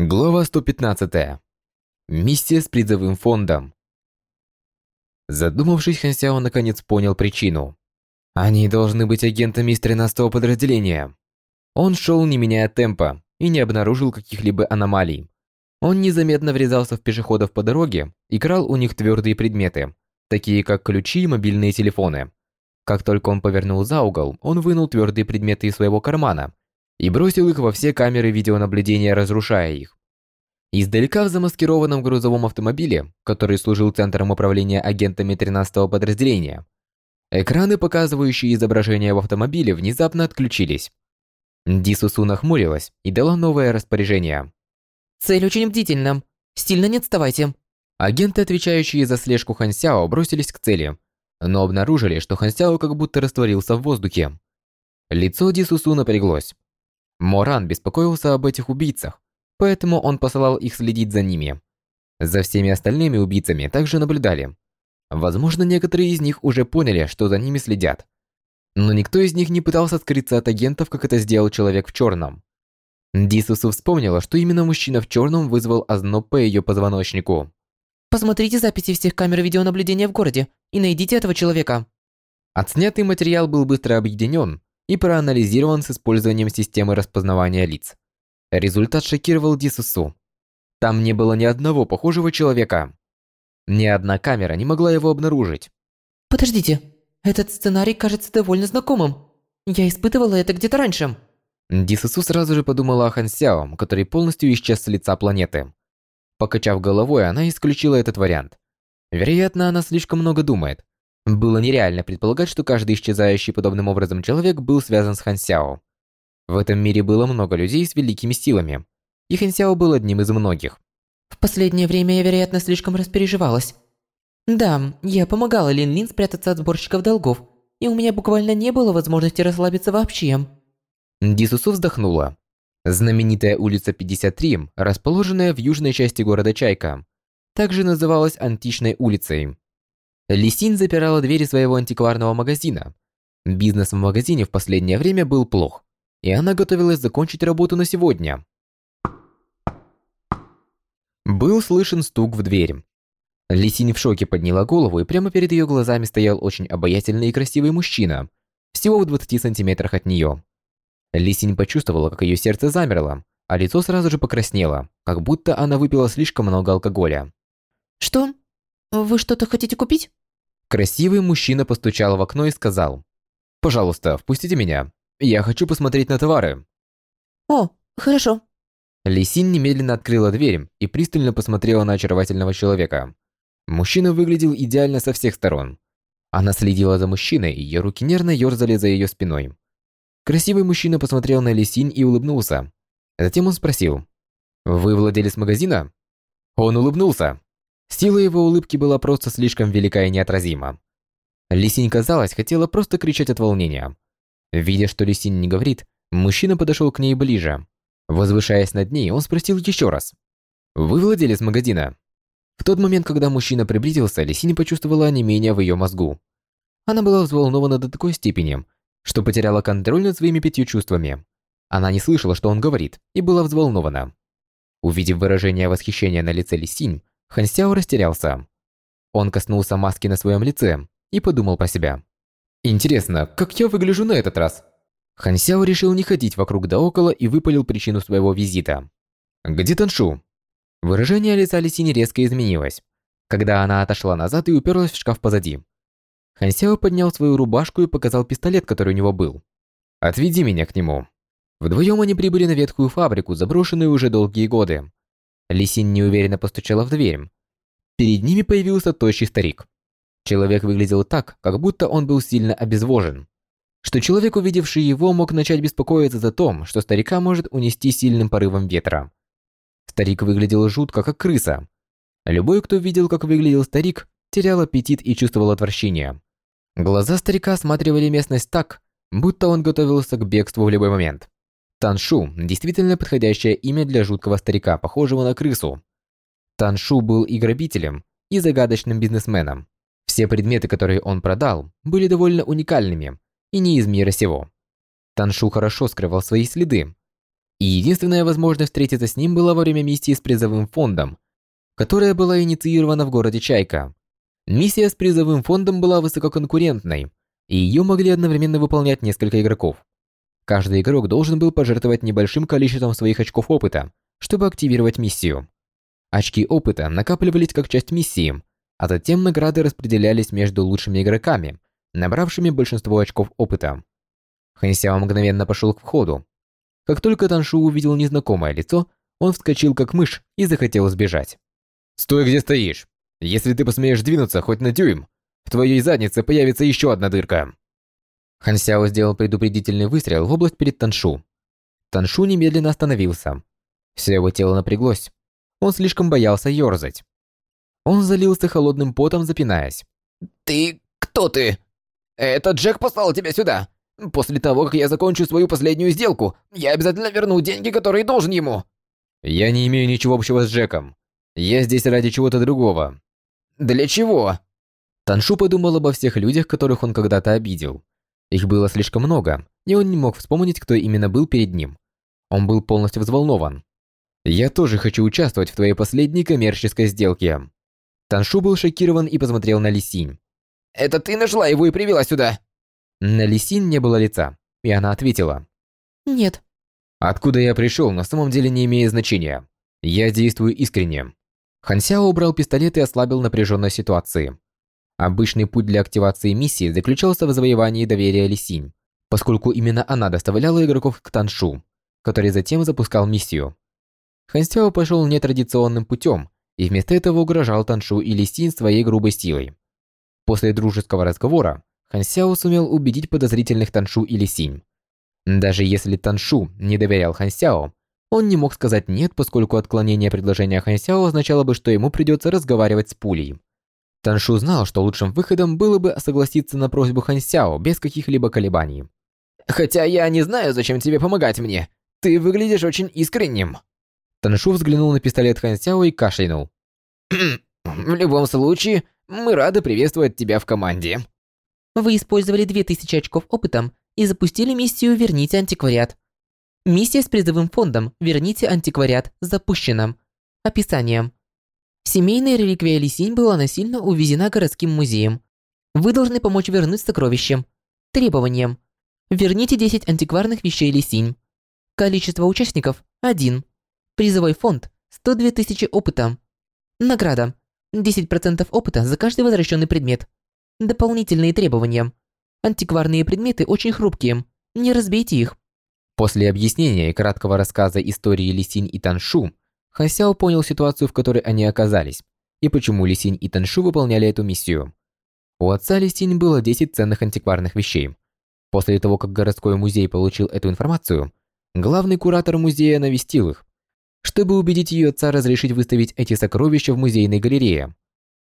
Глава 115. Миссия с призовым фондом. Задумавшись, Хан Сяо наконец понял причину. Они должны быть агентами из 13-го подразделения. Он шел, не меняя темпа, и не обнаружил каких-либо аномалий. Он незаметно врезался в пешеходов по дороге и крал у них твердые предметы, такие как ключи и мобильные телефоны. Как только он повернул за угол, он вынул твердые предметы из своего кармана и бросил их во все камеры видеонаблюдения, разрушая их. Издалека в замаскированном грузовом автомобиле, который служил центром управления агентами 13-го подразделения, экраны, показывающие изображение в автомобиле, внезапно отключились. Дисусу нахмурилась и дала новое распоряжение. «Цель очень бдительна. Стильно не отставайте». Агенты, отвечающие за слежку Хансяо, бросились к цели, но обнаружили, что Хансяо как будто растворился в воздухе. Лицо Дисусу напряглось. Моран беспокоился об этих убийцах, поэтому он посылал их следить за ними. За всеми остальными убийцами также наблюдали. Возможно, некоторые из них уже поняли, что за ними следят. Но никто из них не пытался скрыться от агентов, как это сделал человек в черном. Дисусу вспомнила, что именно мужчина в черном вызвал озноб по ее позвоночнику. Посмотрите записи всех камер видеонаблюдения в городе и найдите этого человека. Отснятый материал был быстро объединен и проанализирован с использованием системы распознавания лиц. Результат шокировал Дисусу. Там не было ни одного похожего человека. Ни одна камера не могла его обнаружить. Подождите, этот сценарий кажется довольно знакомым. Я испытывала это где-то раньше. Дисусу сразу же подумала о Хан Сяо, который полностью исчез с лица планеты. Покачав головой, она исключила этот вариант. Вероятно, она слишком много думает. Было нереально предполагать, что каждый исчезающий подобным образом человек был связан с Хан Сяо. В этом мире было много людей с великими силами, и Хан Сяо был одним из многих. В последнее время я, вероятно, слишком распереживалась. Да, я помогала Лин Лин спрятаться от сборщиков долгов, и у меня буквально не было возможности расслабиться вообще. Дисусу вздохнула. Знаменитая улица 53, расположенная в южной части города Чайка, также называлась Античной улицей. Лисин запирала двери своего антикварного магазина. Бизнес в магазине в последнее время был плох и она готовилась закончить работу на сегодня. Был слышен стук в дверь. Лисинь в шоке подняла голову, и прямо перед ее глазами стоял очень обаятельный и красивый мужчина, всего в 20 сантиметрах от нее. Лисинь почувствовала, как ее сердце замерло, а лицо сразу же покраснело, как будто она выпила слишком много алкоголя. «Что? Вы что-то хотите купить?» Красивый мужчина постучал в окно и сказал, «Пожалуйста, впустите меня. Я хочу посмотреть на товары. О, хорошо. Лисин немедленно открыла дверь и пристально посмотрела на очаровательного человека. Мужчина выглядел идеально со всех сторон. Она следила за мужчиной, и ее руки нервно ерзали за ее спиной. Красивый мужчина посмотрел на Лисин и улыбнулся. Затем он спросил, «Вы владелец магазина?» Он улыбнулся. Сила его улыбки была просто слишком велика и неотразима. Лисинь, казалось, хотела просто кричать от волнения. Видя, что Лисин не говорит, мужчина подошел к ней ближе. Возвышаясь над ней, он спросил еще раз. «Вы владелец магазина?» В тот момент, когда мужчина приблизился, Лисин почувствовала онемение в ее мозгу. Она была взволнована до такой степени, что потеряла контроль над своими пятью чувствами. Она не слышала, что он говорит, и была взволнована. Увидев выражение восхищения на лице Лисинь, Хан Сяо растерялся. Он коснулся маски на своем лице и подумал про себя. Интересно, как я выгляжу на этот раз? Хан Сяо решил не ходить вокруг да около и выпалил причину своего визита. «Где Таншу?» Выражение лица Лисини резко изменилось, когда она отошла назад и уперлась в шкаф позади. Хан Сяо поднял свою рубашку и показал пистолет, который у него был. «Отведи меня к нему». Вдвоем они прибыли на ветхую фабрику, заброшенную уже долгие годы. Лисин неуверенно постучала в дверь. Перед ними появился тощий старик. Человек выглядел так, как будто он был сильно обезвожен. Что человек, увидевший его, мог начать беспокоиться за то, что старика может унести сильным порывом ветра. Старик выглядел жутко, как крыса. Любой, кто видел, как выглядел старик, терял аппетит и чувствовал отвращение. Глаза старика осматривали местность так, будто он готовился к бегству в любой момент. Таншу – действительно подходящее имя для жуткого старика, похожего на крысу. Таншу был и грабителем, и загадочным бизнесменом. Все предметы, которые он продал, были довольно уникальными и не из мира сего. Таншу хорошо скрывал свои следы. И единственная возможность встретиться с ним была во время миссии с призовым фондом, которая была инициирована в городе Чайка. Миссия с призовым фондом была высококонкурентной, и ее могли одновременно выполнять несколько игроков. Каждый игрок должен был пожертвовать небольшим количеством своих очков опыта, чтобы активировать миссию. Очки опыта накапливались как часть миссии, а затем награды распределялись между лучшими игроками, набравшими большинство очков опыта. Хэнсяо мгновенно пошел к входу. Как только Таншу увидел незнакомое лицо, он вскочил как мышь и захотел сбежать. «Стой, где стоишь! Если ты посмеешь двинуться хоть на дюйм, в твоей заднице появится еще одна дырка!» Хан Сяо сделал предупредительный выстрел в область перед Таншу. Таншу немедленно остановился. Все его тело напряглось. Он слишком боялся ёрзать. Он залился холодным потом, запинаясь. «Ты... кто ты? Это Джек послал тебя сюда. После того, как я закончу свою последнюю сделку, я обязательно верну деньги, которые должен ему». «Я не имею ничего общего с Джеком. Я здесь ради чего-то другого». «Для чего?» Таншу подумал обо всех людях, которых он когда-то обидел. Их было слишком много, и он не мог вспомнить, кто именно был перед ним. Он был полностью взволнован. «Я тоже хочу участвовать в твоей последней коммерческой сделке». Таншу был шокирован и посмотрел на Лисинь. «Это ты нашла его и привела сюда?» На Лисинь не было лица, и она ответила. «Нет». «Откуда я пришел, на самом деле не имеет значения. Я действую искренне». Хансяо убрал пистолет и ослабил напряженность ситуации. Обычный путь для активации миссии заключался в завоевании доверия Лисинь, поскольку именно она доставляла игроков к Таншу, который затем запускал миссию. Хансяо пошел нетрадиционным путем и вместо этого угрожал Таншу и Лисинь своей грубой силой. После дружеского разговора Хансяо сумел убедить подозрительных Таншу и Лисинь. Даже если Таншу не доверял Хансяо, он не мог сказать «нет», поскольку отклонение предложения Хансяо означало бы, что ему придется разговаривать с пулей. Таншу знал, что лучшим выходом было бы согласиться на просьбу Хан Сяо без каких-либо колебаний. «Хотя я не знаю, зачем тебе помогать мне. Ты выглядишь очень искренним». Таншу взглянул на пистолет Хан Сяо и кашлянул. «В любом случае, мы рады приветствовать тебя в команде». Вы использовали 2000 очков опытом и запустили миссию «Верните антиквариат». Миссия с призовым фондом «Верните антиквариат» запущена. Описание. Семейная реликвия Лисинь была насильно увезена городским музеем. Вы должны помочь вернуть сокровищем. Требованием. Верните 10 антикварных вещей Лисинь. Количество участников – 1. Призовой фонд – 102 тысячи опыта. Награда – 10% опыта за каждый возвращенный предмет. Дополнительные требования. Антикварные предметы очень хрупкие. Не разбейте их. После объяснения и краткого рассказа истории Лисинь и Таншу, Хасяо понял ситуацию, в которой они оказались, и почему Лисинь и Таншу выполняли эту миссию. У отца Лисинь было 10 ценных антикварных вещей. После того, как городской музей получил эту информацию, главный куратор музея навестил их, чтобы убедить ее отца разрешить выставить эти сокровища в музейной галерее.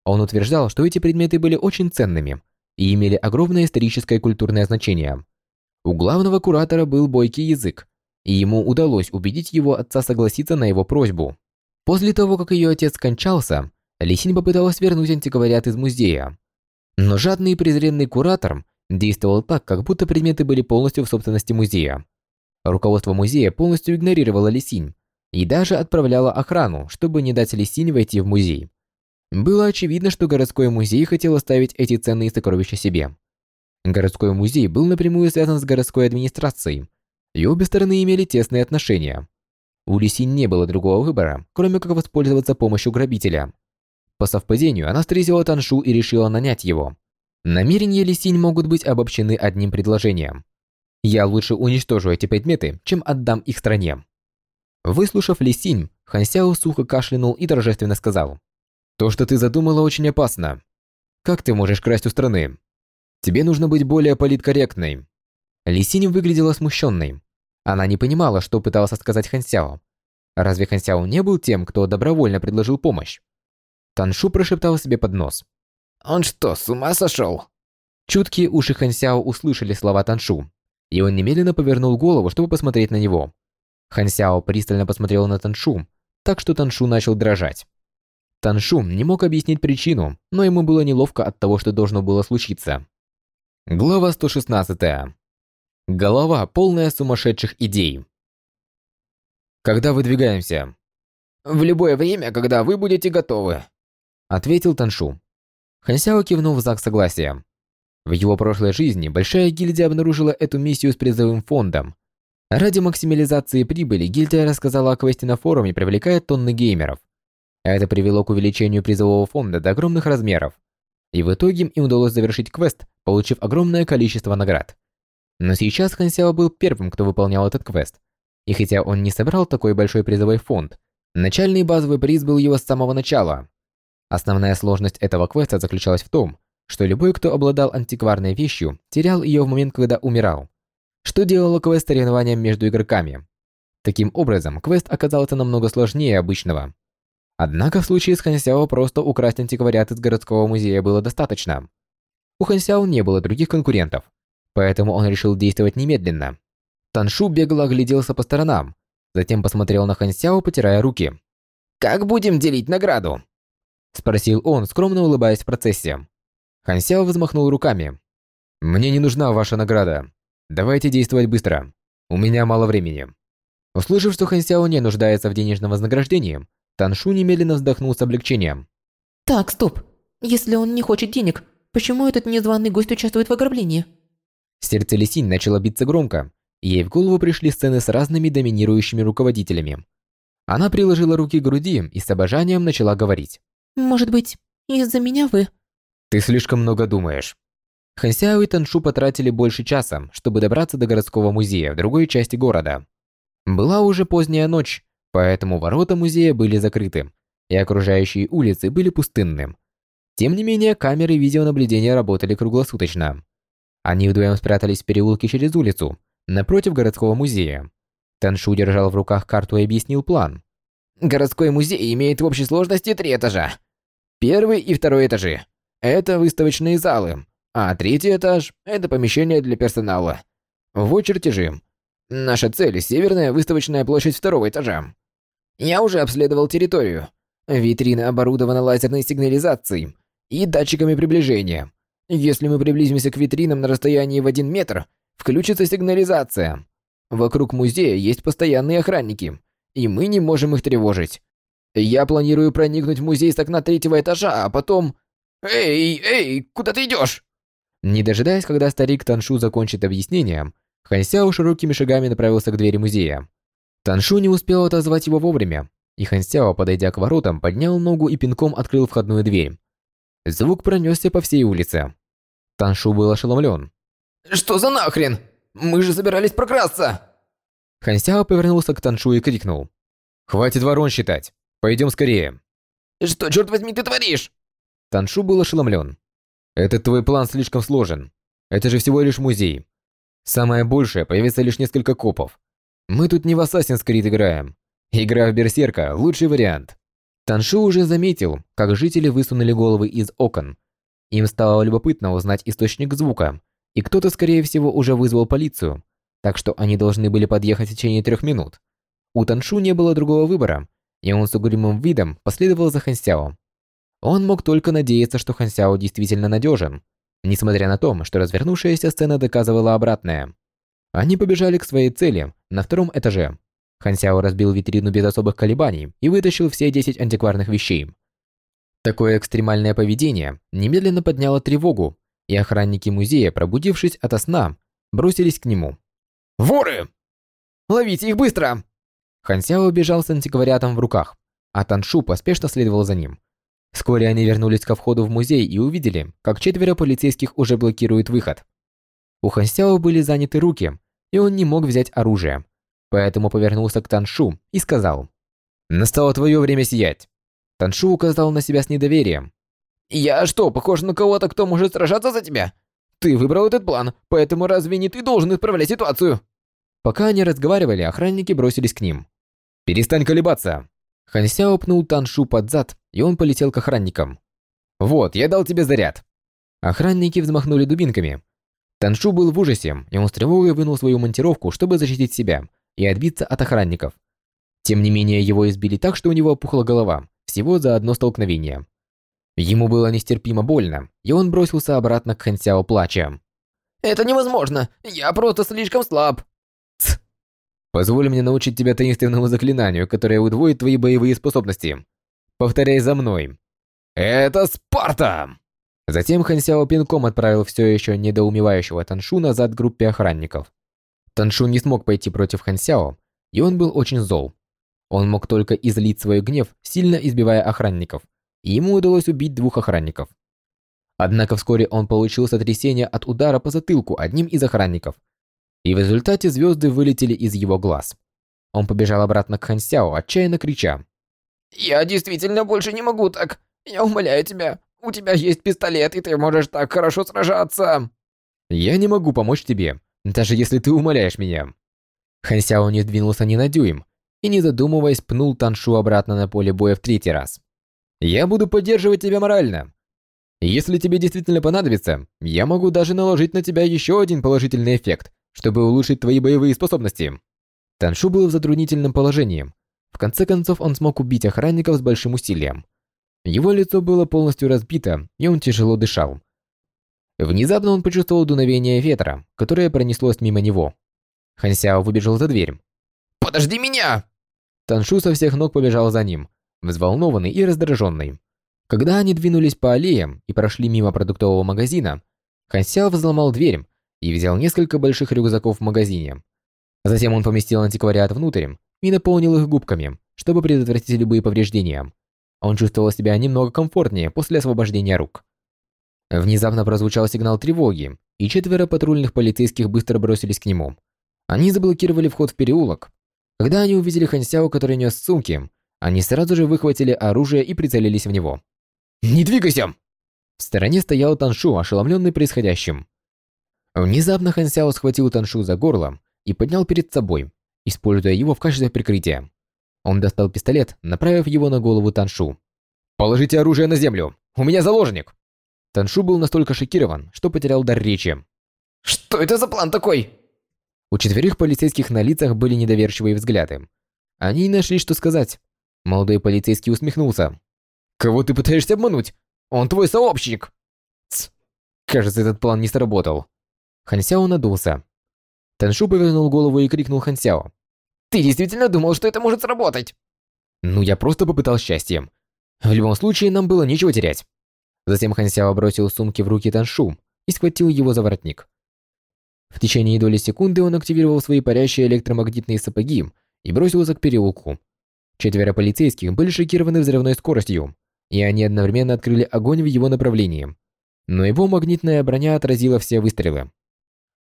Он утверждал, что эти предметы были очень ценными и имели огромное историческое и культурное значение. У главного куратора был бойкий язык, и ему удалось убедить его отца согласиться на его просьбу. После того, как ее отец скончался, Лисинь попыталась вернуть антиквариат из музея. Но жадный и презренный куратор действовал так, как будто предметы были полностью в собственности музея. Руководство музея полностью игнорировало Лисинь и даже отправляло охрану, чтобы не дать Лисинь войти в музей. Было очевидно, что городской музей хотел оставить эти ценные сокровища себе. Городской музей был напрямую связан с городской администрацией, и обе стороны имели тесные отношения. У Лисинь не было другого выбора, кроме как воспользоваться помощью грабителя. По совпадению, она встретила Таншу и решила нанять его. Намерения Лисинь могут быть обобщены одним предложением. «Я лучше уничтожу эти предметы, чем отдам их стране». Выслушав Лисинь, Хансяо сухо кашлянул и торжественно сказал. «То, что ты задумала, очень опасно. Как ты можешь красть у страны? Тебе нужно быть более политкорректной». Лисинь выглядела смущенной. Она не понимала, что пытался сказать Хансяо. Разве Хансяо не был тем, кто добровольно предложил помощь? Таншу прошептал себе под нос. «Он что, с ума сошел?» Чуткие уши Хансяо услышали слова Таншу, и он немедленно повернул голову, чтобы посмотреть на него. Хансяо пристально посмотрел на Таншу, так что Таншу начал дрожать. Таншу не мог объяснить причину, но ему было неловко от того, что должно было случиться. Глава 116. Голова, полная сумасшедших идей. Когда выдвигаемся? В любое время, когда вы будете готовы. Ответил Таншу. Хансяо кивнул в знак согласия. В его прошлой жизни Большая гильдия обнаружила эту миссию с призовым фондом. Ради максимализации прибыли гильдия рассказала о квесте на форуме, привлекая тонны геймеров. Это привело к увеличению призового фонда до огромных размеров. И в итоге им удалось завершить квест, получив огромное количество наград. Но сейчас Хан Сяо был первым, кто выполнял этот квест. И хотя он не собрал такой большой призовой фонд, начальный базовый приз был его с самого начала. Основная сложность этого квеста заключалась в том, что любой, кто обладал антикварной вещью, терял ее в момент, когда умирал, что делало квест соревнованием между игроками. Таким образом, квест оказался намного сложнее обычного. Однако в случае с Хансяо просто украсть антиквариат из городского музея было достаточно. У Хансяо не было других конкурентов, поэтому он решил действовать немедленно. Таншу бегло огляделся по сторонам, затем посмотрел на Хансяо, потирая руки. «Как будем делить награду?» Спросил он, скромно улыбаясь в процессе. Хан Сяо взмахнул руками. «Мне не нужна ваша награда. Давайте действовать быстро. У меня мало времени». Услышав, что Хан Сяо не нуждается в денежном вознаграждении, Таншу немедленно вздохнул с облегчением. Так, стоп. Если он не хочет денег, почему этот незваный гость участвует в ограблении? Сердце Лисинь начало биться громко, ей в голову пришли сцены с разными доминирующими руководителями. Она приложила руки к груди и с обожанием начала говорить. «Может быть, из-за меня вы...» Ты слишком много думаешь. Хансяо и Таншу потратили больше часа, чтобы добраться до городского музея в другой части города. Была уже поздняя ночь, поэтому ворота музея были закрыты, и окружающие улицы были пустынны. Тем не менее, камеры видеонаблюдения работали круглосуточно. Они вдвоем спрятались в переулке через улицу, напротив городского музея. Таншу держал в руках карту и объяснил план. Городской музей имеет в общей сложности три этажа. Первый и второй этажи это выставочные залы, а третий этаж – это помещение для персонала. Вот чертежи. Наша цель – северная выставочная площадь второго этажа. Я уже обследовал территорию. Витрина оборудована лазерной сигнализацией и датчиками приближения. Если мы приблизимся к витринам на расстоянии в один метр, включится сигнализация. Вокруг музея есть постоянные охранники, и мы не можем их тревожить. Я планирую проникнуть в музей с окна третьего этажа, а потом «Эй, эй, куда ты идешь?» Не дожидаясь, когда старик Таншу закончит объяснение, Хансяо широкими шагами направился к двери музея. Таншу не успел отозвать его вовремя, и Хансяо, подойдя к воротам, поднял ногу и пинком открыл входную дверь. Звук пронесся по всей улице. Таншу был ошеломлен. «Что за нахрен? Мы же собирались прокрасться!» Хансяо повернулся к Таншу и крикнул. «Хватит ворон считать! Пойдем скорее!» «Что, черт возьми, ты творишь?» Таншу был ошеломлен. «Этот твой план слишком сложен. Это же всего лишь музей. Самое большее, появится лишь несколько копов. Мы тут не в Assassin's Creed играем. Игра в Берсерка – лучший вариант». Таншу уже заметил, как жители высунули головы из окон. Им стало любопытно узнать источник звука, и кто-то, скорее всего, уже вызвал полицию, так что они должны были подъехать в течение трех минут. У Таншу не было другого выбора, и он с угрюмым видом последовал за Хансяо. Он мог только надеяться, что Хан Сяо действительно надежен, несмотря на то, что развернувшаяся сцена доказывала обратное. Они побежали к своей цели на втором этаже. Хан Сяо разбил витрину без особых колебаний и вытащил все 10 антикварных вещей. Такое экстремальное поведение немедленно подняло тревогу, и охранники музея, пробудившись ото сна, бросились к нему. «Воры! Ловите их быстро!» Хан Сяо бежал с антиквариатом в руках, а Таншу поспешно следовал за ним. Вскоре они вернулись ко входу в музей и увидели, как четверо полицейских уже блокируют выход. У Хансяо были заняты руки, и он не мог взять оружие. Поэтому повернулся к Таншу и сказал. «Настало твое время сиять». Таншу указал на себя с недоверием. «Я что, похож на кого-то, кто может сражаться за тебя? Ты выбрал этот план, поэтому разве не ты должен исправлять ситуацию?» Пока они разговаривали, охранники бросились к ним. «Перестань колебаться!» Хансяо пнул Таншу под зад, и он полетел к охранникам. «Вот, я дал тебе заряд!» Охранники взмахнули дубинками. Таншу был в ужасе, и он с тревогой вынул свою монтировку, чтобы защитить себя и отбиться от охранников. Тем не менее, его избили так, что у него опухла голова, всего за одно столкновение. Ему было нестерпимо больно, и он бросился обратно к Хансяо плача. «Это невозможно! Я просто слишком слаб!» Тс! Позволь мне научить тебя таинственному заклинанию, которое удвоит твои боевые способности. Повторяй за мной. Это Спарта! Затем Хан Сяо пинком отправил все еще недоумевающего Таншу назад к группе охранников. Таншу не смог пойти против Хан Сяо, и он был очень зол. Он мог только излить свой гнев, сильно избивая охранников, и ему удалось убить двух охранников. Однако вскоре он получил сотрясение от удара по затылку одним из охранников, и в результате звезды вылетели из его глаз. Он побежал обратно к Хан Сяо, отчаянно крича. «Я действительно больше не могу так! Я умоляю тебя, у тебя есть пистолет, и ты можешь так хорошо сражаться!» «Я не могу помочь тебе, даже если ты умоляешь меня». Хан Сяо не сдвинулся ни на дюйм и, не задумываясь, пнул Таншу обратно на поле боя в третий раз. «Я буду поддерживать тебя морально. Если тебе действительно понадобится, я могу даже наложить на тебя еще один положительный эффект, чтобы улучшить твои боевые способности». Таншу был в затруднительном положении. В конце концов, он смог убить охранников с большим усилием. Его лицо было полностью разбито, и он тяжело дышал. Внезапно он почувствовал дуновение ветра, которое пронеслось мимо него. Хан Сяо выбежал за дверь. «Подожди меня!» Таншу со всех ног побежал за ним, взволнованный и раздраженный. Когда они двинулись по аллеям и прошли мимо продуктового магазина, Хан Сяо взломал дверь и взял несколько больших рюкзаков в магазине. Затем он поместил антиквариат внутрь и наполнил их губками, чтобы предотвратить любые повреждения. Он чувствовал себя немного комфортнее после освобождения рук. Внезапно прозвучал сигнал тревоги, и четверо патрульных полицейских быстро бросились к нему. Они заблокировали вход в переулок. Когда они увидели Хансяо, который нес сумки, они сразу же выхватили оружие и прицелились в него. «Не двигайся!» В стороне стоял Таншу, ошеломленный происходящим. Внезапно Хансяо схватил Таншу за горло и поднял перед собой, используя его в качестве прикрытия. Он достал пистолет, направив его на голову Таншу. «Положите оружие на землю! У меня заложник!» Таншу был настолько шокирован, что потерял дар речи. «Что это за план такой?» У четверых полицейских на лицах были недоверчивые взгляды. Они не нашли, что сказать. Молодой полицейский усмехнулся. «Кого ты пытаешься обмануть? Он твой сообщник!» Тс. Кажется, этот план не сработал. Хансяо надулся. Таншу повернул голову и крикнул Хансяо. Ты действительно думал, что это может сработать? Ну, я просто попытал счастьем. В любом случае, нам было нечего терять. Затем Хан Сяо бросил сумки в руки Таншу и схватил его за воротник. В течение доли секунды он активировал свои парящие электромагнитные сапоги и бросился к переулку. Четверо полицейских были шокированы взрывной скоростью, и они одновременно открыли огонь в его направлении. Но его магнитная броня отразила все выстрелы.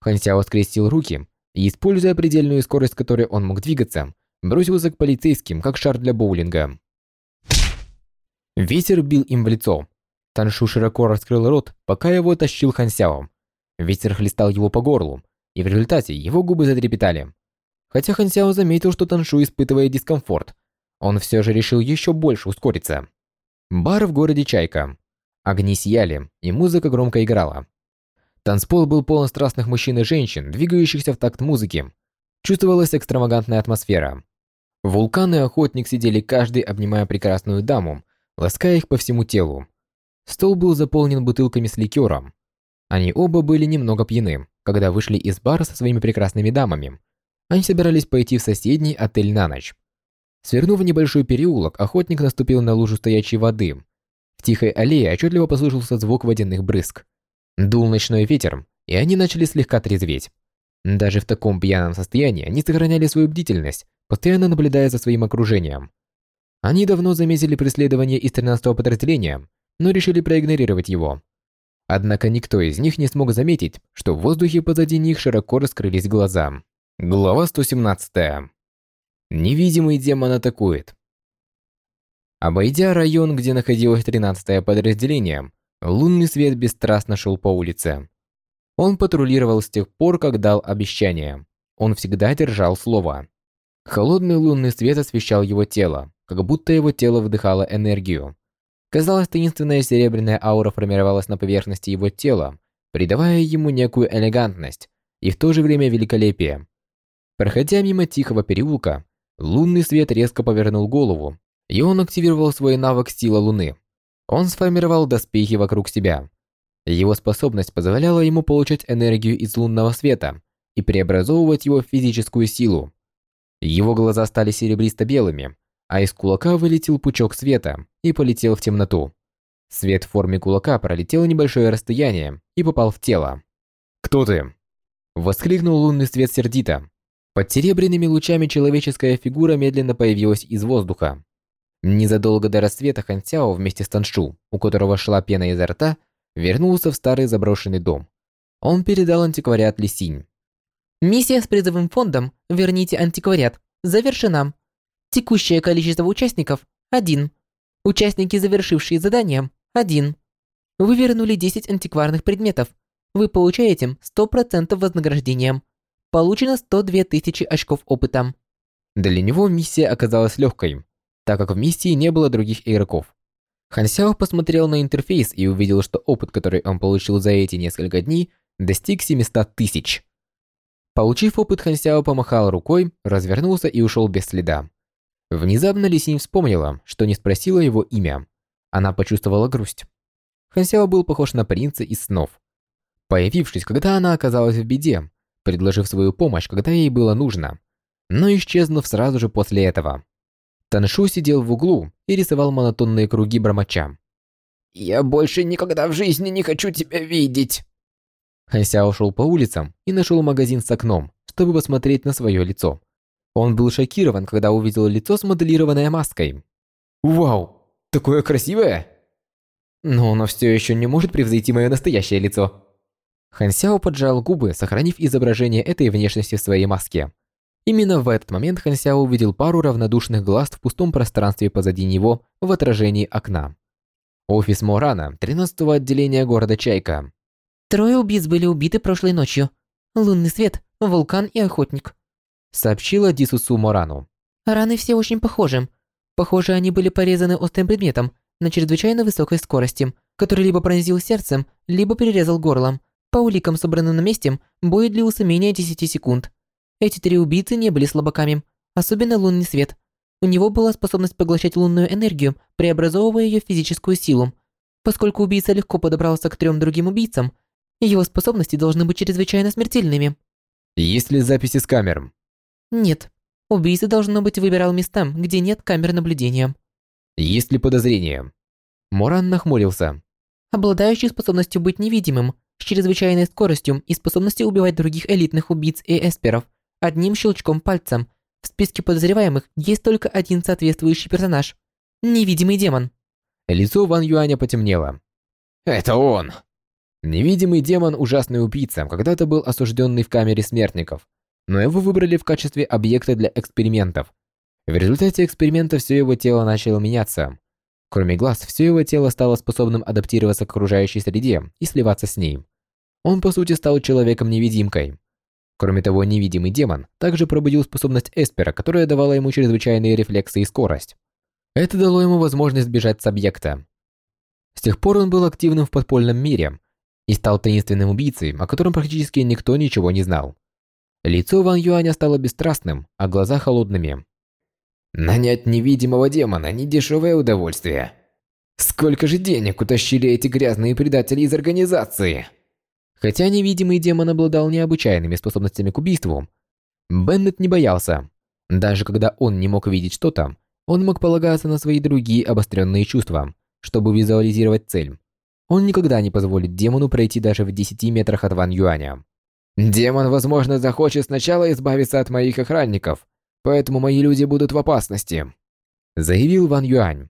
Хан Сяо скрестил руки и, используя предельную скорость, которой он мог двигаться, бросился к полицейским, как шар для боулинга. Ветер бил им в лицо. Таншу широко раскрыл рот, пока его тащил Хан Сяо. Ветер хлестал его по горлу, и в результате его губы затрепетали. Хотя Хан Сяо заметил, что Таншу испытывает дискомфорт, он все же решил еще больше ускориться. Бар в городе Чайка. Огни сияли, и музыка громко играла. Танцпол был полон страстных мужчин и женщин, двигающихся в такт музыки. Чувствовалась экстравагантная атмосфера. Вулкан и охотник сидели каждый, обнимая прекрасную даму, лаская их по всему телу. Стол был заполнен бутылками с ликером. Они оба были немного пьяны, когда вышли из бара со своими прекрасными дамами. Они собирались пойти в соседний отель на ночь. Свернув в небольшой переулок, охотник наступил на лужу стоячей воды. В тихой аллее отчетливо послышался звук водяных брызг. Дул ночной ветер, и они начали слегка трезветь. Даже в таком пьяном состоянии они сохраняли свою бдительность, постоянно наблюдая за своим окружением. Они давно заметили преследование из 13-го подразделения, но решили проигнорировать его. Однако никто из них не смог заметить, что в воздухе позади них широко раскрылись глаза. Глава 117. Невидимый демон атакует. Обойдя район, где находилось 13-е подразделение, Лунный свет бесстрастно шел по улице. Он патрулировал с тех пор, как дал обещание. Он всегда держал слово. Холодный лунный свет освещал его тело, как будто его тело вдыхало энергию. Казалось, таинственная серебряная аура формировалась на поверхности его тела, придавая ему некую элегантность и в то же время великолепие. Проходя мимо тихого переулка, лунный свет резко повернул голову, и он активировал свой навык сила луны. Он сформировал доспехи вокруг себя. Его способность позволяла ему получать энергию из лунного света и преобразовывать его в физическую силу. Его глаза стали серебристо-белыми, а из кулака вылетел пучок света и полетел в темноту. Свет в форме кулака пролетел небольшое расстояние и попал в тело. «Кто ты?» Воскликнул лунный свет сердито. Под серебряными лучами человеческая фигура медленно появилась из воздуха. Незадолго до рассвета Хан Сяо вместе с Таншу, у которого шла пена изо рта, вернулся в старый заброшенный дом. Он передал антиквариат Лисинь. Миссия с призовым фондом «Верните антиквариат» завершена. Текущее количество участников – один. Участники, завершившие задание – один. Вы вернули 10 антикварных предметов. Вы получаете 100% вознаграждения. Получено 102 тысячи очков опыта. Для него миссия оказалась легкой, так как в миссии не было других игроков. Хан посмотрел на интерфейс и увидел, что опыт, который он получил за эти несколько дней, достиг 700 тысяч. Получив опыт, Хан помахал рукой, развернулся и ушел без следа. Внезапно Лисинь вспомнила, что не спросила его имя. Она почувствовала грусть. Хансяо был похож на принца из снов. Появившись, когда она оказалась в беде, предложив свою помощь, когда ей было нужно, но исчезнув сразу же после этого. Таншу сидел в углу и рисовал монотонные круги бормоча. «Я больше никогда в жизни не хочу тебя видеть!» Хансяо шел по улицам и нашел магазин с окном, чтобы посмотреть на свое лицо. Он был шокирован, когда увидел лицо с моделированной маской. «Вау! Такое красивое!» Но оно все еще не может превзойти мое настоящее лицо. Хан Сяо поджал губы, сохранив изображение этой внешности в своей маске. Именно в этот момент Хан Сяо увидел пару равнодушных глаз в пустом пространстве позади него в отражении окна. Офис Морана, 13-го отделения города Чайка. Трое убийц были убиты прошлой ночью. Лунный свет, вулкан и охотник сообщила Дисусу Морану. Раны все очень похожи. Похоже, они были порезаны острым предметом на чрезвычайно высокой скорости, который либо пронзил сердцем, либо перерезал горлом. По уликам, собранным на месте, бой длился менее 10 секунд. Эти три убийцы не были слабаками, особенно лунный свет. У него была способность поглощать лунную энергию, преобразовывая ее в физическую силу. Поскольку убийца легко подобрался к трем другим убийцам, его способности должны быть чрезвычайно смертельными. Есть ли записи с камер? Нет. Убийца, должно быть, выбирал места, где нет камер наблюдения. Есть ли подозрения? Моран нахмурился. Обладающий способностью быть невидимым, с чрезвычайной скоростью и способностью убивать других элитных убийц и эсперов одним щелчком пальцем. В списке подозреваемых есть только один соответствующий персонаж. Невидимый демон. Лицо Ван Юаня потемнело. «Это он!» Невидимый демон – ужасный убийца, когда-то был осужденный в камере смертников но его выбрали в качестве объекта для экспериментов. В результате эксперимента все его тело начало меняться. Кроме глаз, все его тело стало способным адаптироваться к окружающей среде и сливаться с ней. Он, по сути, стал человеком-невидимкой. Кроме того, невидимый демон также пробудил способность Эспера, которая давала ему чрезвычайные рефлексы и скорость. Это дало ему возможность бежать с объекта. С тех пор он был активным в подпольном мире и стал таинственным убийцей, о котором практически никто ничего не знал. Лицо Ван Юаня стало бесстрастным, а глаза холодными. Нанять невидимого демона – не дешевое удовольствие. Сколько же денег утащили эти грязные предатели из организации? Хотя невидимый демон обладал необычайными способностями к убийству, Беннет не боялся. Даже когда он не мог видеть что-то, он мог полагаться на свои другие обостренные чувства, чтобы визуализировать цель. Он никогда не позволит демону пройти даже в 10 метрах от Ван Юаня. Демон, возможно, захочет сначала избавиться от моих охранников, поэтому мои люди будут в опасности», — заявил Ван Юань.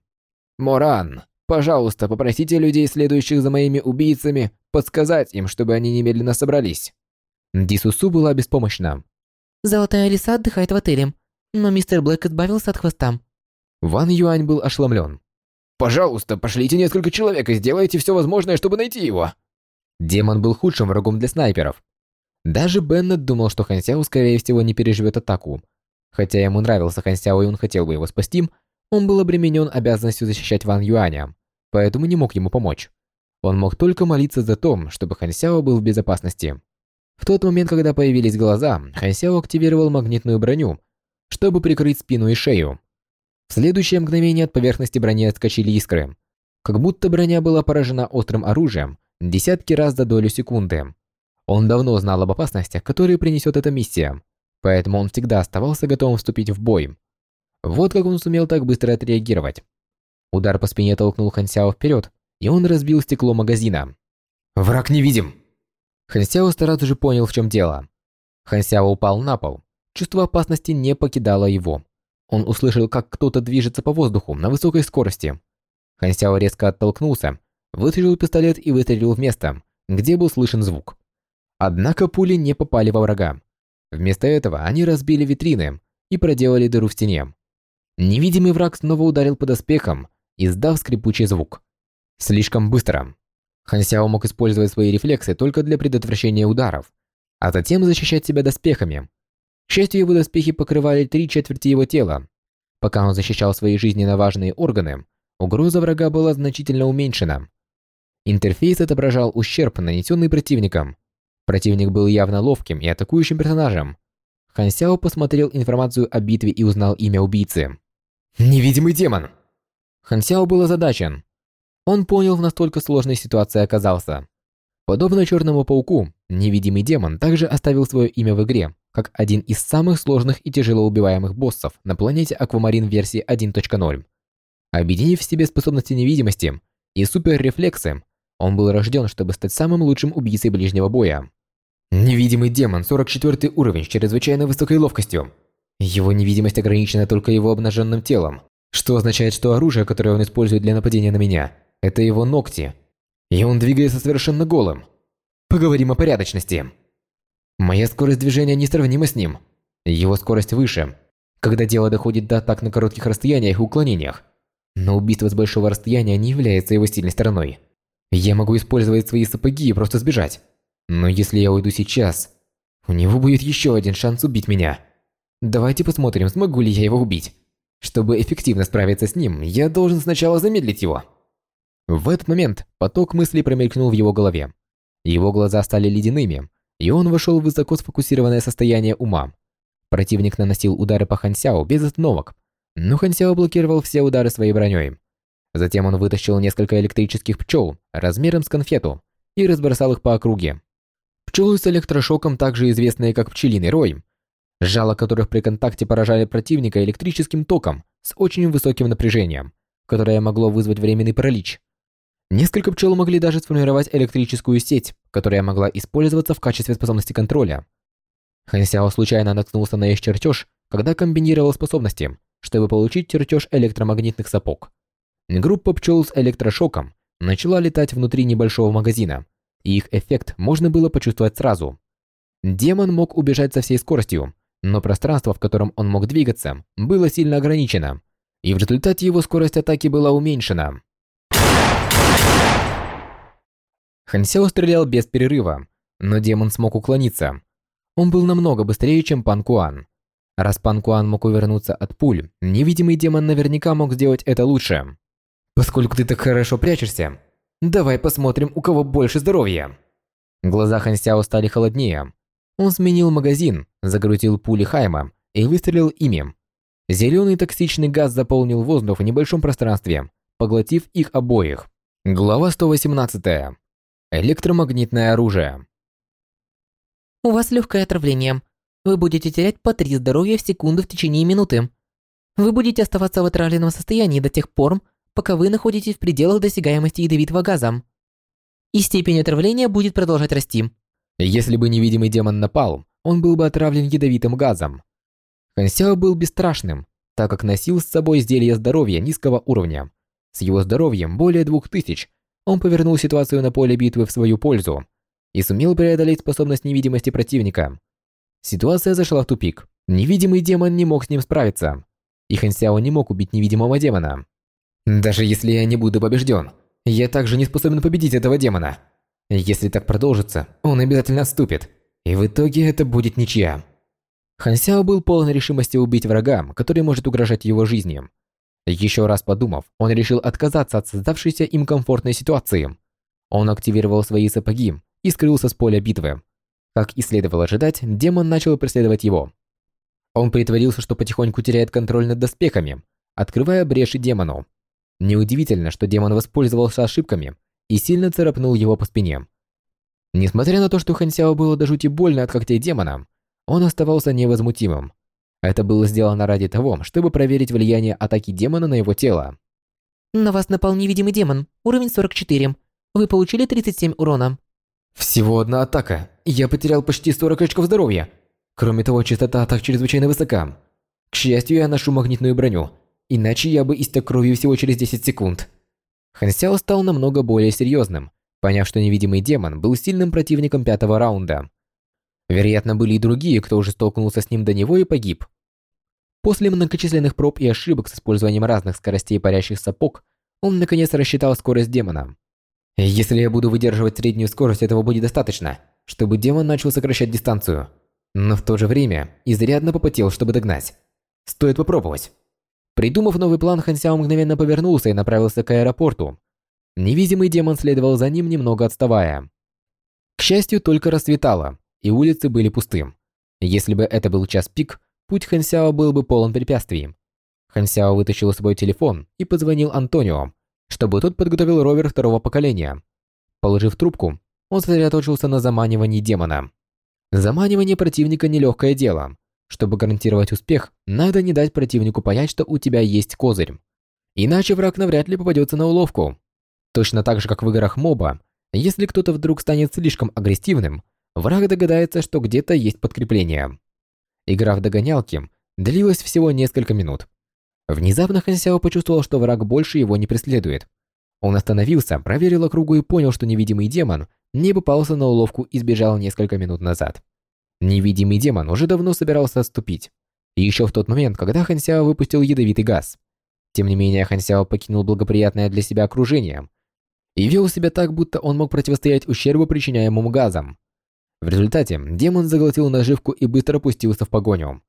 «Моран, пожалуйста, попросите людей, следующих за моими убийцами, подсказать им, чтобы они немедленно собрались». Дисусу была беспомощна. «Золотая лиса отдыхает в отеле, но мистер Блэк избавился от хвоста». Ван Юань был ошеломлен. «Пожалуйста, пошлите несколько человек и сделайте все возможное, чтобы найти его». Демон был худшим врагом для снайперов, даже Беннет думал, что Хан Сяо, скорее всего, не переживет атаку. Хотя ему нравился Хан Сяо и он хотел бы его спасти, он был обременен обязанностью защищать Ван Юаня, поэтому не мог ему помочь. Он мог только молиться за то, чтобы Хан Сяо был в безопасности. В тот момент, когда появились глаза, Хан Сяо активировал магнитную броню, чтобы прикрыть спину и шею. В следующее мгновение от поверхности брони отскочили искры. Как будто броня была поражена острым оружием десятки раз за долю секунды. Он давно знал об опасностях, которые принесет эта миссия. поэтому он всегда оставался готовым вступить в бой. Вот как он сумел так быстро отреагировать. Удар по спине толкнул Хансяо вперед, и он разбил стекло магазина. «Враг невидим!» Хансяо сразу же понял, в чем дело. Хансяо упал на пол. Чувство опасности не покидало его. Он услышал, как кто-то движется по воздуху на высокой скорости. Хансяо резко оттолкнулся, вытащил пистолет и выстрелил в место, где был слышен звук. Однако пули не попали во врага. Вместо этого они разбили витрины и проделали дыру в стене. Невидимый враг снова ударил по доспехам, издав скрипучий звук. Слишком быстро. Хансяо мог использовать свои рефлексы только для предотвращения ударов, а затем защищать себя доспехами. К счастью, его доспехи покрывали три четверти его тела. Пока он защищал свои жизненно важные органы, угроза врага была значительно уменьшена. Интерфейс отображал ущерб, нанесенный противником. Противник был явно ловким и атакующим персонажем. Хан Сяо посмотрел информацию о битве и узнал имя убийцы. «Невидимый демон!» Хан Сяо был озадачен. Он понял, в настолько сложной ситуации оказался. Подобно Черному Пауку, невидимый демон также оставил свое имя в игре, как один из самых сложных и тяжело убиваемых боссов на планете Аквамарин версии 1.0. Объединив в себе способности невидимости и суперрефлексы, он был рожден, чтобы стать самым лучшим убийцей ближнего боя. Невидимый демон, 44 уровень с чрезвычайно высокой ловкостью. Его невидимость ограничена только его обнаженным телом, что означает, что оружие, которое он использует для нападения на меня, это его ногти. И он двигается совершенно голым. Поговорим о порядочности. Моя скорость движения несравнима с ним. Его скорость выше, когда дело доходит до атак на коротких расстояниях и уклонениях. Но убийство с большого расстояния не является его сильной стороной. Я могу использовать свои сапоги и просто сбежать. Но если я уйду сейчас, у него будет еще один шанс убить меня. Давайте посмотрим, смогу ли я его убить. Чтобы эффективно справиться с ним, я должен сначала замедлить его. В этот момент поток мыслей промелькнул в его голове. Его глаза стали ледяными, и он вошел в высоко сфокусированное состояние ума. Противник наносил удары по Хансяо без остановок, но Хансяо блокировал все удары своей броней. Затем он вытащил несколько электрических пчел размером с конфету и разбросал их по округе. Пчелы с электрошоком, также известные как пчелиный рой, жало которых при контакте поражали противника электрическим током с очень высоким напряжением, которое могло вызвать временный паралич. Несколько пчел могли даже сформировать электрическую сеть, которая могла использоваться в качестве способности контроля. Хан Сяо случайно наткнулся на их чертеж, когда комбинировал способности, чтобы получить чертеж электромагнитных сапог. Группа пчел с электрошоком начала летать внутри небольшого магазина, и их эффект можно было почувствовать сразу. Демон мог убежать со всей скоростью, но пространство, в котором он мог двигаться, было сильно ограничено, и в результате его скорость атаки была уменьшена. Хансео стрелял без перерыва, но демон смог уклониться. Он был намного быстрее, чем Пан Куан. Раз Пан Куан мог увернуться от пуль, невидимый демон наверняка мог сделать это лучше. Поскольку ты так хорошо прячешься, давай посмотрим, у кого больше здоровья. Глаза Хансяо стали холоднее. Он сменил магазин, загрузил пули Хайма и выстрелил ими. Зеленый токсичный газ заполнил воздух в небольшом пространстве, поглотив их обоих. Глава 118. Электромагнитное оружие. У вас легкое отравление. Вы будете терять по 3 здоровья в секунду в течение минуты. Вы будете оставаться в отравленном состоянии до тех пор, пока вы находитесь в пределах досягаемости ядовитого газа. И степень отравления будет продолжать расти. Если бы невидимый демон напал, он был бы отравлен ядовитым газом. Хансяо был бесстрашным, так как носил с собой зелье здоровья низкого уровня. С его здоровьем более двух тысяч он повернул ситуацию на поле битвы в свою пользу и сумел преодолеть способность невидимости противника. Ситуация зашла в тупик. Невидимый демон не мог с ним справиться, и Хансяо не мог убить невидимого демона. Даже если я не буду побежден, я также не способен победить этого демона. Если так продолжится, он обязательно отступит, и в итоге это будет ничья. Хан Сяо был полон решимости убить врага, который может угрожать его жизни. Еще раз подумав, он решил отказаться от создавшейся им комфортной ситуации. Он активировал свои сапоги и скрылся с поля битвы. Как и следовало ожидать, демон начал преследовать его. Он притворился, что потихоньку теряет контроль над доспехами, открывая бреши демону. Неудивительно, что демон воспользовался ошибками и сильно царапнул его по спине. Несмотря на то, что Хансяо было до жути больно от когтей демона, он оставался невозмутимым. Это было сделано ради того, чтобы проверить влияние атаки демона на его тело. На вас напал невидимый демон, уровень 44. Вы получили 37 урона. Всего одна атака. Я потерял почти 40 очков здоровья. Кроме того, частота атак чрезвычайно высока. К счастью, я ношу магнитную броню, иначе я бы истек кровью всего через 10 секунд. Хан Сяо стал намного более серьезным, поняв, что невидимый демон был сильным противником пятого раунда. Вероятно, были и другие, кто уже столкнулся с ним до него и погиб. После многочисленных проб и ошибок с использованием разных скоростей парящих сапог, он наконец рассчитал скорость демона. Если я буду выдерживать среднюю скорость, этого будет достаточно, чтобы демон начал сокращать дистанцию. Но в то же время изрядно попотел, чтобы догнать. Стоит попробовать. Придумав новый план, Хан Сяо мгновенно повернулся и направился к аэропорту. Невидимый демон следовал за ним, немного отставая. К счастью, только расцветало, и улицы были пустым. Если бы это был час пик, путь Хансяо был бы полон препятствий. Хансяо вытащил свой телефон и позвонил Антонио, чтобы тот подготовил ровер второго поколения. Положив трубку, он сосредоточился на заманивании демона. Заманивание противника – нелегкое дело. Чтобы гарантировать успех, надо не дать противнику понять, что у тебя есть козырь. Иначе враг навряд ли попадется на уловку. Точно так же, как в играх моба, если кто-то вдруг станет слишком агрессивным, враг догадается, что где-то есть подкрепление. Игра в догонялки длилась всего несколько минут. Внезапно Хан почувствовал, что враг больше его не преследует. Он остановился, проверил округу и понял, что невидимый демон не попался на уловку и сбежал несколько минут назад. Невидимый демон уже давно собирался отступить. Еще в тот момент, когда Хан выпустил ядовитый газ. Тем не менее, Хан покинул благоприятное для себя окружение и вел себя так, будто он мог противостоять ущербу, причиняемому газом. В результате демон заглотил наживку и быстро пустился в погоню.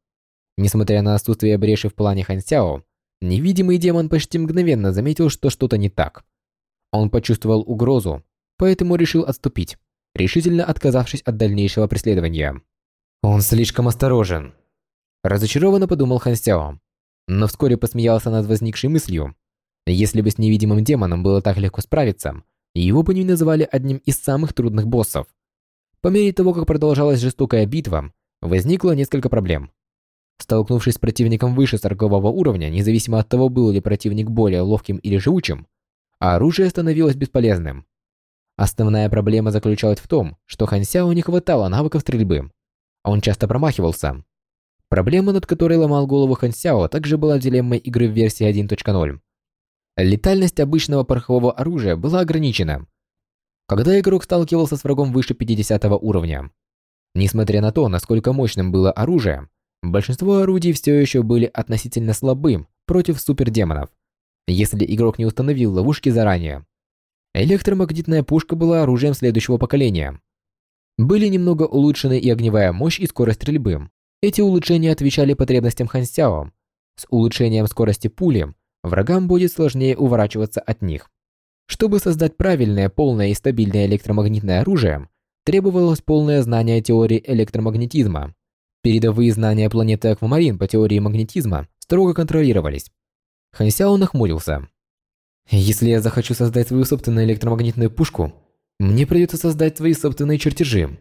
Несмотря на отсутствие бреши в плане Хан Сяо, невидимый демон почти мгновенно заметил, что что-то не так. Он почувствовал угрозу, поэтому решил отступить, решительно отказавшись от дальнейшего преследования. Он слишком осторожен. Разочарованно подумал Хан Сяо, но вскоре посмеялся над возникшей мыслью. Если бы с невидимым демоном было так легко справиться, его бы не называли одним из самых трудных боссов. По мере того, как продолжалась жестокая битва, возникло несколько проблем. Столкнувшись с противником выше торгового уровня, независимо от того, был ли противник более ловким или живучим, оружие становилось бесполезным. Основная проблема заключалась в том, что Хан Сяо не хватало навыков стрельбы. Он часто промахивался. Проблема, над которой ломал голову Хан Сяо, также была дилеммой игры в версии 1.0. Летальность обычного порохового оружия была ограничена, когда игрок сталкивался с врагом выше 50 уровня. Несмотря на то, насколько мощным было оружие, большинство орудий все еще были относительно слабым против супердемонов, если игрок не установил ловушки заранее. Электромагнитная пушка была оружием следующего поколения. Были немного улучшены и огневая мощь, и скорость стрельбы. Эти улучшения отвечали потребностям Хансяо. С улучшением скорости пули врагам будет сложнее уворачиваться от них. Чтобы создать правильное, полное и стабильное электромагнитное оружие, требовалось полное знание теории электромагнетизма. Передовые знания планеты Аквамарин по теории магнетизма строго контролировались. Хансяо нахмурился. «Если я захочу создать свою собственную электромагнитную пушку, мне придется создать свои собственные чертежи.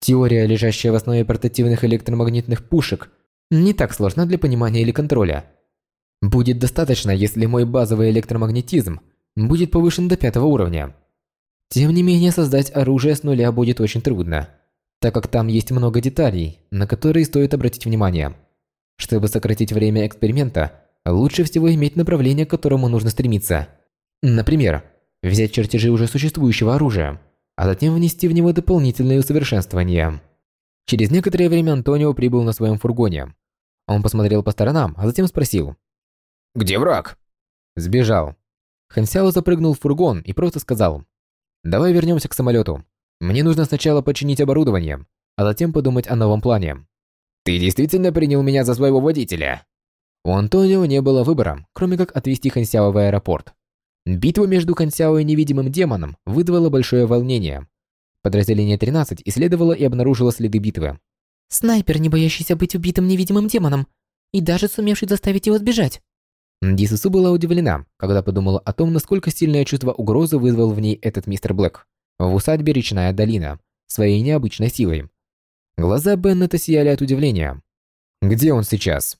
Теория, лежащая в основе портативных электромагнитных пушек, не так сложна для понимания или контроля. Будет достаточно, если мой базовый электромагнетизм – будет повышен до пятого уровня. Тем не менее, создать оружие с нуля будет очень трудно, так как там есть много деталей, на которые стоит обратить внимание. Чтобы сократить время эксперимента, лучше всего иметь направление, к которому нужно стремиться. Например, взять чертежи уже существующего оружия, а затем внести в него дополнительные усовершенствования. Через некоторое время Антонио прибыл на своем фургоне. Он посмотрел по сторонам, а затем спросил. «Где враг?» Сбежал. Хансяо запрыгнул в фургон и просто сказал, «Давай вернемся к самолету. Мне нужно сначала починить оборудование, а затем подумать о новом плане». «Ты действительно принял меня за своего водителя?» У Антонио не было выбора, кроме как отвезти Хансяо в аэропорт. Битва между Хансяо и невидимым демоном вызвала большое волнение. Подразделение 13 исследовало и обнаружило следы битвы. Снайпер, не боящийся быть убитым невидимым демоном, и даже сумевший заставить его сбежать. Дисусу была удивлена, когда подумала о том, насколько сильное чувство угрозы вызвал в ней этот мистер Блэк в усадьбе Речная долина своей необычной силой. Глаза Беннета сияли от удивления. Где он сейчас?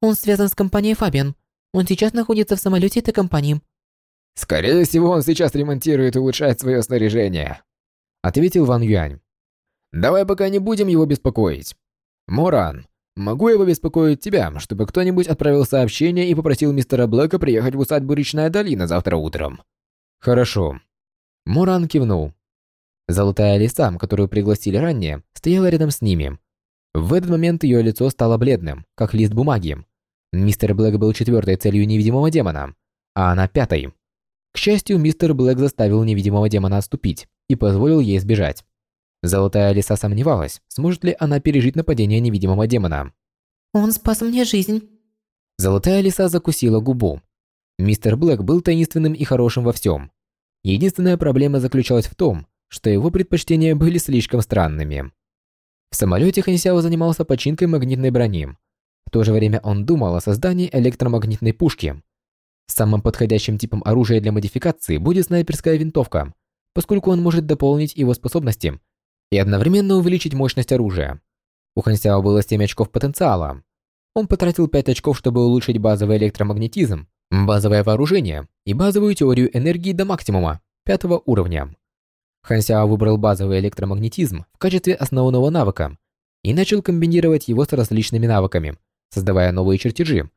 Он связан с компанией Фабиан. Он сейчас находится в самолете этой компании. Скорее всего, он сейчас ремонтирует и улучшает свое снаряжение, ответил Ван Юань. Давай пока не будем его беспокоить. Моран, могу я побеспокоить тебя, чтобы кто-нибудь отправил сообщение и попросил мистера Блэка приехать в усадьбу Речная долина завтра утром? Хорошо. Моран кивнул. Золотая лиса, которую пригласили ранее, стояла рядом с ними. В этот момент ее лицо стало бледным, как лист бумаги. Мистер Блэк был четвертой целью невидимого демона, а она пятой. К счастью, мистер Блэк заставил невидимого демона отступить и позволил ей сбежать. Золотая лиса сомневалась, сможет ли она пережить нападение невидимого демона. «Он спас мне жизнь». Золотая лиса закусила губу. Мистер Блэк был таинственным и хорошим во всем. Единственная проблема заключалась в том, что его предпочтения были слишком странными. В самолете Хэнсяо занимался починкой магнитной брони. В то же время он думал о создании электромагнитной пушки. Самым подходящим типом оружия для модификации будет снайперская винтовка, поскольку он может дополнить его способности и одновременно увеличить мощность оружия. У Хансяо было 7 очков потенциала. Он потратил 5 очков, чтобы улучшить базовый электромагнетизм, базовое вооружение и базовую теорию энергии до максимума, пятого уровня. Хан Сяо выбрал базовый электромагнетизм в качестве основного навыка и начал комбинировать его с различными навыками, создавая новые чертежи,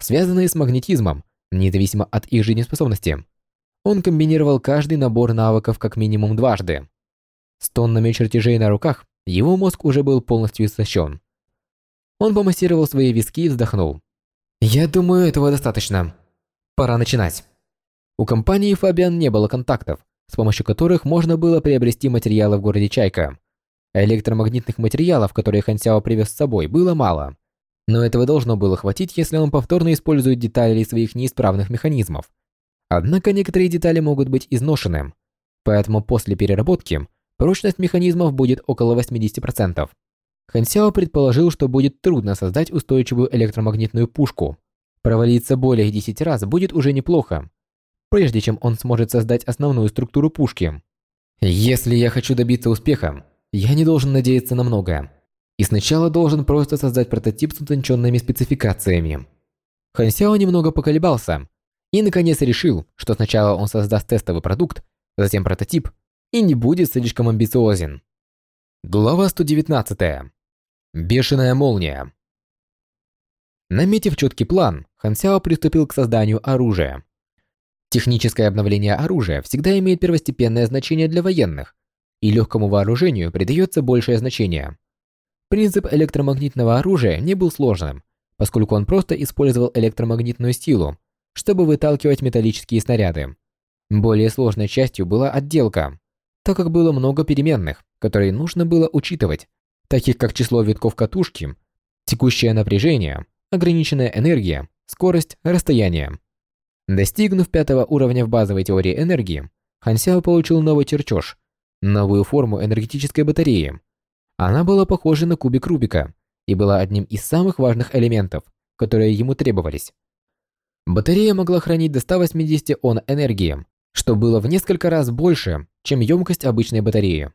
связанные с магнетизмом, независимо от их жизнеспособности. Он комбинировал каждый набор навыков как минимум дважды. С тоннами чертежей на руках его мозг уже был полностью истощен. Он помассировал свои виски и вздохнул. «Я думаю, этого достаточно. Пора начинать». У компании Фабиан не было контактов, с помощью которых можно было приобрести материалы в городе Чайка. Электромагнитных материалов, которые Хан Сяо привез с собой, было мало. Но этого должно было хватить, если он повторно использует детали своих неисправных механизмов. Однако некоторые детали могут быть изношены, поэтому после переработки прочность механизмов будет около 80%. Хан Сяо предположил, что будет трудно создать устойчивую электромагнитную пушку. Провалиться более 10 раз будет уже неплохо, прежде чем он сможет создать основную структуру пушки. Если я хочу добиться успеха, я не должен надеяться на многое. И сначала должен просто создать прототип с утонченными спецификациями. Хан Сяо немного поколебался и наконец решил, что сначала он создаст тестовый продукт, затем прототип, и не будет слишком амбициозен. Глава 119. Бешеная молния. Наметив четкий план, Хан Сяо приступил к созданию оружия. Техническое обновление оружия всегда имеет первостепенное значение для военных, и легкому вооружению придается большее значение. Принцип электромагнитного оружия не был сложным, поскольку он просто использовал электромагнитную силу, чтобы выталкивать металлические снаряды. Более сложной частью была отделка, так как было много переменных, которые нужно было учитывать, таких как число витков катушки, текущее напряжение, ограниченная энергия, скорость, расстояние. Достигнув пятого уровня в базовой теории энергии, Хан Сяо получил новый чертеж, новую форму энергетической батареи. Она была похожа на кубик Рубика и была одним из самых важных элементов, которые ему требовались. Батарея могла хранить до 180 он энергии, что было в несколько раз больше, чем емкость обычной батареи.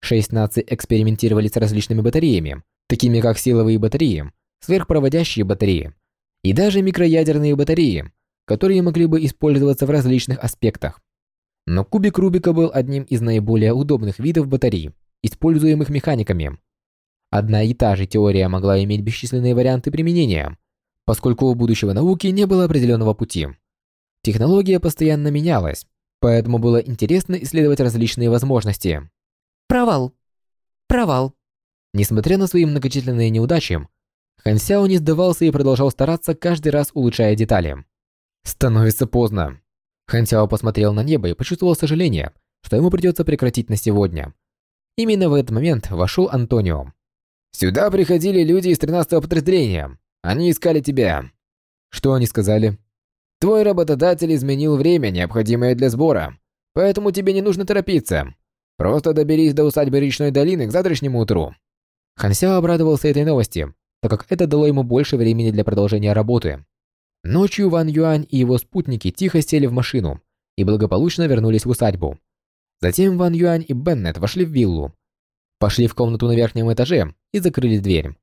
Шесть наций экспериментировали с различными батареями, такими как силовые батареи, сверхпроводящие батареи и даже микроядерные батареи, которые могли бы использоваться в различных аспектах. Но кубик Рубика был одним из наиболее удобных видов батарей, используемых механиками. Одна и та же теория могла иметь бесчисленные варианты применения, поскольку у будущего науки не было определенного пути. Технология постоянно менялась, поэтому было интересно исследовать различные возможности. Провал. Провал. Несмотря на свои многочисленные неудачи, Хан Сяо не сдавался и продолжал стараться, каждый раз улучшая детали. Становится поздно. Хан Сяо посмотрел на небо и почувствовал сожаление, что ему придется прекратить на сегодня. Именно в этот момент вошел Антонио. «Сюда приходили люди из 13-го подразделения. Они искали тебя». «Что они сказали?» «Твой работодатель изменил время, необходимое для сбора, поэтому тебе не нужно торопиться. Просто доберись до усадьбы Речной долины к завтрашнему утру». Хан Сяо обрадовался этой новости, так как это дало ему больше времени для продолжения работы. Ночью Ван Юань и его спутники тихо сели в машину и благополучно вернулись в усадьбу. Затем Ван Юань и Беннет вошли в виллу. Пошли в комнату на верхнем этаже и закрыли дверь.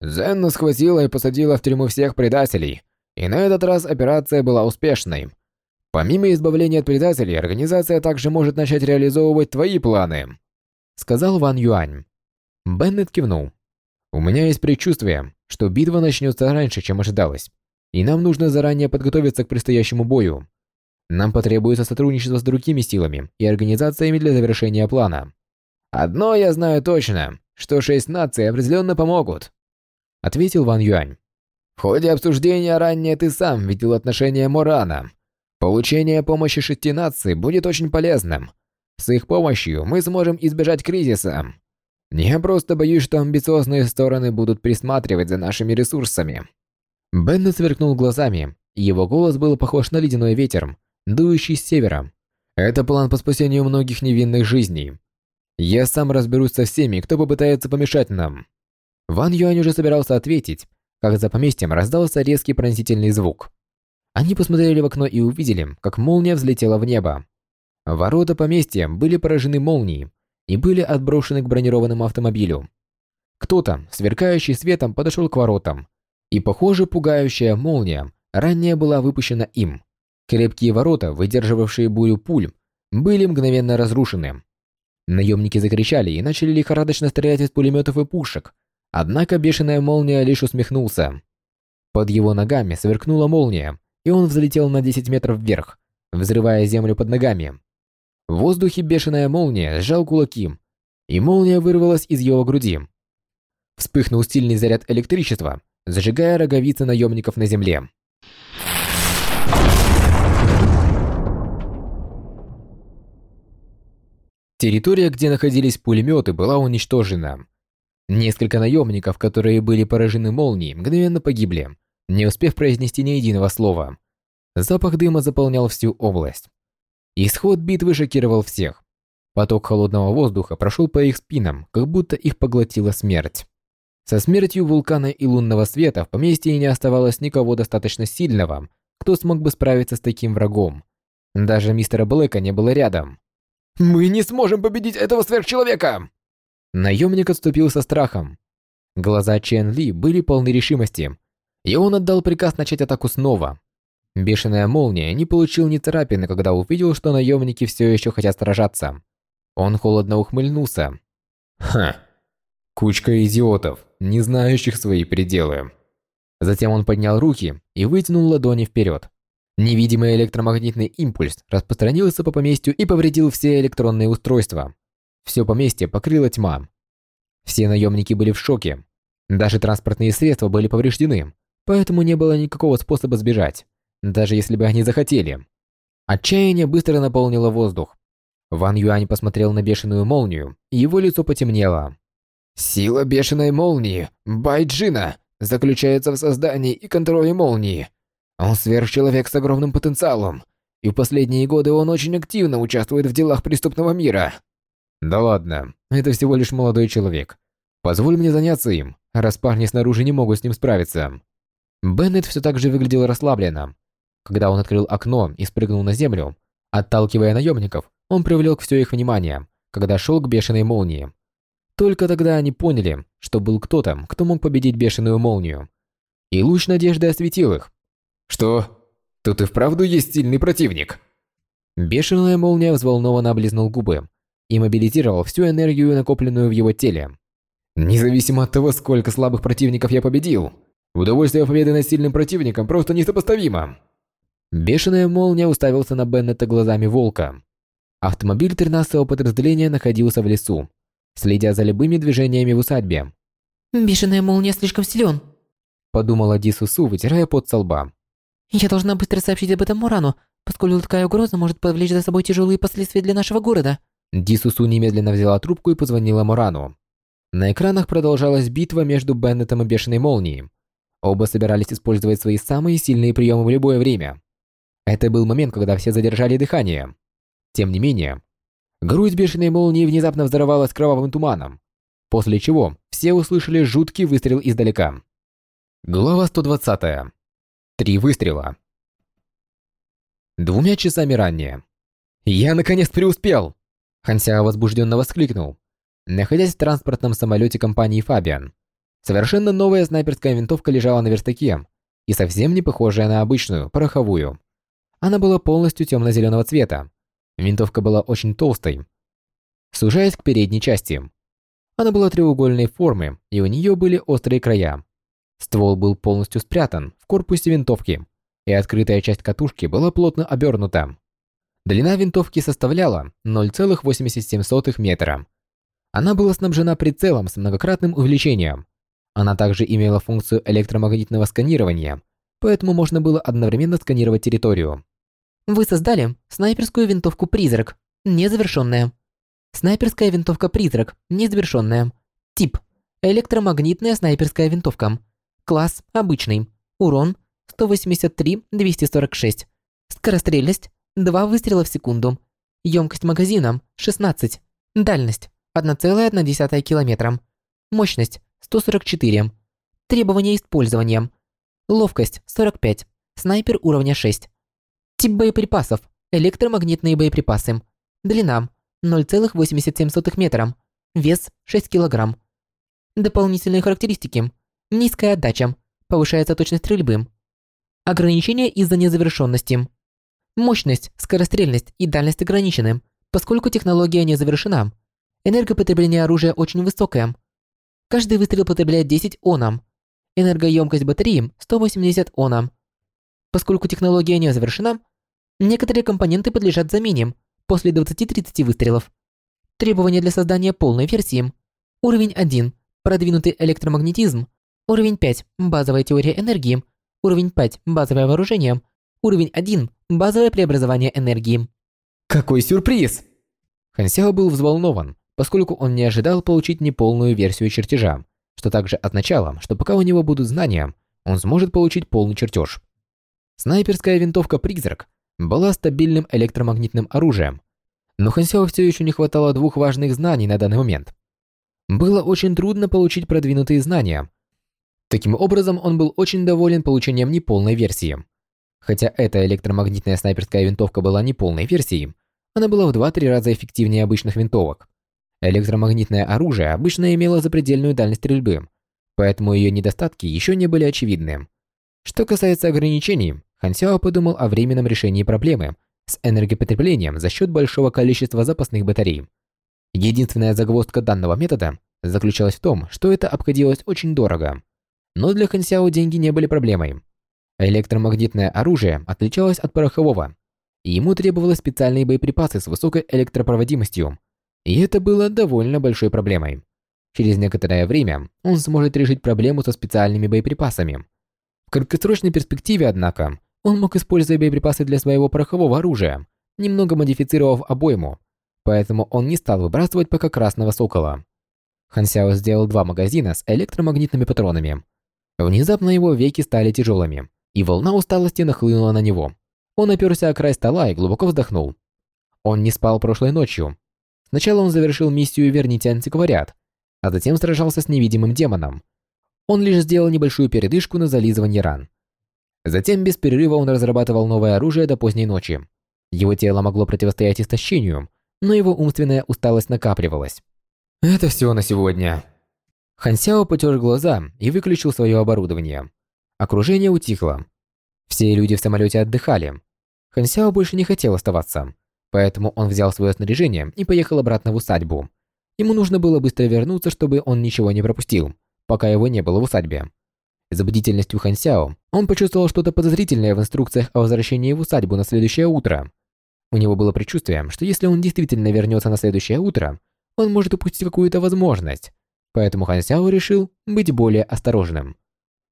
Зенна схватила и посадила в тюрьму всех предателей. И на этот раз операция была успешной. Помимо избавления от предателей, организация также может начать реализовывать твои планы, сказал Ван Юань. Беннет кивнул. У меня есть предчувствие, что битва начнется раньше, чем ожидалось, и нам нужно заранее подготовиться к предстоящему бою. Нам потребуется сотрудничество с другими силами и организациями для завершения плана. Одно я знаю точно, что шесть наций определенно помогут, ответил Ван Юань. В ходе обсуждения ранее ты сам видел отношение Морана. Получение помощи шести наций будет очень полезным. С их помощью мы сможем избежать кризиса. Я просто боюсь, что амбициозные стороны будут присматривать за нашими ресурсами. Беннет сверкнул глазами, его голос был похож на ледяной ветер, дующий с севера. Это план по спасению многих невинных жизней. Я сам разберусь со всеми, кто попытается помешать нам. Ван Юань уже собирался ответить, как за поместьем раздался резкий пронзительный звук. Они посмотрели в окно и увидели, как молния взлетела в небо. Ворота поместья были поражены молнией и были отброшены к бронированному автомобилю. Кто-то, сверкающий светом, подошел к воротам, и, похоже, пугающая молния ранее была выпущена им. Крепкие ворота, выдерживавшие бурю пуль, были мгновенно разрушены. Наемники закричали и начали лихорадочно стрелять из пулеметов и пушек, Однако бешеная молния лишь усмехнулся. Под его ногами сверкнула молния, и он взлетел на 10 метров вверх, взрывая землю под ногами. В воздухе бешеная молния сжал кулаки, и молния вырвалась из его груди. Вспыхнул сильный заряд электричества, зажигая роговицы наемников на земле. Территория, где находились пулеметы, была уничтожена. Несколько наемников, которые были поражены молнией, мгновенно погибли, не успев произнести ни единого слова. Запах дыма заполнял всю область. Исход битвы шокировал всех. Поток холодного воздуха прошел по их спинам, как будто их поглотила смерть. Со смертью вулкана и лунного света в поместье не оставалось никого достаточно сильного, кто смог бы справиться с таким врагом. Даже мистера Блэка не было рядом. «Мы не сможем победить этого сверхчеловека!» Наемник отступил со страхом. Глаза Чен Ли были полны решимости, и он отдал приказ начать атаку снова. Бешеная молния не получил ни царапины, когда увидел, что наемники все еще хотят сражаться. Он холодно ухмыльнулся. Ха. Кучка идиотов, не знающих свои пределы. Затем он поднял руки и вытянул ладони вперед. Невидимый электромагнитный импульс распространился по поместью и повредил все электронные устройства. Все поместье покрыла тьма. Все наемники были в шоке. Даже транспортные средства были повреждены, поэтому не было никакого способа сбежать, даже если бы они захотели. Отчаяние быстро наполнило воздух. Ван Юань посмотрел на бешеную молнию, и его лицо потемнело. «Сила бешеной молнии, Байджина, заключается в создании и контроле молнии. Он сверхчеловек с огромным потенциалом, и в последние годы он очень активно участвует в делах преступного мира. Да ладно, это всего лишь молодой человек. Позволь мне заняться им, раз парни снаружи не могут с ним справиться. Беннет все так же выглядел расслабленно. Когда он открыл окно и спрыгнул на землю, отталкивая наемников, он привлек все их внимание, когда шел к бешеной молнии. Только тогда они поняли, что был кто-то, кто мог победить бешеную молнию. И луч надежды осветил их. «Что? Тут и вправду есть сильный противник?» Бешеная молния взволнованно облизнул губы, и мобилизировал всю энергию, накопленную в его теле. Независимо от того, сколько слабых противников я победил, удовольствие победы над сильным противником просто несопоставимо. Бешеная молния уставился на Беннета глазами волка. Автомобиль 13-го подразделения находился в лесу, следя за любыми движениями в усадьбе. «Бешеная молния слишком силен», – подумала Ди Сусу, вытирая пот со лба. «Я должна быстро сообщить об этом Мурану, поскольку такая угроза может повлечь за собой тяжелые последствия для нашего города». Дисусу немедленно взяла трубку и позвонила Морану. На экранах продолжалась битва между Беннетом и Бешеной Молнией. Оба собирались использовать свои самые сильные приемы в любое время. Это был момент, когда все задержали дыхание. Тем не менее, грудь Бешеной Молнии внезапно взорвалась кровавым туманом, после чего все услышали жуткий выстрел издалека. Глава 120. Три выстрела. Двумя часами ранее. «Я наконец преуспел!» Ханся возбужденно воскликнул. находясь в транспортном самолете компании «Фабиан». Совершенно новая снайперская винтовка лежала на верстаке и совсем не похожая на обычную, пороховую. Она была полностью темно-зеленого цвета. Винтовка была очень толстой, сужаясь к передней части. Она была треугольной формы, и у нее были острые края. Ствол был полностью спрятан в корпусе винтовки, и открытая часть катушки была плотно обернута. Длина винтовки составляла 0,87 метра. Она была снабжена прицелом с многократным увеличением. Она также имела функцию электромагнитного сканирования, поэтому можно было одновременно сканировать территорию. Вы создали снайперскую винтовку «Призрак», незавершенная. Снайперская винтовка «Призрак», незавершенная. Тип – электромагнитная снайперская винтовка. Класс – обычный. Урон – 183-246. Скорострельность – 2 выстрела в секунду. Емкость магазина – 16. Дальность – 1,1 километра. Мощность – 144. Требования использования. Ловкость – 45. Снайпер уровня 6. Тип боеприпасов – электромагнитные боеприпасы. Длина – 0,87 метра. Вес 6 кг. Дополнительные характеристики. Низкая отдача. Повышается точность стрельбы. Ограничения из-за незавершенности. Мощность, скорострельность и дальность ограничены, поскольку технология не завершена. Энергопотребление оружия очень высокое. Каждый выстрел потребляет 10 оном. Энергоемкость батареи 180 оном. Поскольку технология не завершена, некоторые компоненты подлежат замене, после 20-30 выстрелов. Требования для создания полной версии. Уровень 1. Продвинутый электромагнетизм. Уровень 5. Базовая теория энергии. Уровень 5. Базовое вооружение. Уровень 1. Базовое преобразование энергии. Какой сюрприз! Хансяо был взволнован, поскольку он не ожидал получить неполную версию чертежа, что также означало, что пока у него будут знания, он сможет получить полный чертеж. Снайперская винтовка «Призрак» была стабильным электромагнитным оружием, но Хансяо все еще не хватало двух важных знаний на данный момент. Было очень трудно получить продвинутые знания. Таким образом, он был очень доволен получением неполной версии. Хотя эта электромагнитная снайперская винтовка была неполной версией, она была в 2-3 раза эффективнее обычных винтовок. Электромагнитное оружие обычно имело запредельную дальность стрельбы, поэтому ее недостатки еще не были очевидны. Что касается ограничений, Хан Сяо подумал о временном решении проблемы с энергопотреблением за счет большого количества запасных батарей. Единственная загвоздка данного метода заключалась в том, что это обходилось очень дорого. Но для Хан Сяо деньги не были проблемой. Электромагнитное оружие отличалось от порохового, и ему требовалось специальные боеприпасы с высокой электропроводимостью, и это было довольно большой проблемой. Через некоторое время он сможет решить проблему со специальными боеприпасами. В краткосрочной перспективе, однако, он мог использовать боеприпасы для своего порохового оружия, немного модифицировав обойму, поэтому он не стал выбрасывать пока красного сокола. Хан Сяо сделал два магазина с электромагнитными патронами. Внезапно его веки стали тяжелыми, и волна усталости нахлынула на него. Он оперся о край стола и глубоко вздохнул. Он не спал прошлой ночью. Сначала он завершил миссию «Верните антиквариат», а затем сражался с невидимым демоном. Он лишь сделал небольшую передышку на зализывание ран. Затем без перерыва он разрабатывал новое оружие до поздней ночи. Его тело могло противостоять истощению, но его умственная усталость накапливалась. Это все на сегодня. Хан Сяо потер глаза и выключил свое оборудование. Окружение утихло. Все люди в самолете отдыхали. Хан Сяо больше не хотел оставаться, поэтому он взял свое снаряжение и поехал обратно в усадьбу. Ему нужно было быстро вернуться, чтобы он ничего не пропустил, пока его не было в усадьбе. За бдительностью Хан Сяо он почувствовал что-то подозрительное в инструкциях о возвращении в усадьбу на следующее утро. У него было предчувствие, что если он действительно вернется на следующее утро, он может упустить какую-то возможность. Поэтому Хан Сяо решил быть более осторожным.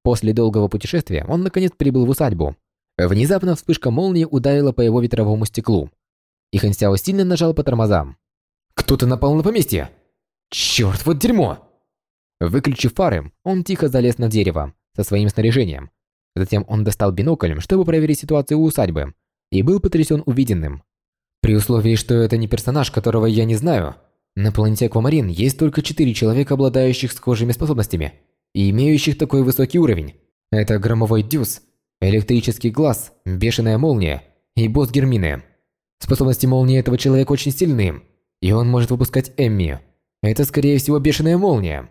После долгого путешествия он наконец прибыл в усадьбу. Внезапно вспышка молнии ударила по его ветровому стеклу. И Хан Сяо сильно нажал по тормозам. «Кто-то напал на поместье!» «Чёрт, вот дерьмо!» Выключив фары, он тихо залез на дерево со своим снаряжением. Затем он достал бинокль, чтобы проверить ситуацию у усадьбы, и был потрясен увиденным. При условии, что это не персонаж, которого я не знаю, на планете Аквамарин есть только четыре человека, обладающих схожими способностями и имеющих такой высокий уровень. Это громовой дюз, электрический глаз, бешеная молния и босс Гермины. Способности молнии этого человека очень сильны, и он может выпускать Эмми. Это, скорее всего, бешеная молния.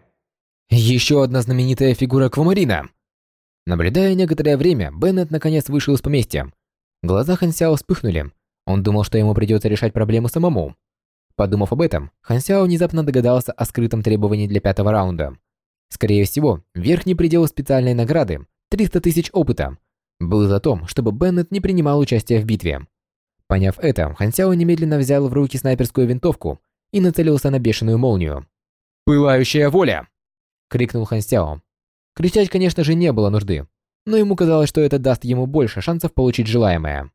Еще одна знаменитая фигура Аквамарина. Наблюдая некоторое время, Беннет наконец вышел из поместья. Глаза Хан Сяо вспыхнули. Он думал, что ему придется решать проблему самому. Подумав об этом, Хан Сяо внезапно догадался о скрытом требовании для пятого раунда. Скорее всего, верхний предел специальной награды 300 тысяч опыта был за то, чтобы Беннет не принимал участие в битве. Поняв это, Хан Сяо немедленно взял в руки снайперскую винтовку и нацелился на бешеную молнию. «Пылающая воля!» — крикнул Хан Сяо. Кричать, конечно же, не было нужды, но ему казалось, что это даст ему больше шансов получить желаемое.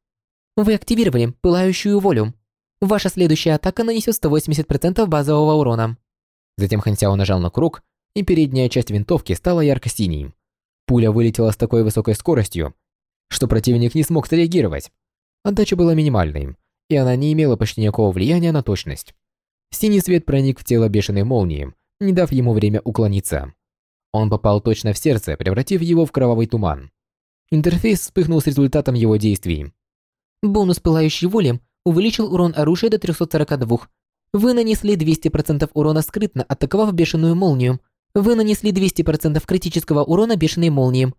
Вы активировали пылающую волю. Ваша следующая атака нанесет 180% базового урона. Затем Хан Сяо нажал на круг, и передняя часть винтовки стала ярко-синей. Пуля вылетела с такой высокой скоростью, что противник не смог среагировать. Отдача была минимальной, и она не имела почти никакого влияния на точность. Синий свет проник в тело бешеной молнии, не дав ему время уклониться. Он попал точно в сердце, превратив его в кровавый туман. Интерфейс вспыхнул с результатом его действий. Бонус пылающей воли увеличил урон оружия до 342. Вы нанесли 200% урона скрытно, атаковав бешеную молнию. Вы нанесли 200% критического урона бешеной молнии.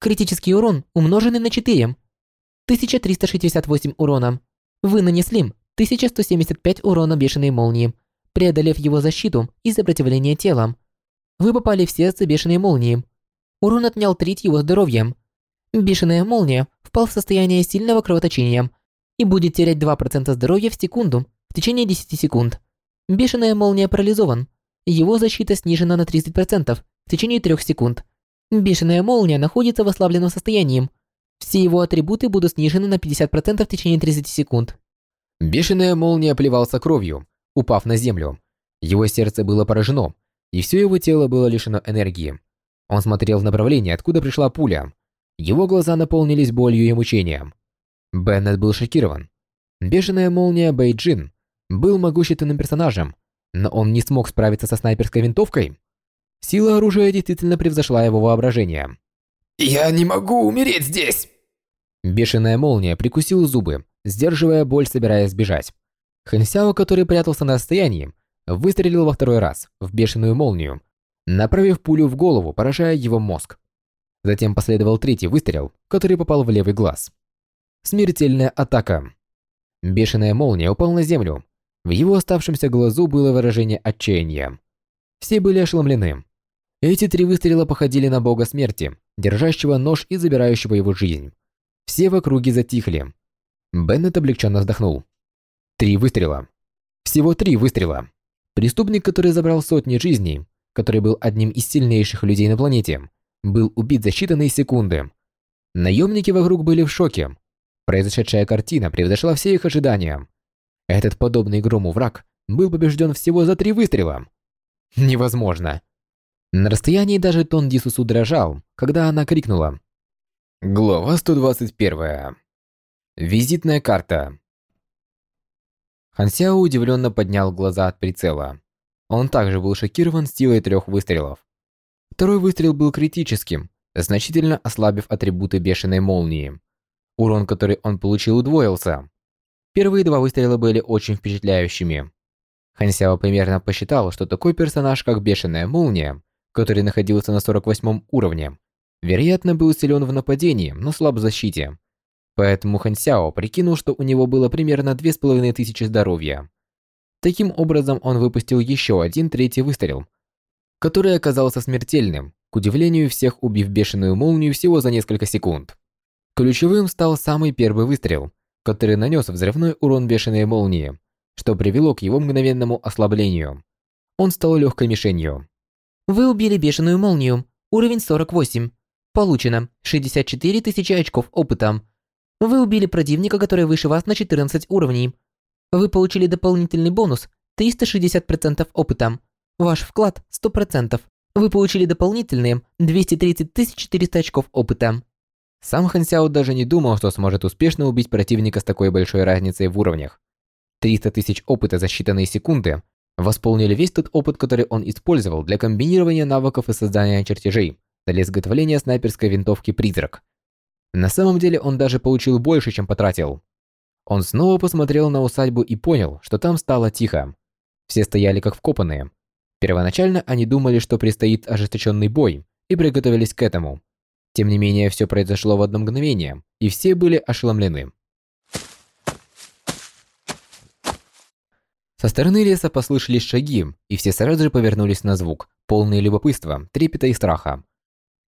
Критический урон умноженный на 4. 1368 урона. Вы нанесли 1175 урона бешеной молнии, преодолев его защиту и сопротивление тела. Вы попали в сердце бешеной молнии. Урон отнял треть его здоровья. Бешеная молния впал в состояние сильного кровоточения и будет терять 2% здоровья в секунду в течение 10 секунд. Бешеная молния парализован. Его защита снижена на 30% в течение 3 секунд. Бешеная молния находится в ослабленном состоянии. Все его атрибуты будут снижены на 50% в течение 30 секунд. Бешеная молния плевался кровью, упав на землю. Его сердце было поражено, и все его тело было лишено энергии. Он смотрел в направлении, откуда пришла пуля. Его глаза наполнились болью и мучением. Беннет был шокирован. Бешеная молния Бэйджин был могущественным персонажем, но он не смог справиться со снайперской винтовкой. Сила оружия действительно превзошла его воображение. «Я не могу умереть здесь!» Бешеная молния прикусила зубы, сдерживая боль, собираясь сбежать. Хэнсяо, который прятался на расстоянии, выстрелил во второй раз в бешеную молнию, направив пулю в голову, поражая его мозг. Затем последовал третий выстрел, который попал в левый глаз. Смертельная атака. Бешеная молния упала на землю. В его оставшемся глазу было выражение отчаяния. Все были ошеломлены. Эти три выстрела походили на бога смерти, держащего нож и забирающего его жизнь. Все в округе затихли. Беннет облегченно вздохнул. Три выстрела. Всего три выстрела. Преступник, который забрал сотни жизней, который был одним из сильнейших людей на планете, был убит за считанные секунды. Наемники вокруг были в шоке. Произошедшая картина превзошла все их ожидания. Этот подобный грому враг был побежден всего за три выстрела. Невозможно. На расстоянии даже тон Дисусу дрожал, когда она крикнула. Глава 121. Визитная карта. Хансяо удивленно поднял глаза от прицела. Он также был шокирован силой трех выстрелов. Второй выстрел был критическим, значительно ослабив атрибуты бешеной молнии. Урон, который он получил, удвоился. Первые два выстрела были очень впечатляющими. Хансяо примерно посчитал, что такой персонаж, как Бешеная Молния, который находился на 48 уровне, вероятно, был силен в нападении, но слаб в защите. Поэтому Хан Сяо прикинул, что у него было примерно 2500 здоровья. Таким образом, он выпустил еще один третий выстрел, который оказался смертельным, к удивлению всех убив бешеную молнию всего за несколько секунд. Ключевым стал самый первый выстрел, который нанес взрывной урон бешеной молнии, что привело к его мгновенному ослаблению. Он стал легкой мишенью. Вы убили бешеную молнию. Уровень 48. Получено 64 тысячи очков опыта. Вы убили противника, который выше вас на 14 уровней. Вы получили дополнительный бонус 360% опыта. Ваш вклад 100%. Вы получили дополнительные 230 400 очков опыта. Сам Хан Сяо даже не думал, что сможет успешно убить противника с такой большой разницей в уровнях. 300 тысяч опыта за считанные секунды восполнили весь тот опыт, который он использовал для комбинирования навыков и создания чертежей для изготовления снайперской винтовки «Призрак», на самом деле он даже получил больше, чем потратил. Он снова посмотрел на усадьбу и понял, что там стало тихо. Все стояли как вкопанные. Первоначально они думали, что предстоит ожесточенный бой, и приготовились к этому. Тем не менее, все произошло в одно мгновение, и все были ошеломлены. Со стороны леса послышались шаги, и все сразу же повернулись на звук, полные любопытства, трепета и страха.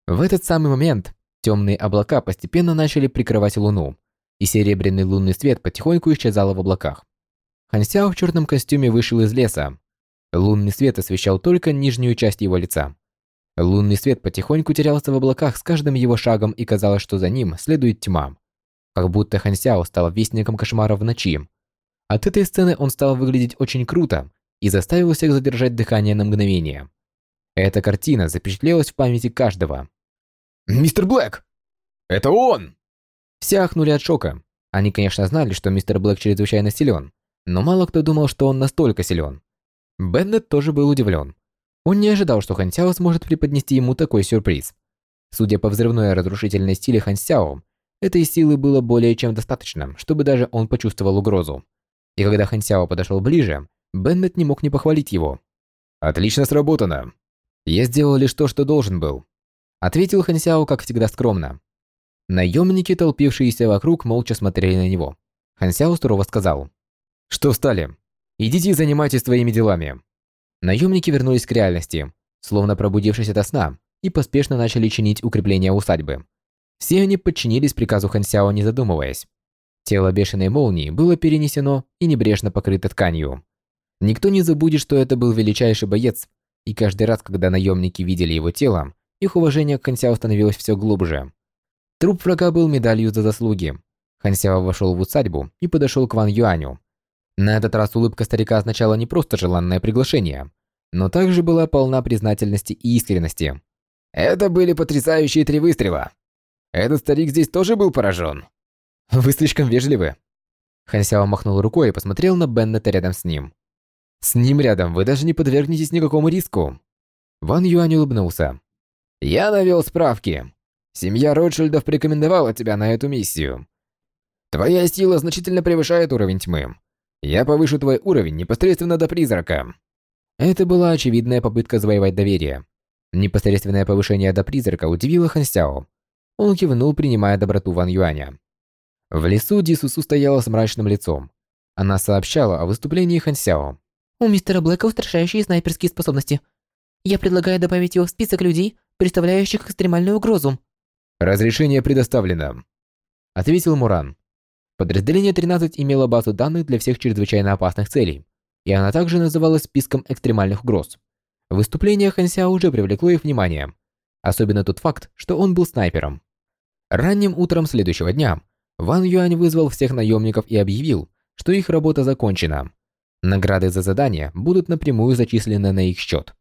В этот самый момент темные облака постепенно начали прикрывать луну, и серебряный лунный свет потихоньку исчезал в облаках. Хансяо в черном костюме вышел из леса. Лунный свет освещал только нижнюю часть его лица. Лунный свет потихоньку терялся в облаках с каждым его шагом, и казалось, что за ним следует тьма. Как будто Хансяо стал вестником кошмара в ночи. От этой сцены он стал выглядеть очень круто и заставил всех задержать дыхание на мгновение. Эта картина запечатлелась в памяти каждого. «Мистер Блэк! Это он!» Все ахнули от шока. Они, конечно, знали, что мистер Блэк чрезвычайно силен, но мало кто думал, что он настолько силен. Беннет тоже был удивлен. Он не ожидал, что Хан Сяо сможет преподнести ему такой сюрприз. Судя по взрывной и разрушительной стиле Хан Сяо, этой силы было более чем достаточно, чтобы даже он почувствовал угрозу. И когда Хан Сяо подошел ближе, Беннет не мог не похвалить его. «Отлично сработано!» «Я сделал лишь то, что должен был», — ответил Хан Сяо, как всегда, скромно. Наемники, толпившиеся вокруг, молча смотрели на него. Хан Сяо сурово сказал. «Что встали? Идите и занимайтесь своими делами. Наемники вернулись к реальности, словно пробудившись ото сна, и поспешно начали чинить укрепления усадьбы. Все они подчинились приказу Хансяо, не задумываясь. Тело бешеной молнии было перенесено и небрежно покрыто тканью. Никто не забудет, что это был величайший боец, и каждый раз, когда наемники видели его тело, их уважение к Хансяо становилось все глубже. Труп врага был медалью за заслуги. Хансяо вошел в усадьбу и подошел к Ван Юаню, на этот раз улыбка старика означала не просто желанное приглашение, но также была полна признательности и искренности. Это были потрясающие три выстрела. Этот старик здесь тоже был поражен. Вы слишком вежливы. Хансяо махнул рукой и посмотрел на Беннета рядом с ним. С ним рядом вы даже не подвергнетесь никакому риску. Ван Юань улыбнулся. Я навел справки. Семья Ротшильдов порекомендовала тебя на эту миссию. Твоя сила значительно превышает уровень тьмы. Я повышу твой уровень непосредственно до призрака. Это была очевидная попытка завоевать доверие. Непосредственное повышение до призрака удивило Хан Сяо. Он кивнул, принимая доброту Ван Юаня. В лесу Дисусу стояла с мрачным лицом. Она сообщала о выступлении Хан Сяо. У мистера Блэка устрашающие снайперские способности. Я предлагаю добавить его в список людей, представляющих экстремальную угрозу. Разрешение предоставлено, ответил Муран. Подразделение 13 имело базу данных для всех чрезвычайно опасных целей, и она также называлась списком экстремальных угроз. Выступление Ханся уже привлекло их внимание, особенно тот факт, что он был снайпером. Ранним утром следующего дня Ван Юань вызвал всех наемников и объявил, что их работа закончена. Награды за задание будут напрямую зачислены на их счет.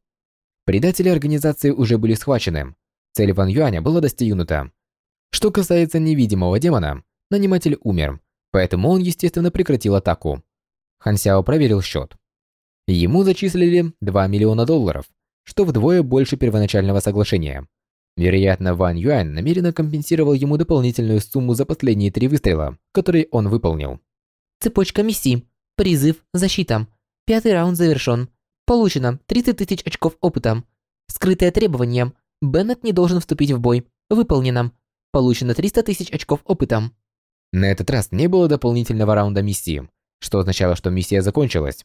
Предатели организации уже были схвачены. Цель Ван Юаня была достигнута. Что касается невидимого демона, наниматель умер, Поэтому он, естественно, прекратил атаку. Хан Сяо проверил счет. Ему зачислили 2 миллиона долларов, что вдвое больше первоначального соглашения. Вероятно, Ван Юань намеренно компенсировал ему дополнительную сумму за последние три выстрела, которые он выполнил. Цепочка миссий. Призыв, защита. Пятый раунд завершен. Получено 30 тысяч очков опыта. Скрытое требование. Беннет не должен вступить в бой. Выполнено. Получено 300 тысяч очков опыта. На этот раз не было дополнительного раунда миссии, что означало, что миссия закончилась.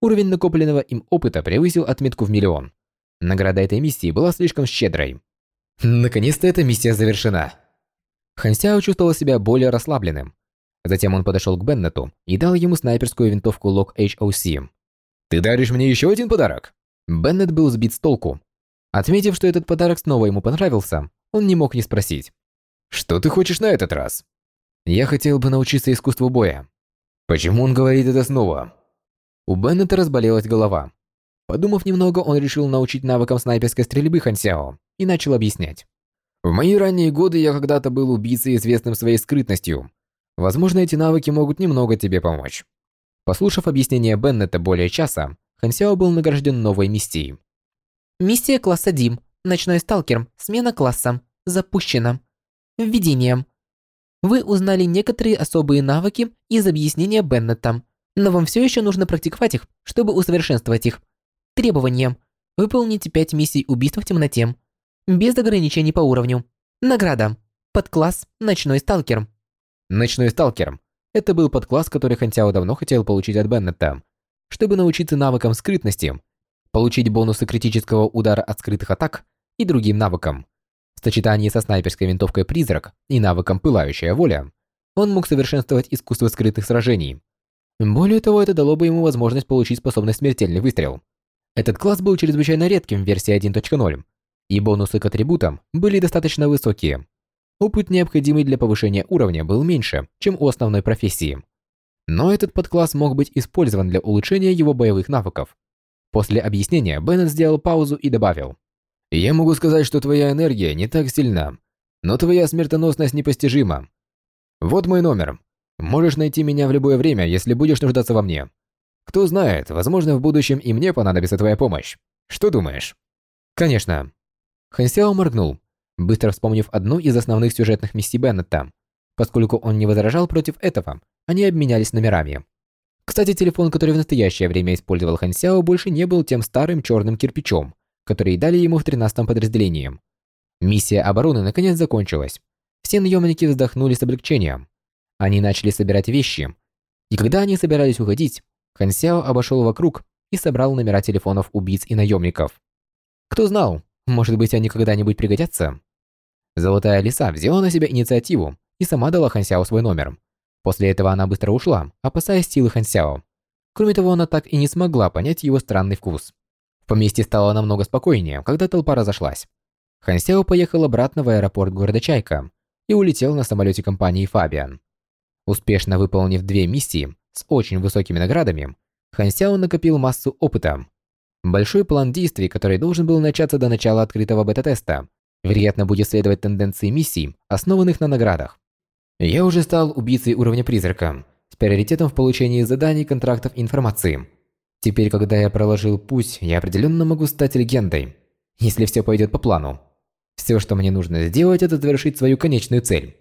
Уровень накопленного им опыта превысил отметку в миллион. Награда этой миссии была слишком щедрой. Наконец-то эта миссия завершена. Хан Сяо чувствовал себя более расслабленным. Затем он подошел к Беннету и дал ему снайперскую винтовку Лок HOC. «Ты даришь мне еще один подарок?» Беннет был сбит с толку. Отметив, что этот подарок снова ему понравился, он не мог не спросить. «Что ты хочешь на этот раз?» Я хотел бы научиться искусству боя. Почему он говорит это снова? У Беннета разболелась голова. Подумав немного, он решил научить навыкам снайперской стрельбы Хансяо и начал объяснять. В мои ранние годы я когда-то был убийцей, известным своей скрытностью. Возможно, эти навыки могут немного тебе помочь. Послушав объяснение Беннета более часа, Хансяо был награжден новой миссией. Миссия класса Дим. Ночной сталкер. Смена класса. Запущена. Введением. Вы узнали некоторые особые навыки из объяснения Беннета, но вам все еще нужно практиковать их, чтобы усовершенствовать их. Требования. Выполните 5 миссий убийства в темноте. Без ограничений по уровню. Награда. Подкласс «Ночной сталкер». Ночной сталкер. Это был подкласс, который Хантяо давно хотел получить от Беннета. Чтобы научиться навыкам скрытности, получить бонусы критического удара от скрытых атак и другим навыкам. В сочетании со снайперской винтовкой «Призрак» и навыком «Пылающая воля» он мог совершенствовать искусство скрытых сражений. Более того, это дало бы ему возможность получить способность смертельный выстрел. Этот класс был чрезвычайно редким в версии 1.0, и бонусы к атрибутам были достаточно высокие. Опыт, необходимый для повышения уровня, был меньше, чем у основной профессии. Но этот подкласс мог быть использован для улучшения его боевых навыков. После объяснения Беннет сделал паузу и добавил. «Я могу сказать, что твоя энергия не так сильна, но твоя смертоносность непостижима. Вот мой номер. Можешь найти меня в любое время, если будешь нуждаться во мне. Кто знает, возможно, в будущем и мне понадобится твоя помощь. Что думаешь?» «Конечно». Хансяо моргнул, быстро вспомнив одну из основных сюжетных миссий Беннета. Поскольку он не возражал против этого, они обменялись номерами. Кстати, телефон, который в настоящее время использовал Хан Сяо, больше не был тем старым черным кирпичом, который дали ему в 13-м подразделении. Миссия обороны наконец закончилась. Все наемники вздохнули с облегчением. Они начали собирать вещи. И когда они собирались уходить, Хан Сяо обошел вокруг и собрал номера телефонов убийц и наемников. Кто знал, может быть, они когда-нибудь пригодятся? Золотая лиса взяла на себя инициативу и сама дала Хан Сяо свой номер. После этого она быстро ушла, опасаясь силы Хан Сяо. Кроме того, она так и не смогла понять его странный вкус. В поместье стало намного спокойнее, когда толпа разошлась. Хан Сяо поехал обратно в аэропорт города Чайка и улетел на самолете компании Фабиан. Успешно выполнив две миссии с очень высокими наградами, Хан Сяо накопил массу опыта. Большой план действий, который должен был начаться до начала открытого бета-теста, вероятно, будет следовать тенденции миссий, основанных на наградах. Я уже стал убийцей уровня призрака, с приоритетом в получении заданий, контрактов и информации. Теперь, когда я проложил путь, я определенно могу стать легендой, если все пойдет по плану. Все, что мне нужно сделать, это завершить свою конечную цель.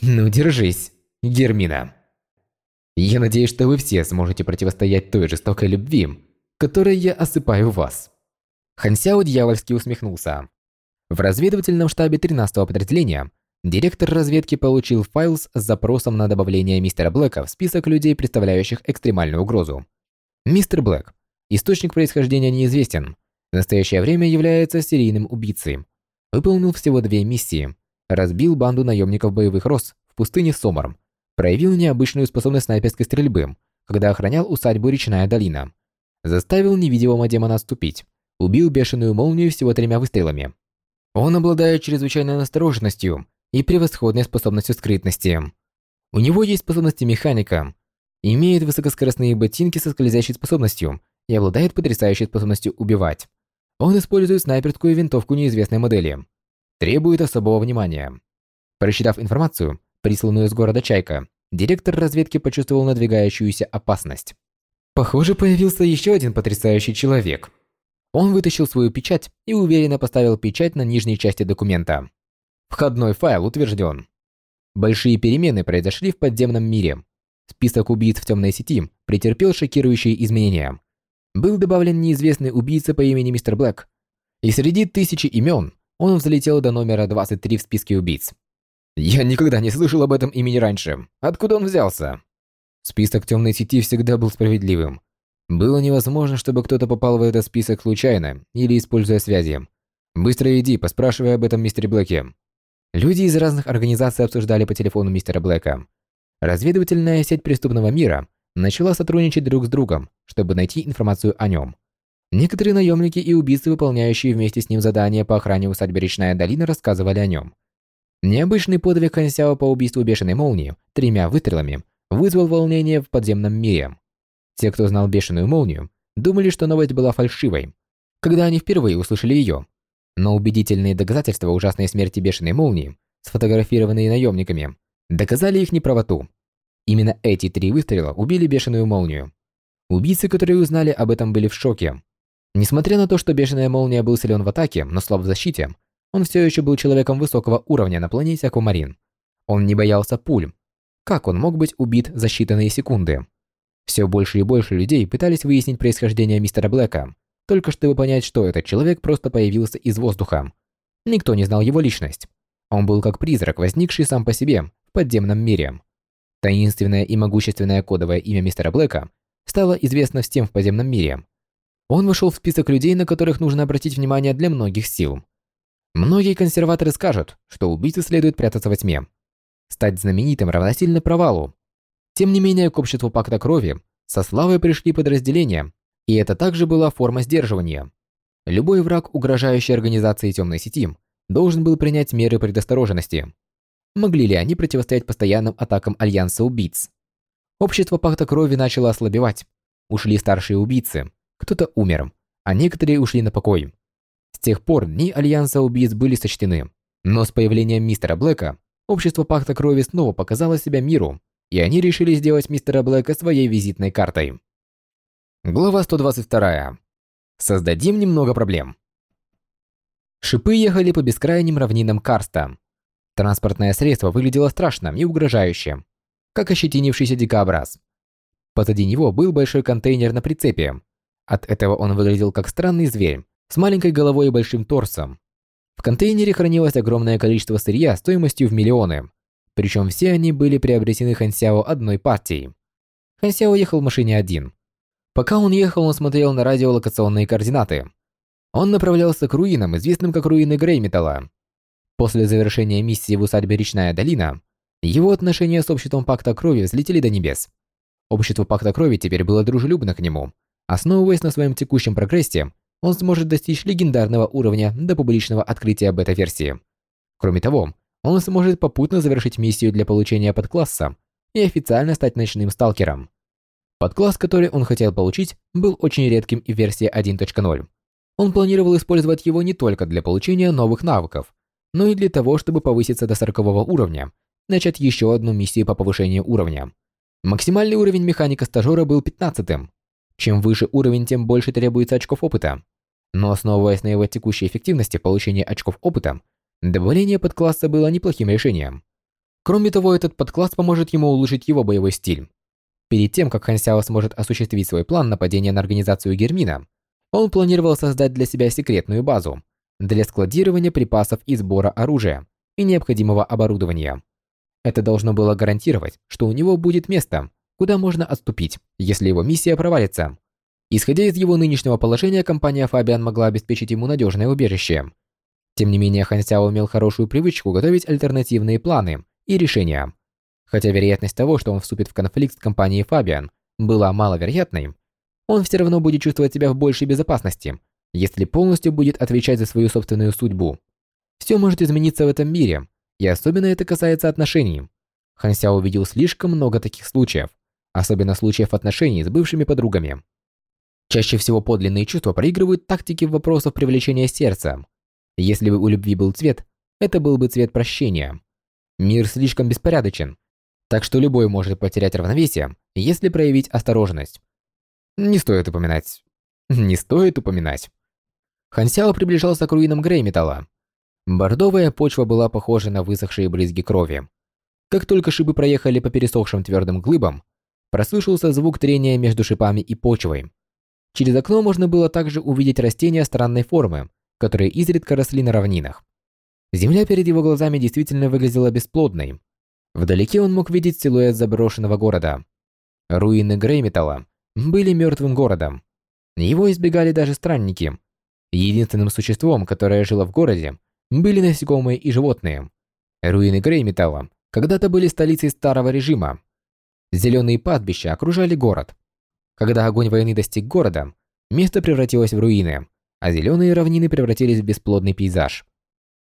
Ну, держись, Гермина. Я надеюсь, что вы все сможете противостоять той жестокой любви, которой я осыпаю вас. Хансяо дьявольски усмехнулся. В разведывательном штабе 13-го подразделения Директор разведки получил файл с запросом на добавление мистера Блэка в список людей, представляющих экстремальную угрозу. Мистер Блэк. Источник происхождения неизвестен. В настоящее время является серийным убийцей. Выполнил всего две миссии. Разбил банду наемников боевых роз в пустыне Сомар. Проявил необычную способность снайперской стрельбы, когда охранял усадьбу Речная долина. Заставил невидимого демона отступить. Убил бешеную молнию всего тремя выстрелами. Он обладает чрезвычайной настороженностью и превосходной способностью скрытности. У него есть способности механика, имеет высокоскоростные ботинки со скользящей способностью и обладает потрясающей способностью убивать. Он использует снайперскую винтовку неизвестной модели. Требует особого внимания. Прочитав информацию, присланную из города Чайка, директор разведки почувствовал надвигающуюся опасность. Похоже, появился еще один потрясающий человек. Он вытащил свою печать и уверенно поставил печать на нижней части документа. Входной файл утвержден. Большие перемены произошли в подземном мире. Список убийц в темной сети претерпел шокирующие изменения. Был добавлен неизвестный убийца по имени Мистер Блэк. И среди тысячи имен он взлетел до номера 23 в списке убийц. Я никогда не слышал об этом имени раньше. Откуда он взялся? Список темной сети всегда был справедливым. Было невозможно, чтобы кто-то попал в этот список случайно или используя связи. Быстро иди, поспрашивай об этом мистере Блэке. Люди из разных организаций обсуждали по телефону мистера Блэка. Разведывательная сеть преступного мира начала сотрудничать друг с другом, чтобы найти информацию о нем. Некоторые наемники и убийцы, выполняющие вместе с ним задания по охране усадьбы Речная долина, рассказывали о нем. Необычный подвиг Хансяо по убийству Бешеной Молнии тремя выстрелами вызвал волнение в подземном мире. Те, кто знал Бешеную Молнию, думали, что новость была фальшивой. Когда они впервые услышали ее, но убедительные доказательства ужасной смерти бешеной молнии, сфотографированные наемниками, доказали их неправоту. Именно эти три выстрела убили бешеную молнию. Убийцы, которые узнали об этом, были в шоке. Несмотря на то, что бешеная молния был силен в атаке, но слаб в защите, он все еще был человеком высокого уровня на планете Аквамарин. Он не боялся пуль. Как он мог быть убит за считанные секунды? Все больше и больше людей пытались выяснить происхождение мистера Блэка, только чтобы понять, что этот человек просто появился из воздуха. Никто не знал его личность. Он был как призрак, возникший сам по себе подземном мире. Таинственное и могущественное кодовое имя мистера Блэка стало известно всем в подземном мире. Он вошел в список людей, на которых нужно обратить внимание для многих сил. Многие консерваторы скажут, что убийце следует прятаться во тьме. Стать знаменитым равносильно провалу. Тем не менее, к обществу Пакта Крови со славой пришли подразделения, и это также была форма сдерживания. Любой враг, угрожающий организации темной сети, должен был принять меры предосторожности. Могли ли они противостоять постоянным атакам Альянса убийц? Общество Пакта Крови начало ослабевать. Ушли старшие убийцы, кто-то умер, а некоторые ушли на покой. С тех пор дни Альянса убийц были сочтены. Но с появлением мистера Блэка, общество Пакта Крови снова показало себя миру, и они решили сделать мистера Блэка своей визитной картой. Глава 122. Создадим немного проблем. Шипы ехали по бескрайним равнинам Карста. Транспортное средство выглядело страшным и угрожающе, как ощетинившийся дикобраз. Позади него был большой контейнер на прицепе. От этого он выглядел как странный зверь, с маленькой головой и большим торсом. В контейнере хранилось огромное количество сырья стоимостью в миллионы, причем все они были приобретены Хансяо одной партией. Хансяо ехал в машине один. Пока он ехал, он смотрел на радиолокационные координаты. Он направлялся к руинам, известным как руины Грейметалла. После завершения миссии в усадьбе Речная долина, его отношения с обществом Пакта Крови взлетели до небес. Общество Пакта Крови теперь было дружелюбно к нему. Основываясь на своем текущем прогрессе, он сможет достичь легендарного уровня до публичного открытия бета-версии. Кроме того, он сможет попутно завершить миссию для получения подкласса и официально стать ночным сталкером. Подкласс, который он хотел получить, был очень редким и в версии 1.0. Он планировал использовать его не только для получения новых навыков, но и для того, чтобы повыситься до 40 уровня, начать еще одну миссию по повышению уровня. Максимальный уровень механика-стажера был 15 -м. Чем выше уровень, тем больше требуется очков опыта. Но основываясь на его текущей эффективности получения очков опыта, добавление подкласса было неплохим решением. Кроме того, этот подкласс поможет ему улучшить его боевой стиль. Перед тем, как Хан Сяо сможет осуществить свой план нападения на организацию Гермина, он планировал создать для себя секретную базу для складирования припасов и сбора оружия и необходимого оборудования. Это должно было гарантировать, что у него будет место, куда можно отступить, если его миссия провалится. Исходя из его нынешнего положения, компания Фабиан могла обеспечить ему надежное убежище. Тем не менее, Хан Сяо имел хорошую привычку готовить альтернативные планы и решения. Хотя вероятность того, что он вступит в конфликт с компанией Фабиан, была маловероятной, он все равно будет чувствовать себя в большей безопасности, если полностью будет отвечать за свою собственную судьбу. Все может измениться в этом мире, и особенно это касается отношений. Хан Сяо увидел слишком много таких случаев, особенно случаев отношений с бывшими подругами. Чаще всего подлинные чувства проигрывают тактики вопросов привлечения сердца. Если бы у любви был цвет, это был бы цвет прощения. Мир слишком беспорядочен, так что любой может потерять равновесие, если проявить осторожность. Не стоит упоминать. Не стоит упоминать. Хансяо приближался к руинам Грейметалла. Бордовая почва была похожа на высохшие брызги крови. Как только шипы проехали по пересохшим твердым глыбам, прослышался звук трения между шипами и почвой. Через окно можно было также увидеть растения странной формы, которые изредка росли на равнинах. Земля перед его глазами действительно выглядела бесплодной, Вдалеке он мог видеть силуэт заброшенного города. Руины Грейметалла были мертвым городом. Его избегали даже странники. Единственным существом, которое жило в городе, были насекомые и животные. Руины Грейметалла когда-то были столицей старого режима. Зеленые пастбища окружали город. Когда огонь войны достиг города, место превратилось в руины, а зеленые равнины превратились в бесплодный пейзаж.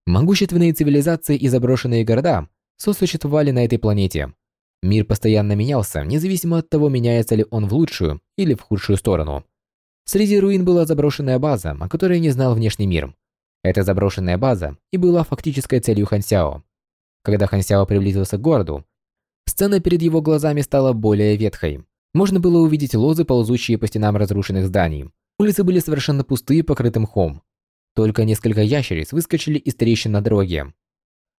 Могущественные цивилизации и заброшенные города сосуществовали на этой планете. Мир постоянно менялся, независимо от того, меняется ли он в лучшую или в худшую сторону. Среди руин была заброшенная база, о которой не знал внешний мир. Эта заброшенная база и была фактической целью Хансяо. Когда Хансяо приблизился к городу, сцена перед его глазами стала более ветхой. Можно было увидеть лозы, ползущие по стенам разрушенных зданий. Улицы были совершенно пустые, покрыты мхом. Только несколько ящериц выскочили из трещин на дороге.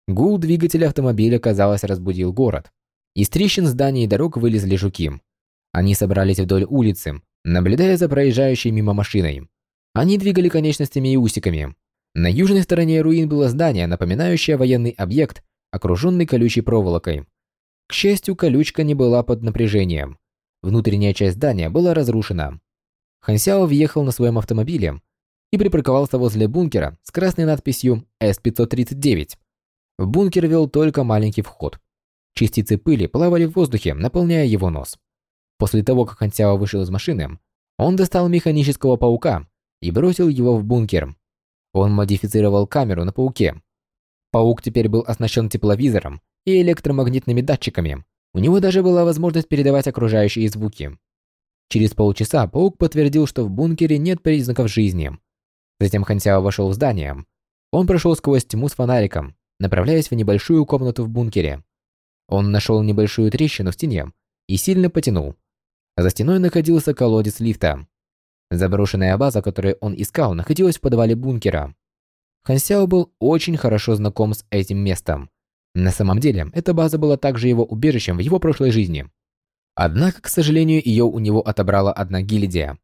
Гул двигателя автомобиля, казалось, разбудил город. Из трещин зданий и дорог вылезли жуки. Они собрались вдоль улицы, наблюдая за проезжающей мимо машиной. Они двигали конечностями и усиками. На южной стороне руин было здание, напоминающее военный объект, окруженный колючей проволокой. К счастью, колючка не была под напряжением. Внутренняя часть здания была разрушена. Хансяо въехал на своем автомобиле и припарковался возле бункера с красной надписью С-539. В бункер вел только маленький вход. Частицы пыли плавали в воздухе, наполняя его нос. После того, как Хансяо вышел из машины, он достал механического паука и бросил его в бункер. Он модифицировал камеру на пауке. Паук теперь был оснащен тепловизором и электромагнитными датчиками. У него даже была возможность передавать окружающие звуки. Через полчаса паук подтвердил, что в бункере нет признаков жизни. Затем Хансяо вошел в здание. Он прошел сквозь тьму с фонариком, направляясь в небольшую комнату в бункере. Он нашел небольшую трещину в стене и сильно потянул. За стеной находился колодец лифта. Заброшенная база, которую он искал, находилась в подвале бункера. Хансяо был очень хорошо знаком с этим местом. На самом деле, эта база была также его убежищем в его прошлой жизни. Однако, к сожалению, ее у него отобрала одна гильдия.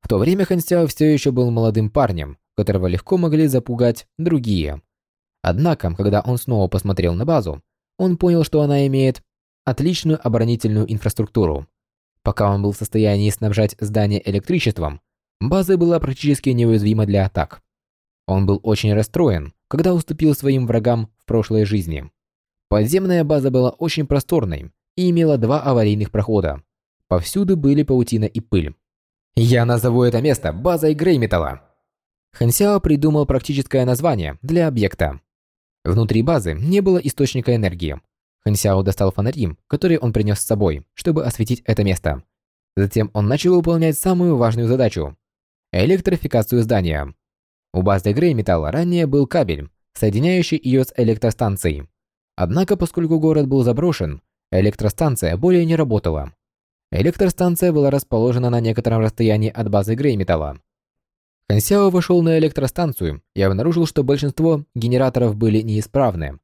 В то время Хансяо все еще был молодым парнем, которого легко могли запугать другие. Однако, когда он снова посмотрел на базу, он понял, что она имеет отличную оборонительную инфраструктуру. Пока он был в состоянии снабжать здание электричеством, база была практически неуязвима для атак. Он был очень расстроен, когда уступил своим врагам в прошлой жизни. Подземная база была очень просторной и имела два аварийных прохода. Повсюду были паутина и пыль. Я назову это место базой Грейметалла. Хансяо придумал практическое название для объекта. Внутри базы не было источника энергии. Хансяо достал фонари, которые он принес с собой, чтобы осветить это место. Затем он начал выполнять самую важную задачу – электрификацию здания. У базы Грейметалла ранее был кабель, соединяющий ее с электростанцией. Однако, поскольку город был заброшен, электростанция более не работала. Электростанция была расположена на некотором расстоянии от базы Грейметалла. Хансяо вошел на электростанцию и обнаружил, что большинство генераторов были неисправны.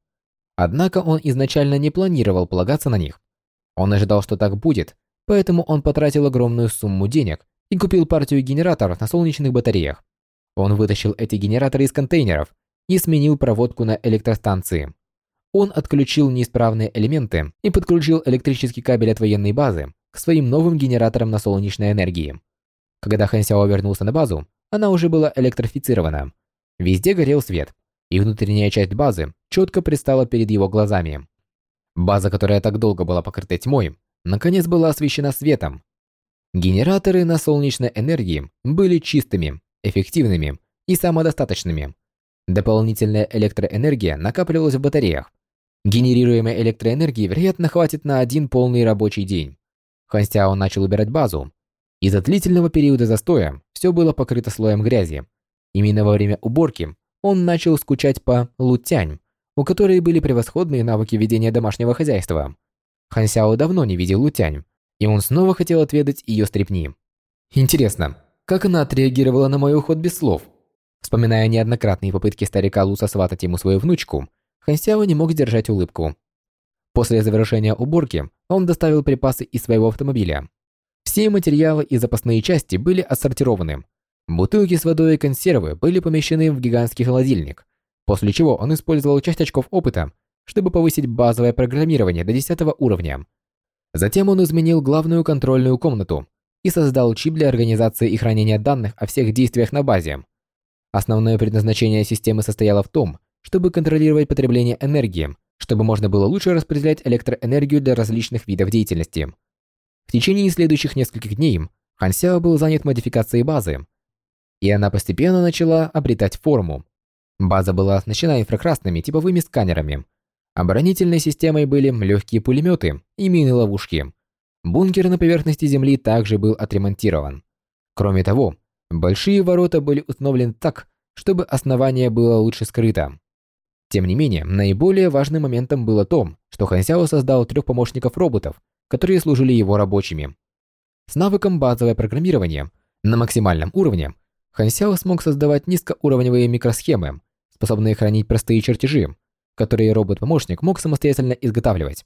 Однако он изначально не планировал полагаться на них. Он ожидал, что так будет, поэтому он потратил огромную сумму денег и купил партию генераторов на солнечных батареях. Он вытащил эти генераторы из контейнеров и сменил проводку на электростанции. Он отключил неисправные элементы и подключил электрический кабель от военной базы к своим новым генераторам на солнечной энергии. Когда Хан Сяо вернулся на базу, она уже была электрифицирована. Везде горел свет, и внутренняя часть базы четко предстала перед его глазами. База, которая так долго была покрыта тьмой, наконец была освещена светом. Генераторы на солнечной энергии были чистыми, эффективными и самодостаточными. Дополнительная электроэнергия накапливалась в батареях, Генерируемой электроэнергии, вероятно, хватит на один полный рабочий день. Хан Сяо начал убирать базу. Из-за длительного периода застоя все было покрыто слоем грязи. Именно во время уборки он начал скучать по Лутянь, у которой были превосходные навыки ведения домашнего хозяйства. Хан Сяо давно не видел Лутянь, и он снова хотел отведать ее стрепни. Интересно, как она отреагировала на мой уход без слов? Вспоминая неоднократные попытки старика Луса сватать ему свою внучку, Хансяо не мог сдержать улыбку. После завершения уборки он доставил припасы из своего автомобиля. Все материалы и запасные части были отсортированы. Бутылки с водой и консервы были помещены в гигантский холодильник, после чего он использовал часть очков опыта, чтобы повысить базовое программирование до 10 уровня. Затем он изменил главную контрольную комнату и создал чип для организации и хранения данных о всех действиях на базе. Основное предназначение системы состояло в том, чтобы контролировать потребление энергии, чтобы можно было лучше распределять электроэнергию для различных видов деятельности. В течение следующих нескольких дней Хан Сяо был занят модификацией базы, и она постепенно начала обретать форму. База была оснащена инфракрасными типовыми сканерами. Оборонительной системой были легкие пулеметы и мины-ловушки. Бункер на поверхности земли также был отремонтирован. Кроме того, большие ворота были установлены так, чтобы основание было лучше скрыто. Тем не менее, наиболее важным моментом было то, что Хансяо создал трех помощников-роботов, которые служили его рабочими. С навыком базовое программирование на максимальном уровне Хансяо смог создавать низкоуровневые микросхемы, способные хранить простые чертежи, которые робот-помощник мог самостоятельно изготавливать.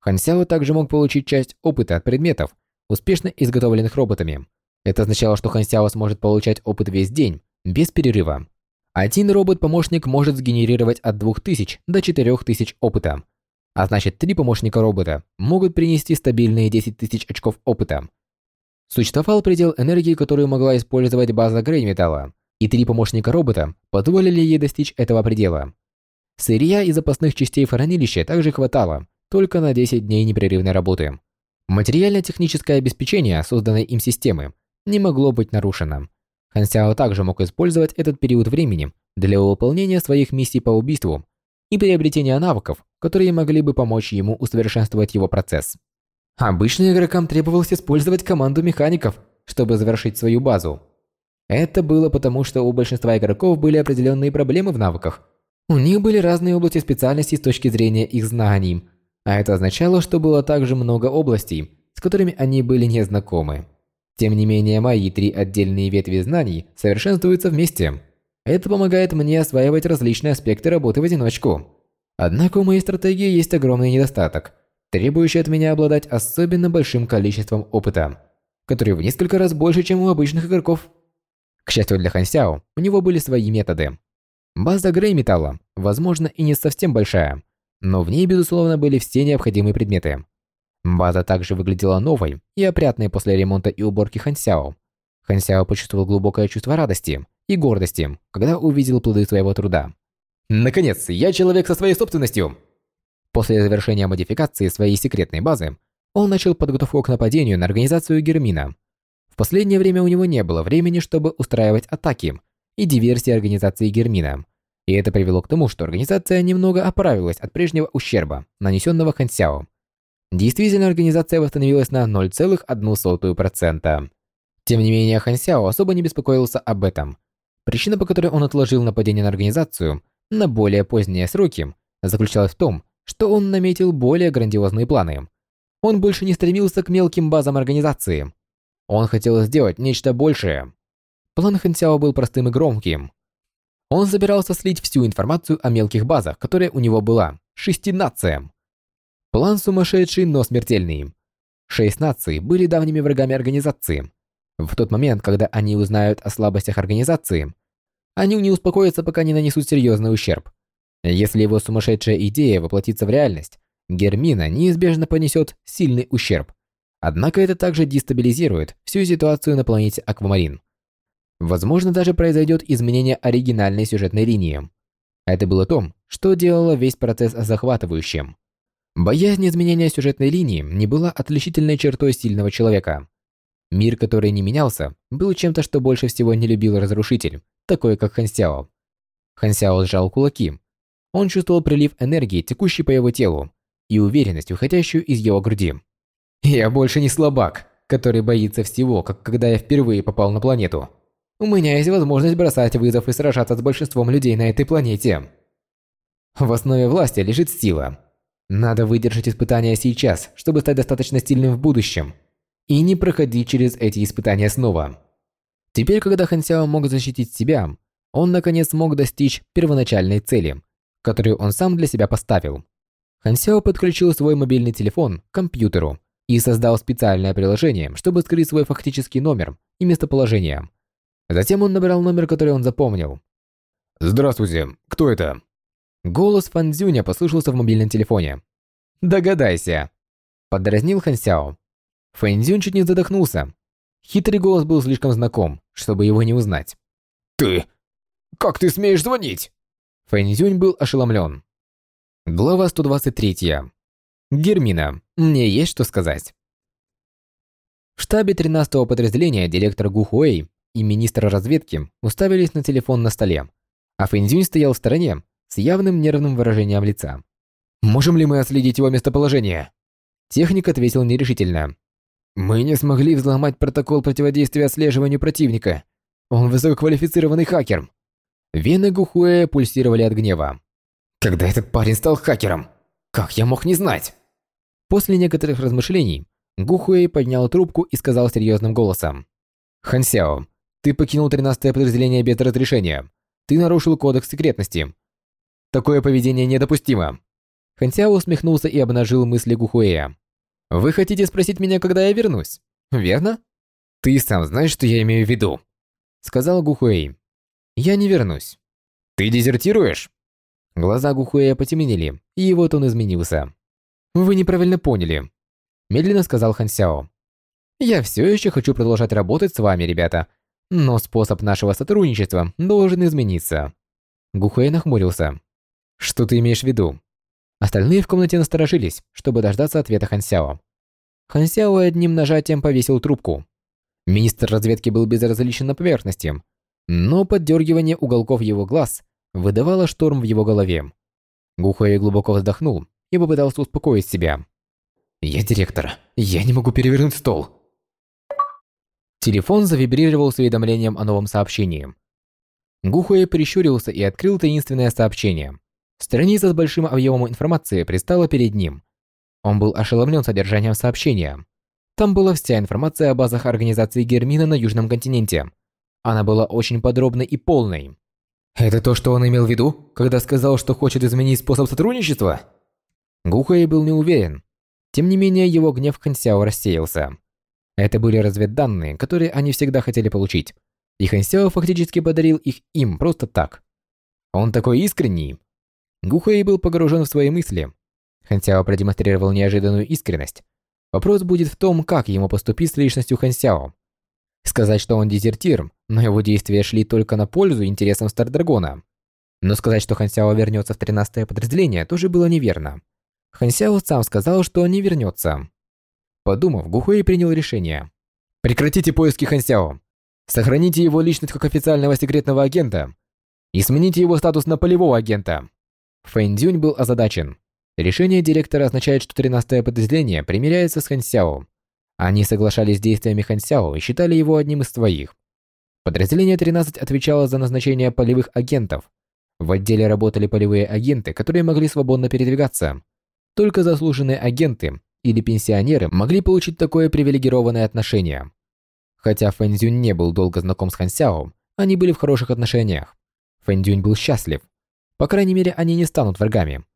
Хансяо также мог получить часть опыта от предметов, успешно изготовленных роботами, Это означало, что Хан Сяо сможет получать опыт весь день, без перерыва. Один робот-помощник может сгенерировать от 2000 до 4000 опыта. А значит, три помощника робота могут принести стабильные 10 тысяч очков опыта. Существовал предел энергии, которую могла использовать база Грейметалла, и три помощника робота позволили ей достичь этого предела. Сырья и запасных частей в хранилище также хватало, только на 10 дней непрерывной работы. Материально-техническое обеспечение созданной им системы не могло быть нарушено. Хан Сяо также мог использовать этот период времени для выполнения своих миссий по убийству и приобретения навыков, которые могли бы помочь ему усовершенствовать его процесс. Обычно игрокам требовалось использовать команду механиков, чтобы завершить свою базу. Это было потому, что у большинства игроков были определенные проблемы в навыках. У них были разные области специальностей с точки зрения их знаний, а это означало, что было также много областей, с которыми они были не знакомы. Тем не менее, мои три отдельные ветви знаний совершенствуются вместе. Это помогает мне осваивать различные аспекты работы в одиночку. Однако у моей стратегии есть огромный недостаток, требующий от меня обладать особенно большим количеством опыта, который в несколько раз больше, чем у обычных игроков. К счастью для Хан Сяо, у него были свои методы. База Грей Металла, возможно, и не совсем большая, но в ней, безусловно, были все необходимые предметы. База также выглядела новой и опрятной после ремонта и уборки Хансяо. Хансяо почувствовал глубокое чувство радости и гордости, когда увидел плоды своего труда. «Наконец, я человек со своей собственностью!» После завершения модификации своей секретной базы, он начал подготовку к нападению на организацию Гермина. Последнее время у него не было времени, чтобы устраивать атаки и диверсии организации Гермина. И это привело к тому, что организация немного оправилась от прежнего ущерба, нанесенного Хансяо. Действительно, организация восстановилась на 0,1%. Тем не менее, Хансяо особо не беспокоился об этом. Причина, по которой он отложил нападение на организацию на более поздние сроки, заключалась в том, что он наметил более грандиозные планы. Он больше не стремился к мелким базам организации. Он хотел сделать нечто большее. План Хансяо был простым и громким. Он собирался слить всю информацию о мелких базах, которая у него была, шести нациям. План сумасшедший, но смертельный. Шесть наций были давними врагами организации. В тот момент, когда они узнают о слабостях организации, они не успокоятся, пока не нанесут серьезный ущерб. Если его сумасшедшая идея воплотится в реальность, Гермина неизбежно понесет сильный ущерб. Однако это также дестабилизирует всю ситуацию на планете Аквамарин. Возможно, даже произойдет изменение оригинальной сюжетной линии. Это было то, что делало весь процесс захватывающим. Боязнь изменения сюжетной линии не была отличительной чертой сильного человека. Мир, который не менялся, был чем-то, что больше всего не любил разрушитель, такой как Хан Сяо. Хан Сяо сжал кулаки. Он чувствовал прилив энергии, текущий по его телу, и уверенность, выходящую из его груди. «Я больше не слабак, который боится всего, как когда я впервые попал на планету. У меня есть возможность бросать вызов и сражаться с большинством людей на этой планете. В основе власти лежит сила. Надо выдержать испытания сейчас, чтобы стать достаточно сильным в будущем. И не проходить через эти испытания снова. Теперь, когда Хан Сяо мог защитить себя, он наконец смог достичь первоначальной цели, которую он сам для себя поставил. Хан Сяо подключил свой мобильный телефон к компьютеру и создал специальное приложение, чтобы скрыть свой фактический номер и местоположение – Затем он набрал номер, который он запомнил. «Здравствуйте, кто это?» Голос Фан Цзюня послышался в мобильном телефоне. «Догадайся!» Подразнил Хан Сяо. Фэн Цзюнь чуть не задохнулся. Хитрый голос был слишком знаком, чтобы его не узнать. «Ты? Как ты смеешь звонить?» Фэн Цзюнь был ошеломлен. Глава 123. Гермина, мне есть что сказать. В штабе 13-го подразделения директор Гу Хуэй и министр разведки уставились на телефон на столе, а Фэнзюнь стоял в стороне с явным нервным выражением лица. «Можем ли мы отследить его местоположение?» Техник ответил нерешительно. «Мы не смогли взломать протокол противодействия отслеживанию противника. Он высококвалифицированный хакер». Вены Гухуэ пульсировали от гнева. «Когда этот парень стал хакером? Как я мог не знать?» После некоторых размышлений Гухуэй поднял трубку и сказал серьезным голосом. «Хансяо, ты покинул 13-е подразделение без разрешения. Ты нарушил кодекс секретности. Такое поведение недопустимо. Хансяо усмехнулся и обнажил мысли Гухуэя. Вы хотите спросить меня, когда я вернусь? Верно? Ты сам знаешь, что я имею в виду, сказал Гухуэй. Я не вернусь. Ты дезертируешь? Глаза Гухуэя потемнели, и его тон изменился. Вы неправильно поняли, медленно сказал Хан Сяо. Я все еще хочу продолжать работать с вами, ребята, но способ нашего сотрудничества должен измениться. Гухуэй нахмурился. Что ты имеешь в виду? Остальные в комнате насторожились, чтобы дождаться ответа Хан Сяо. Хан Сяо одним нажатием повесил трубку. Министр разведки был безразличен на поверхности, но поддергивание уголков его глаз выдавало шторм в его голове. Гухуэй глубоко вздохнул и попытался успокоить себя. «Я директор. Я не могу перевернуть стол». Телефон завибрировал с уведомлением о новом сообщении. Гухуэй прищурился и открыл таинственное сообщение. Страница с большим объемом информации предстала перед ним. Он был ошеломлен содержанием сообщения. Там была вся информация о базах организации Гермина на Южном континенте. Она была очень подробной и полной. Это то, что он имел в виду, когда сказал, что хочет изменить способ сотрудничества? Гухуэй был не уверен. Тем не менее, его гнев Хансяо рассеялся. Это были разведданные, которые они всегда хотели получить. И Хан Сяо фактически подарил их им просто так. Он такой искренний. Гухэй был погружен в свои мысли. Хан Сяо продемонстрировал неожиданную искренность. Вопрос будет в том, как ему поступить с личностью Хан Сяо. Сказать, что он дезертир, но его действия шли только на пользу интересам Стардрагона. Но сказать, что Хан Сяо вернется в 13-е подразделение, тоже было неверно. Хан Сяо сам сказал, что он не вернется. Подумав, Гухуэй принял решение. Прекратите поиски Хансяо. Сохраните его личность как официального секретного агента и смените его статус на полевого агента. Фэн Дюнь был озадачен. Решение директора означает, что 13-е подразделение примиряется с Хансяо. Они соглашались с действиями Хансяо и считали его одним из своих. Подразделение 13 отвечало за назначение полевых агентов. В отделе работали полевые агенты, которые могли свободно передвигаться. Только заслуженные агенты или пенсионеры могли получить такое привилегированное отношение. Хотя Фэнзюнь не был долго знаком с Хан Сяо, они были в хороших отношениях. Фэнзюнь был счастлив. По крайней мере, они не станут врагами.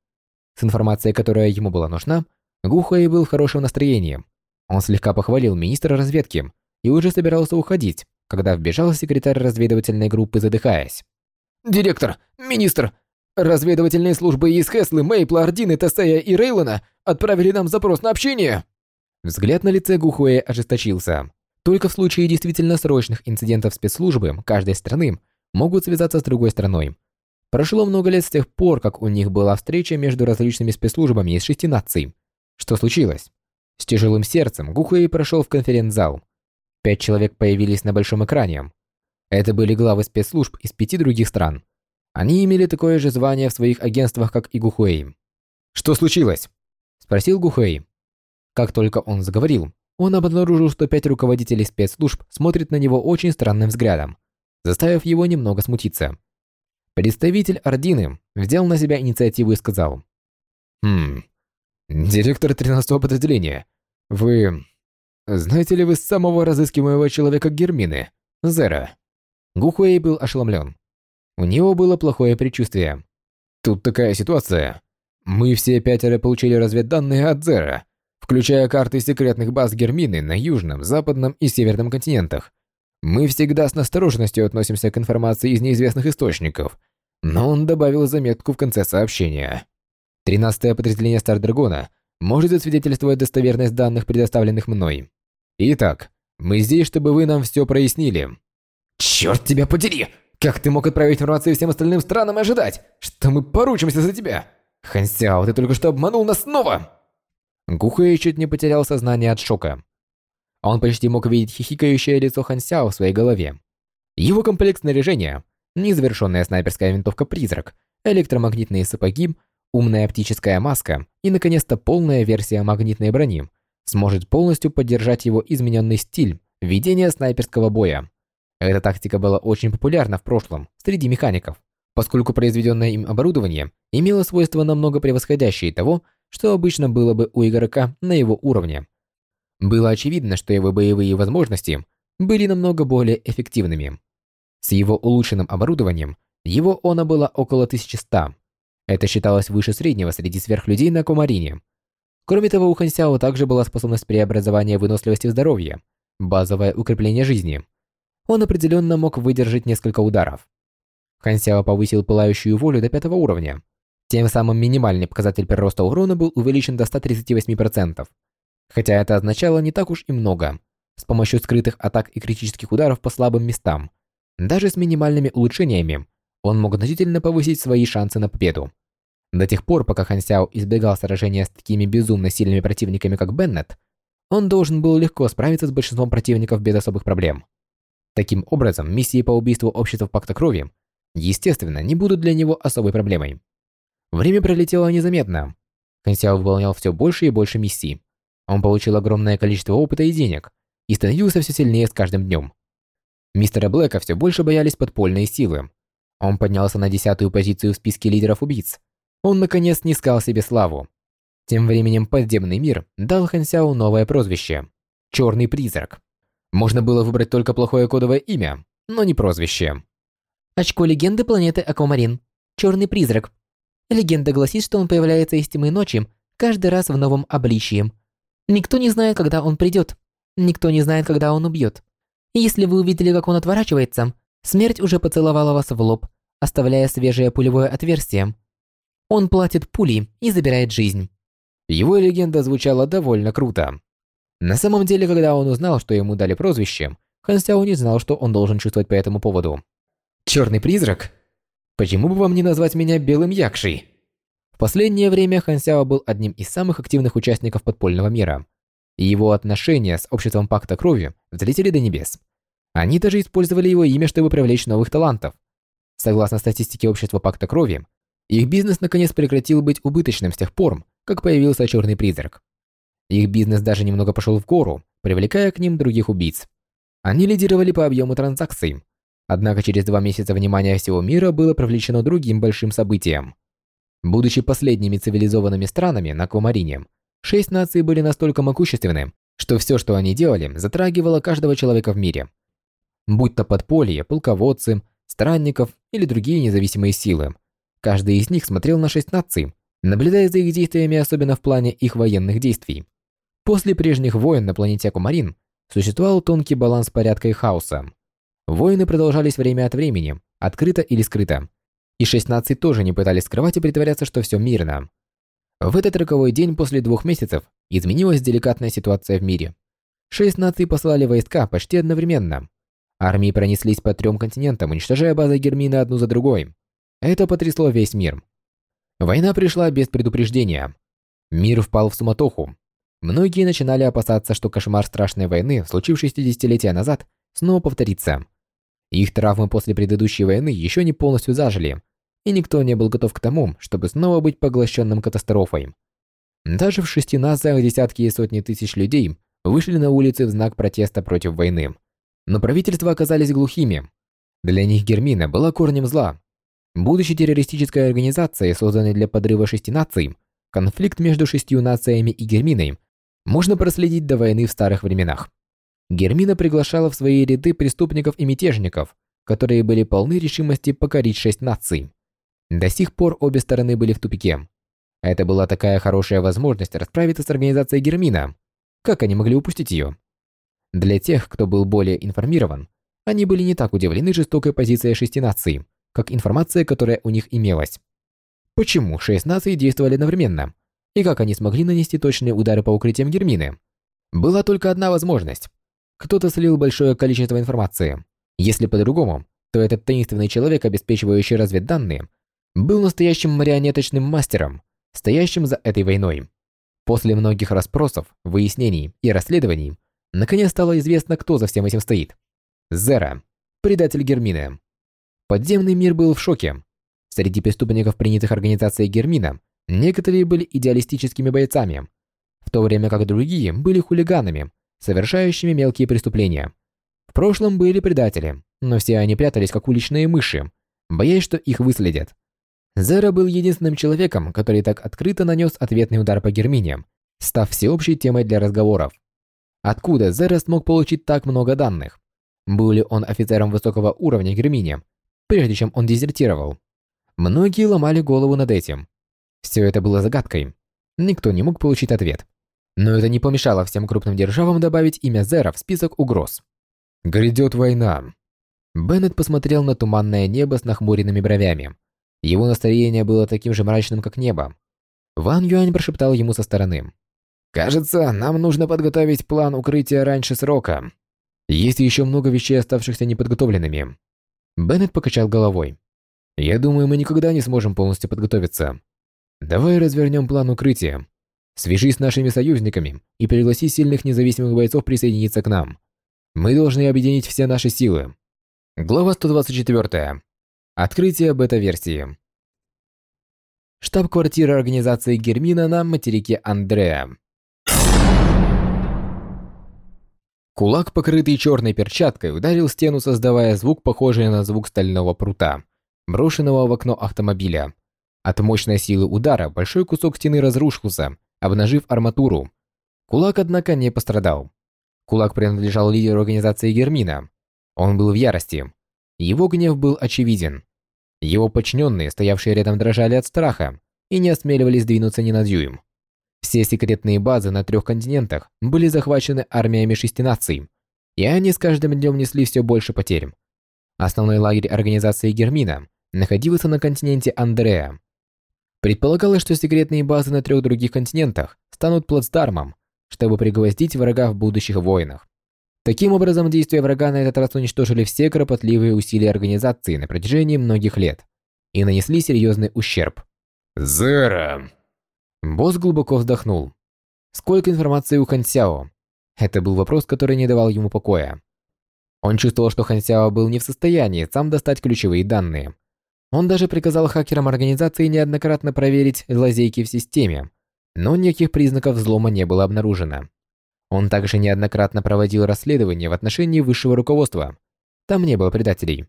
С информацией, которая ему была нужна, Гухуэй был в хорошем настроении. Он слегка похвалил министра разведки и уже собирался уходить, когда вбежал секретарь разведывательной группы, задыхаясь. «Директор! Министр! Разведывательные службы из Хеслы, Мейпла, Ордины, Тесея и Рейлона отправили нам запрос на общение!» Взгляд на лице Гухуэ ожесточился. Только в случае действительно срочных инцидентов спецслужбы каждой страны могут связаться с другой страной. Прошло много лет с тех пор, как у них была встреча между различными спецслужбами из шести наций. Что случилось? С тяжелым сердцем Гухуэй прошел в конференц-зал. Пять человек появились на большом экране. Это были главы спецслужб из пяти других стран. Они имели такое же звание в своих агентствах, как и Гухуэй. «Что случилось?» – спросил Гухуэй. Как только он заговорил, он обнаружил, что пять руководителей спецслужб смотрят на него очень странным взглядом, заставив его немного смутиться. Представитель Ордины взял на себя инициативу и сказал. «Хм, директор 13-го подразделения, вы... Знаете ли вы самого разыскиваемого человека Гермины, Зера?» Гухуэй был ошеломлен. У него было плохое предчувствие. Тут такая ситуация. Мы все пятеро получили разведданные от Зера, включая карты секретных баз Гермины на южном, западном и северном континентах. Мы всегда с настороженностью относимся к информации из неизвестных источников, но он добавил заметку в конце сообщения. Тринадцатое подразделение Стардрагона может засвидетельствовать достоверность данных, предоставленных мной. Итак, мы здесь, чтобы вы нам все прояснили. Черт тебя подери! Как ты мог отправить информацию всем остальным странам и ожидать, что мы поручимся за тебя? Хансяо, ты только что обманул нас снова!» Гухэй чуть не потерял сознание от шока. Он почти мог видеть хихикающее лицо Хансяо в своей голове. Его комплекс снаряжения, незавершенная снайперская винтовка-призрак, электромагнитные сапоги, умная оптическая маска и, наконец-то, полная версия магнитной брони сможет полностью поддержать его измененный стиль ведения снайперского боя. Эта тактика была очень популярна в прошлом среди механиков, поскольку произведенное им оборудование имело свойства намного превосходящие того, что обычно было бы у игрока на его уровне. Было очевидно, что его боевые возможности были намного более эффективными. С его улучшенным оборудованием его она была около 1100. Это считалось выше среднего среди сверхлюдей на Комарине. Кроме того, у Хансяо также была способность преобразования выносливости в здоровье, базовое укрепление жизни. Он определенно мог выдержать несколько ударов. Хан Сяо повысил пылающую волю до пятого уровня. Тем самым минимальный показатель прироста урона был увеличен до 138%. Хотя это означало не так уж и много. С помощью скрытых атак и критических ударов по слабым местам, даже с минимальными улучшениями, он мог значительно повысить свои шансы на победу. До тех пор, пока Хан избегал сражения с такими безумно сильными противниками, как Беннет, он должен был легко справиться с большинством противников без особых проблем. Таким образом, миссии по убийству общества Пакта Крови, естественно, не будут для него особой проблемой. Время пролетело незаметно. Сяо выполнял все больше и больше миссий. Он получил огромное количество опыта и денег и становился все сильнее с каждым днем. Мистера Блэка все больше боялись подпольные силы. Он поднялся на десятую позицию в списке лидеров убийц. Он, наконец, не искал себе славу. Тем временем подземный мир дал Хан Сяо новое прозвище – Черный Призрак. Можно было выбрать только плохое кодовое имя, но не прозвище. Очко легенды планеты Аквамарин. Черный призрак. Легенда гласит, что он появляется из тьмы ночи каждый раз в новом обличии. Никто не знает, когда он придет. Никто не знает, когда он убьет. Если вы увидели, как он отворачивается, смерть уже поцеловала вас в лоб, оставляя свежее пулевое отверстие. Он платит пулей и забирает жизнь. Его легенда звучала довольно круто. На самом деле, когда он узнал, что ему дали прозвище, Хан Сяо не знал, что он должен чувствовать по этому поводу. «Черный призрак? Почему бы вам не назвать меня Белым Якшей?» В последнее время Хан Сяо был одним из самых активных участников подпольного мира, и его отношения с обществом Пакта Крови взлетели до небес. Они даже использовали его имя, чтобы привлечь новых талантов. Согласно статистике общества Пакта Крови, их бизнес наконец прекратил быть убыточным с тех пор, как появился черный призрак. Их бизнес даже немного пошел в гору, привлекая к ним других убийц. Они лидировали по объему транзакций. Однако через два месяца внимание всего мира было привлечено другим большим событием. Будучи последними цивилизованными странами на Аквамарине, шесть наций были настолько могущественны, что все, что они делали, затрагивало каждого человека в мире. Будь то подполье, полководцы, странников или другие независимые силы. Каждый из них смотрел на шесть наций, наблюдая за их действиями, особенно в плане их военных действий. После прежних войн на планете Акумарин существовал тонкий баланс порядка и хаоса. Войны продолжались время от времени, открыто или скрыто. И шесть наций тоже не пытались скрывать и притворяться, что все мирно. В этот роковой день после двух месяцев изменилась деликатная ситуация в мире. Шесть наций послали войска почти одновременно. Армии пронеслись по трем континентам, уничтожая базы Гермина одну за другой. Это потрясло весь мир. Война пришла без предупреждения. Мир впал в суматоху, Многие начинали опасаться, что кошмар страшной войны, случившийся десятилетия назад, снова повторится. Их травмы после предыдущей войны еще не полностью зажили, и никто не был готов к тому, чтобы снова быть поглощенным катастрофой. Даже в шести нациях десятки и сотни тысяч людей вышли на улицы в знак протеста против войны. Но правительства оказались глухими. Для них Гермина была корнем зла. Будучи террористической организацией, созданной для подрыва шести наций, конфликт между шестью нациями и Герминой можно проследить до войны в старых временах. Гермина приглашала в свои ряды преступников и мятежников, которые были полны решимости покорить шесть наций. До сих пор обе стороны были в тупике. Это была такая хорошая возможность расправиться с организацией Гермина. Как они могли упустить ее? Для тех, кто был более информирован, они были не так удивлены жестокой позицией шести наций, как информация, которая у них имелась. Почему шесть наций действовали одновременно? И как они смогли нанести точные удары по укрытиям Гермины. Была только одна возможность. Кто-то слил большое количество информации. Если по-другому, то этот таинственный человек, обеспечивающий разведданные, был настоящим марионеточным мастером, стоящим за этой войной. После многих расспросов, выяснений и расследований, наконец стало известно, кто за всем этим стоит. Зера, предатель Гермины. Подземный мир был в шоке. Среди преступников, принятых организацией Гермина, Некоторые были идеалистическими бойцами, в то время как другие были хулиганами, совершающими мелкие преступления. В прошлом были предатели, но все они прятались как уличные мыши, боясь, что их выследят. Зера был единственным человеком, который так открыто нанес ответный удар по Гермине, став всеобщей темой для разговоров. Откуда Зера смог получить так много данных? Был ли он офицером высокого уровня Гермине, прежде чем он дезертировал? Многие ломали голову над этим. Все это было загадкой. Никто не мог получить ответ. Но это не помешало всем крупным державам добавить имя Зера в список угроз. Грядет война. Беннет посмотрел на туманное небо с нахмуренными бровями. Его настроение было таким же мрачным, как небо. Ван Юань прошептал ему со стороны. «Кажется, нам нужно подготовить план укрытия раньше срока. Есть еще много вещей, оставшихся неподготовленными». Беннет покачал головой. «Я думаю, мы никогда не сможем полностью подготовиться. Давай развернем план укрытия. Свяжись с нашими союзниками и пригласи сильных независимых бойцов присоединиться к нам. Мы должны объединить все наши силы. Глава 124. Открытие бета-версии. Штаб-квартира организации Гермина на материке Андреа. Кулак, покрытый черной перчаткой, ударил стену, создавая звук, похожий на звук стального прута, брошенного в окно автомобиля. От мощной силы удара большой кусок стены разрушился, обнажив арматуру. Кулак, однако, не пострадал. Кулак принадлежал лидеру организации Гермина. Он был в ярости. Его гнев был очевиден. Его подчиненные, стоявшие рядом, дрожали от страха и не осмеливались двинуться ни на дюйм. Все секретные базы на трех континентах были захвачены армиями шести наций, и они с каждым днем несли все больше потерь. Основной лагерь организации Гермина находился на континенте Андреа. Предполагалось, что секретные базы на трех других континентах станут плацдармом чтобы пригвоздить врага в будущих войнах. Таким образом, действия врага на этот раз уничтожили все кропотливые усилия организации на протяжении многих лет и нанесли серьезный ущерб. «Зера!» Босс глубоко вздохнул. Сколько информации у Хан Сяо? Это был вопрос, который не давал ему покоя. Он чувствовал, что Хан Сяо был не в состоянии сам достать ключевые данные. Он даже приказал хакерам организации неоднократно проверить лазейки в системе, но никаких признаков взлома не было обнаружено. Он также неоднократно проводил расследования в отношении высшего руководства. Там не было предателей.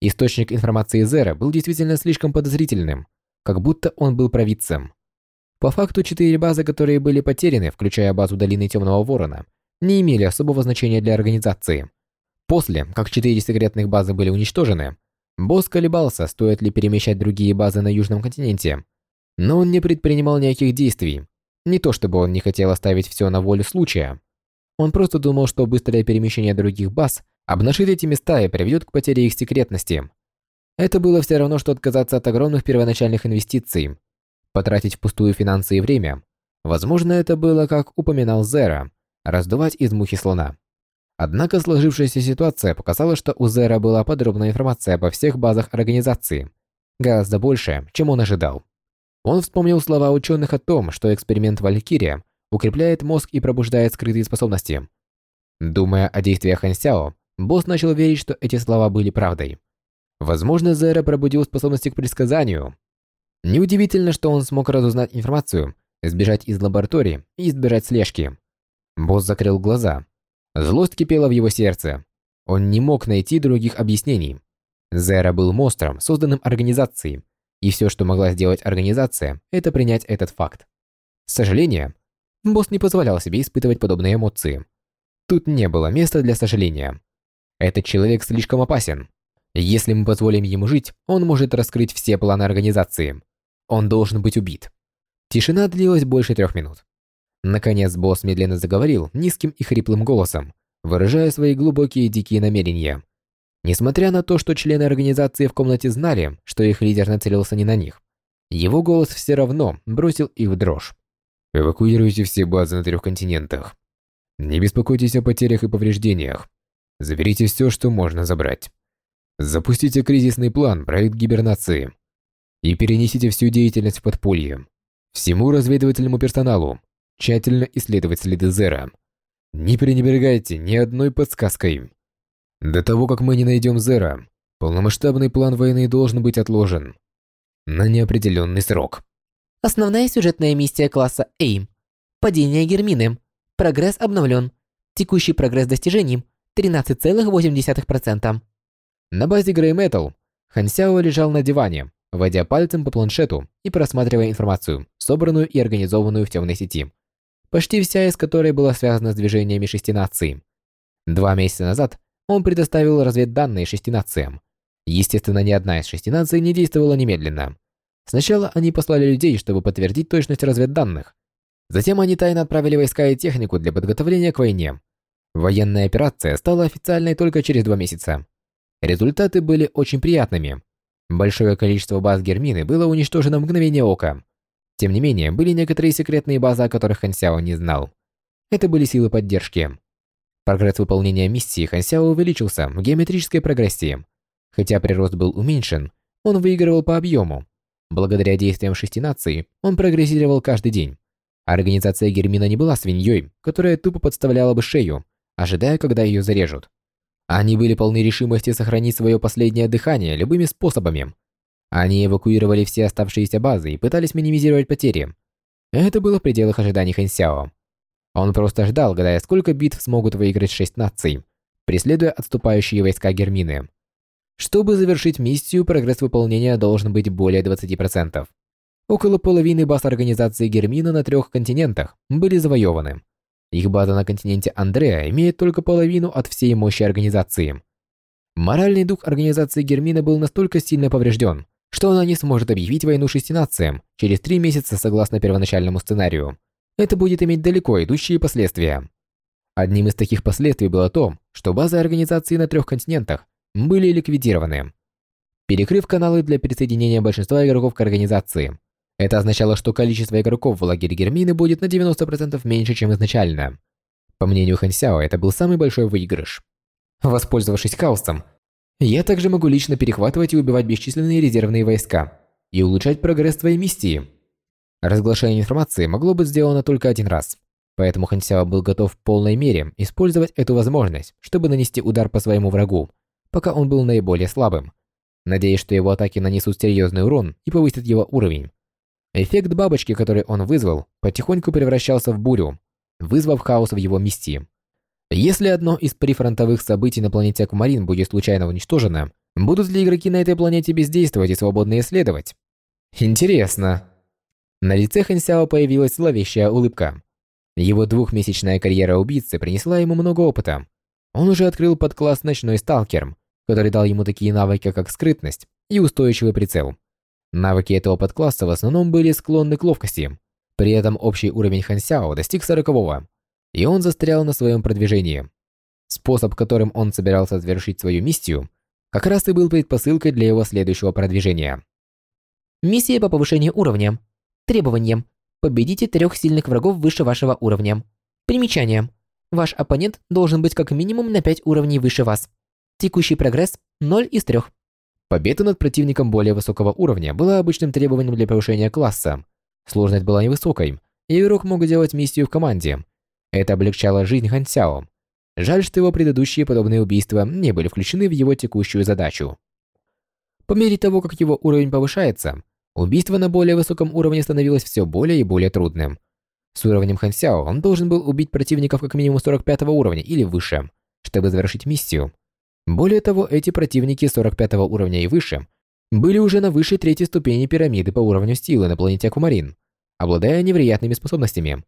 Источник информации Зера был действительно слишком подозрительным, как будто он был провидцем. По факту, четыре базы, которые были потеряны, включая базу Долины Темного Ворона, не имели особого значения для организации. После, как четыре секретных базы были уничтожены, босс колебался, стоит ли перемещать другие базы на Южном континенте, но он не предпринимал никаких действий. Не то чтобы он не хотел оставить все на волю случая. Он просто думал, что быстрое перемещение других баз обнажит эти места и приведет к потере их секретности. Это было все равно, что отказаться от огромных первоначальных инвестиций, потратить впустую финансы и время. Возможно, это было, как упоминал Зера, раздувать из мухи слона. Однако сложившаяся ситуация показала, что у Зера была подробная информация обо всех базах организации, гораздо больше, чем он ожидал. Он вспомнил слова ученых о том, что эксперимент Валькирия укрепляет мозг и пробуждает скрытые способности. Думая о действиях Хан Сяо, босс начал верить, что эти слова были правдой. Возможно, Зера пробудил способности к предсказанию. Неудивительно, что он смог разузнать информацию, сбежать из лаборатории и избежать слежки. Босс закрыл глаза. Злость кипела в его сердце. Он не мог найти других объяснений. Зера был монстром, созданным организацией, и все, что могла сделать организация, это принять этот факт. С сожалением, босс не позволял себе испытывать подобные эмоции. Тут не было места для сожаления. Этот человек слишком опасен. Если мы позволим ему жить, он может раскрыть все планы организации. Он должен быть убит. Тишина длилась больше трех минут. Наконец босс медленно заговорил низким и хриплым голосом, выражая свои глубокие дикие намерения. Несмотря на то, что члены организации в комнате знали, что их лидер нацелился не на них, его голос все равно бросил их в дрожь. Эвакуируйте все базы на трех континентах. Не беспокойтесь о потерях и повреждениях. Заберите все, что можно забрать. Запустите кризисный план, проект гибернации. И перенесите всю деятельность в подполье. Всему разведывательному персоналу тщательно исследовать следы Зера. Не пренебрегайте ни одной подсказкой. До того, как мы не найдем Зера, полномасштабный план войны должен быть отложен. На неопределенный срок. Основная сюжетная миссия класса AIM. Падение Гермины. Прогресс обновлен. Текущий прогресс достижений 13,8%. На базе Grey Metal Хан Сяо лежал на диване, водя пальцем по планшету и просматривая информацию, собранную и организованную в темной сети, почти вся из которой была связана с движениями шести наций. Два месяца назад он предоставил разведданные шести нациям. Естественно, ни одна из шести наций не действовала немедленно. Сначала они послали людей, чтобы подтвердить точность разведданных. Затем они тайно отправили войска и технику для подготовления к войне. Военная операция стала официальной только через два месяца. Результаты были очень приятными. Большое количество баз Гермины было уничтожено мгновение ока. Тем не менее, были некоторые секретные базы, о которых Хан Сяо не знал. Это были силы поддержки. Прогресс выполнения миссии Хан Сяо увеличился в геометрической прогрессии. Хотя прирост был уменьшен, он выигрывал по объему. Благодаря действиям шести наций, он прогрессировал каждый день. Организация Гермина не была свиньей, которая тупо подставляла бы шею, ожидая, когда ее зарежут. Они были полны решимости сохранить свое последнее дыхание любыми способами. Они эвакуировали все оставшиеся базы и пытались минимизировать потери. Это было в пределах ожиданий Хэн Сяо. Он просто ждал, гадая, сколько битв смогут выиграть шесть наций, преследуя отступающие войска Гермины. Чтобы завершить миссию, прогресс выполнения должен быть более 20%. Около половины баз организации Гермина на трех континентах были завоеваны. Их база на континенте Андреа имеет только половину от всей мощи организации. Моральный дух организации Гермина был настолько сильно поврежден, что она не сможет объявить войну шести нациям через три месяца согласно первоначальному сценарию. Это будет иметь далеко идущие последствия. Одним из таких последствий было то, что базы организации на трех континентах были ликвидированы, перекрыв каналы для присоединения большинства игроков к организации. Это означало, что количество игроков в лагере Гермины будет на 90% меньше, чем изначально. По мнению Хэн это был самый большой выигрыш. Воспользовавшись хаосом, я также могу лично перехватывать и убивать бесчисленные резервные войска и улучшать прогресс твоей миссии. Разглашение информации могло быть сделано только один раз, поэтому Хэн Сяо был готов в полной мере использовать эту возможность, чтобы нанести удар по своему врагу, пока он был наиболее слабым, надеясь, что его атаки нанесут серьезный урон и повысят его уровень. Эффект бабочки, который он вызвал, потихоньку превращался в бурю, вызвав хаос в его миссии. Если одно из прифронтовых событий на планете Аквамарин будет случайно уничтожено, будут ли игроки на этой планете бездействовать и свободно исследовать? Интересно. На лице Хэнсяо появилась зловещая улыбка. Его двухмесячная карьера убийцы принесла ему много опыта. Он уже открыл подкласс «Ночной сталкер», который дал ему такие навыки, как скрытность и устойчивый прицел. Навыки этого подкласса в основном были склонны к ловкости. При этом общий уровень Хансяо достиг 40 и он застрял на своем продвижении. Способ, которым он собирался завершить свою миссию, как раз и был предпосылкой для его следующего продвижения. Миссия по повышению уровня. Требованием. Победите трех сильных врагов выше вашего уровня. Примечание. Ваш оппонент должен быть как минимум на 5 уровней выше вас. Текущий прогресс 0 из 3. Победа над противником более высокого уровня была обычным требованием для повышения класса. Сложность была невысокой, и игрок мог делать миссию в команде. Это облегчало жизнь Хан Сяо. Жаль, что его предыдущие подобные убийства не были включены в его текущую задачу. По мере того, как его уровень повышается, убийство на более высоком уровне становилось все более и более трудным. С уровнем Хан Сяо он должен был убить противников как минимум 45 уровня или выше, чтобы завершить миссию. Более того, эти противники 45 уровня и выше были уже на высшей третьей ступени пирамиды по уровню силы на планете Акумарин, обладая невероятными способностями.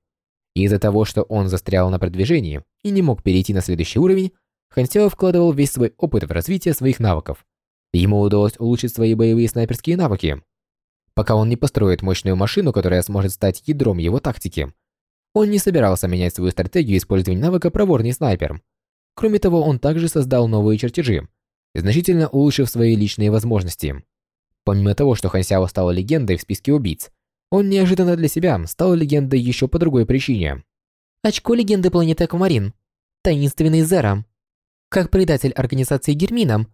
Из-за того, что он застрял на продвижении и не мог перейти на следующий уровень, Хансяо вкладывал весь свой опыт в развитие своих навыков. Ему удалось улучшить свои боевые снайперские навыки. Пока он не построит мощную машину, которая сможет стать ядром его тактики, он не собирался менять свою стратегию использования навыка «Проворный снайпер», Кроме того, он также создал новые чертежи, значительно улучшив свои личные возможности. Помимо того, что Хан Сяо стал легендой в списке убийц, он неожиданно для себя стал легендой еще по другой причине. Очко легенды планеты Аквамарин. Таинственный Зера. Как предатель организации Гермина,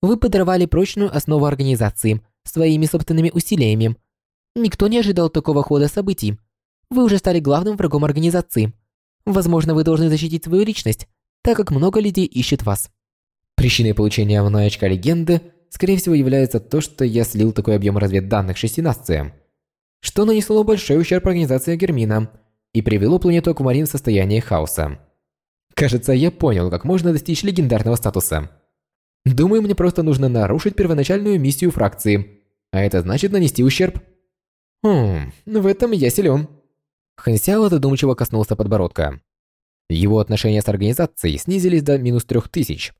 вы подорвали прочную основу организации своими собственными усилиями. Никто не ожидал такого хода событий. Вы уже стали главным врагом организации. Возможно, вы должны защитить свою личность так как много людей ищет вас. Причиной получения мной очка легенды, скорее всего, является то, что я слил такой объем разведданных шести что нанесло большой ущерб организации Гермина и привело планету Акумарин в состояние хаоса. Кажется, я понял, как можно достичь легендарного статуса. Думаю, мне просто нужно нарушить первоначальную миссию фракции, а это значит нанести ущерб. Хм, в этом я силен. Хансяо задумчиво коснулся подбородка. Его отношения с организацией снизились до минус трех тысяч.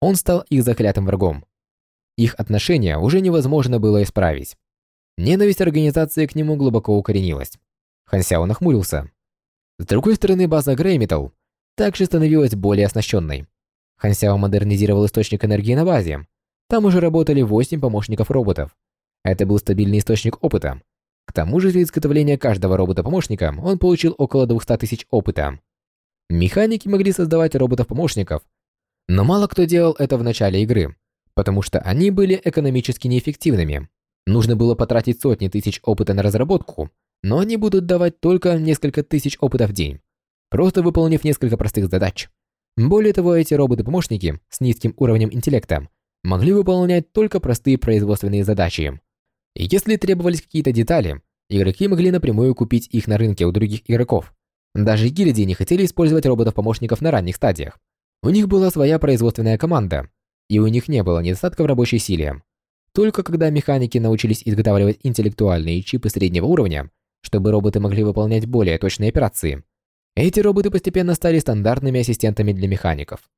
Он стал их заклятым врагом. Их отношения уже невозможно было исправить. Ненависть организации к нему глубоко укоренилась. Хан Сяо нахмурился. С другой стороны, база Грейметал также становилась более оснащенной. Хансяо модернизировал источник энергии на базе. Там уже работали 8 помощников роботов. Это был стабильный источник опыта. К тому же для изготовления каждого робота-помощника он получил около 200 тысяч опыта. Механики могли создавать роботов-помощников, но мало кто делал это в начале игры, потому что они были экономически неэффективными. Нужно было потратить сотни тысяч опыта на разработку, но они будут давать только несколько тысяч опыта в день, просто выполнив несколько простых задач. Более того, эти роботы-помощники с низким уровнем интеллекта могли выполнять только простые производственные задачи. И если требовались какие-то детали, игроки могли напрямую купить их на рынке у других игроков. Даже гильдии не хотели использовать роботов-помощников на ранних стадиях. У них была своя производственная команда, и у них не было недостатка в рабочей силе. Только когда механики научились изготавливать интеллектуальные чипы среднего уровня, чтобы роботы могли выполнять более точные операции, эти роботы постепенно стали стандартными ассистентами для механиков.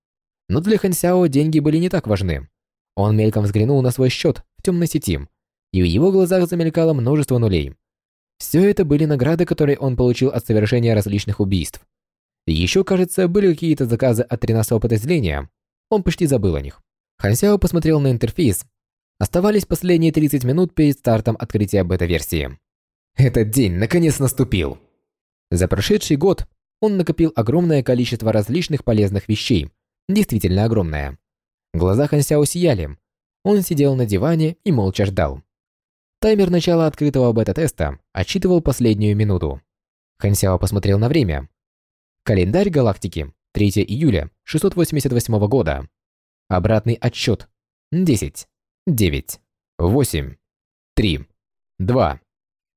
Но для Хансяо деньги были не так важны. Он мельком взглянул на свой счет в темной сети, и в его глазах замелькало множество нулей. Все это были награды, которые он получил от совершения различных убийств. Еще, кажется, были какие-то заказы от 13-го подразделения. Он почти забыл о них. Хансяо посмотрел на интерфейс. Оставались последние 30 минут перед стартом открытия бета-версии. Этот день наконец наступил. За прошедший год он накопил огромное количество различных полезных вещей, действительно огромное. Глаза Хансяо сияли. Он сидел на диване и молча ждал. Таймер начала открытого бета-теста отсчитывал последнюю минуту. Хансяо посмотрел на время. Календарь галактики. 3 июля 688 года. Обратный отсчет. 10, 9, 8, 3, 2,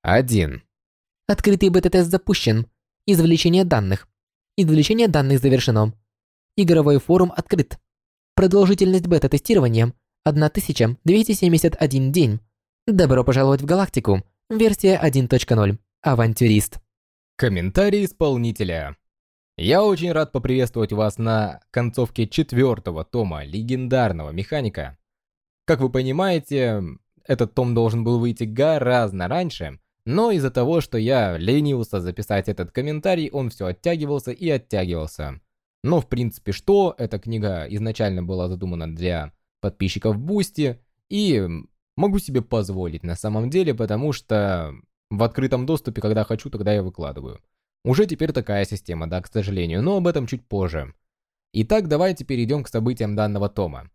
1. Открытый бета-тест запущен. Извлечение данных. Извлечение данных завершено. Игровой форум открыт. Продолжительность бета-тестирования 1271 день. Добро пожаловать в галактику. Версия 1.0. Авантюрист. Комментарий исполнителя. Я очень рад поприветствовать вас на концовке четвертого тома легендарного механика. Как вы понимаете, этот том должен был выйти гораздо раньше, но из-за того, что я ленился записать этот комментарий, он все оттягивался и оттягивался. Но в принципе что, эта книга изначально была задумана для подписчиков Boosty, и могу себе позволить на самом деле, потому что в открытом доступе, когда хочу, тогда я выкладываю. Уже теперь такая система, да, к сожалению, но об этом чуть позже. Итак, давайте перейдем к событиям данного тома.